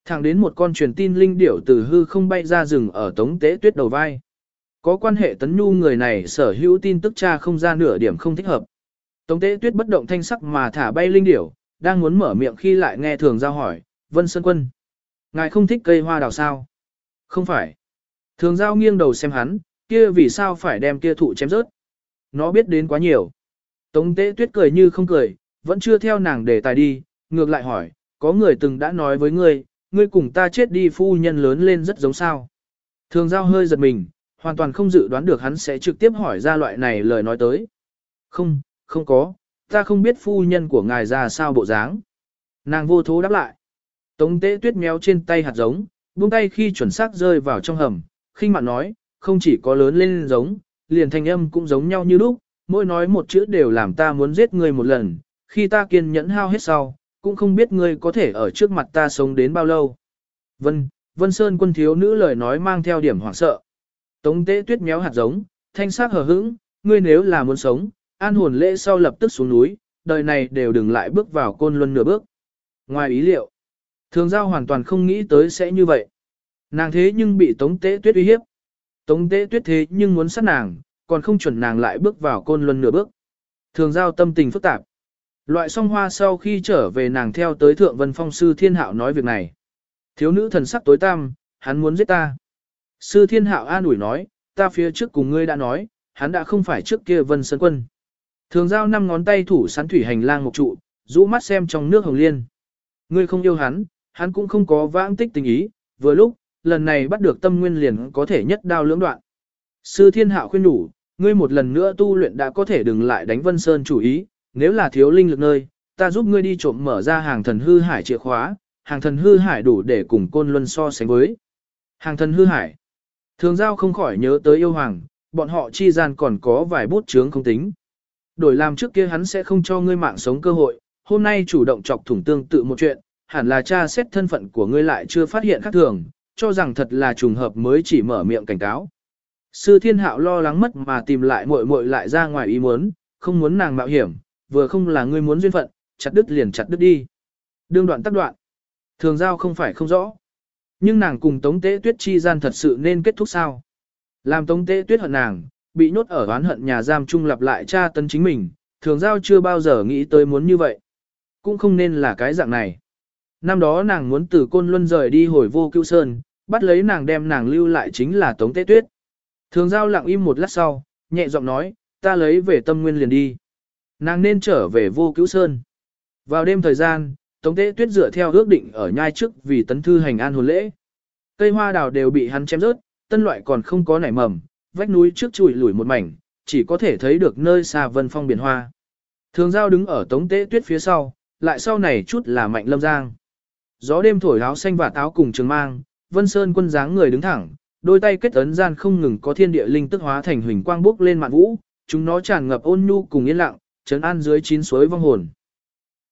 Thẳng đến một con truyền tin linh điểu từ hư không bay ra rừng ở tống tế tuyết đầu vai. Có quan hệ tấn nhu người này sở hữu tin tức cha không ra nửa điểm không thích hợp. Tống tế tuyết bất động thanh sắc mà thả bay linh điểu, đang muốn mở miệng khi lại nghe thường giao hỏi, Vân Sơn Quân. Ngài không thích cây hoa đào sao? Không phải. Thường giao nghiêng đầu xem hắn, kia vì sao phải đem kia thụ chém rớt? Nó biết đến quá nhiều. Tống tế tuyết cười như không cười, vẫn chưa theo nàng để tài đi, ngược lại hỏi, có người từng đã nói với ngươi, ngươi cùng ta chết đi phu nhân lớn lên rất giống sao. Thường giao hơi giật mình, hoàn toàn không dự đoán được hắn sẽ trực tiếp hỏi ra loại này lời nói tới. Không, không có, ta không biết phu nhân của ngài ra sao bộ dáng. Nàng vô thố đáp lại. Tống tế tuyết méo trên tay hạt giống, buông tay khi chuẩn xác rơi vào trong hầm, khinh mạn nói, không chỉ có lớn lên giống, liền thanh âm cũng giống nhau như lúc, mỗi nói một chữ đều làm ta muốn giết ngươi một lần, khi ta kiên nhẫn hao hết sau, cũng không biết ngươi có thể ở trước mặt ta sống đến bao lâu. Vân, Vân Sơn quân thiếu nữ lời nói mang theo điểm hoảng sợ. Tống tế tuyết méo hạt giống, thanh sắc hờ hững, ngươi nếu là muốn sống, an hồn lễ sau lập tức xuống núi, đời này đều đừng lại bước vào côn luân nửa bước. Ngoài ý liệu, thường giao hoàn toàn không nghĩ tới sẽ như vậy. Nàng thế nhưng bị tống tế tuyết uy hiếp. Tống tế tuyết thế nhưng muốn sát nàng, còn không chuẩn nàng lại bước vào côn luân nửa bước. Thường giao tâm tình phức tạp. Loại song hoa sau khi trở về nàng theo tới thượng vân phong sư thiên hạo nói việc này. Thiếu nữ thần sắc tối tăm, hắn muốn giết ta. Sư thiên hạo an ủi nói, ta phía trước cùng ngươi đã nói, hắn đã không phải trước kia vân sơn quân. Thường giao năm ngón tay thủ sắn thủy hành lang một trụ, rũ mắt xem trong nước hồng liên. Ngươi không yêu hắn, hắn cũng không có vãng tích tình ý, vừa lúc, lần này bắt được tâm nguyên liền có thể nhất đao lưỡng đoạn. Sư thiên hạo khuyên đủ, ngươi một lần nữa tu luyện đã có thể đừng lại đánh Vân Sơn chủ ý, nếu là thiếu linh lực nơi, ta giúp ngươi đi trộm mở ra hàng thần hư hải chìa khóa, hàng thần hư hải đủ để cùng côn luân so sánh với. Hàng thần hư hải. Thường giao không khỏi nhớ tới yêu hoàng, bọn họ chi gian còn có vài bút chướng không tính. Đổi làm trước kia hắn sẽ không cho ngươi mạng sống cơ hội, hôm nay chủ động chọc thủng tương tự một chuyện, hẳn là cha xét thân phận của ngươi lại chưa phát hiện khác thường, cho rằng thật là trùng hợp mới chỉ mở miệng cảnh cáo. Sư thiên hạo lo lắng mất mà tìm lại muội muội lại ra ngoài ý muốn, không muốn nàng mạo hiểm, vừa không là ngươi muốn duyên phận, chặt đứt liền chặt đứt đi. Đương đoạn tắc đoạn. Thường giao không phải không rõ. Nhưng nàng cùng Tống Tế Tuyết chi gian thật sự nên kết thúc sao? Làm Tống Tế Tuyết hận nàng, bị nhốt ở oán hận nhà giam trung lặp lại tra tấn chính mình, thường giao chưa bao giờ nghĩ tới muốn như vậy. Cũng không nên là cái dạng này. Năm đó nàng muốn từ Côn Luân rời đi hồi vô cứu sơn, bắt lấy nàng đem nàng lưu lại chính là Tống Tế Tuyết. Thường giao lặng im một lát sau, nhẹ giọng nói, ta lấy về tâm nguyên liền đi. Nàng nên trở về vô cứu sơn. Vào đêm thời gian, Tống Tế Tuyết dựa theo ước định ở nhai trước vì tấn thư hành an hồn lễ. Cây hoa đào đều bị hắn chém rớt, tân loại còn không có nảy mầm, vách núi trước chùi lủi một mảnh, chỉ có thể thấy được nơi xa vân phong biển hoa. Thường giao đứng ở Tống Tế Tuyết phía sau, lại sau này chút là mạnh lâm giang. Gió đêm thổi áo xanh và táo cùng trường mang, Vân Sơn quân dáng người đứng thẳng, đôi tay kết ấn gian không ngừng có thiên địa linh tức hóa thành huỳnh quang bốc lên mạn vũ, chúng nó tràn ngập ôn nhu cùng yên lặng, trấn an dưới chín suối vong hồn.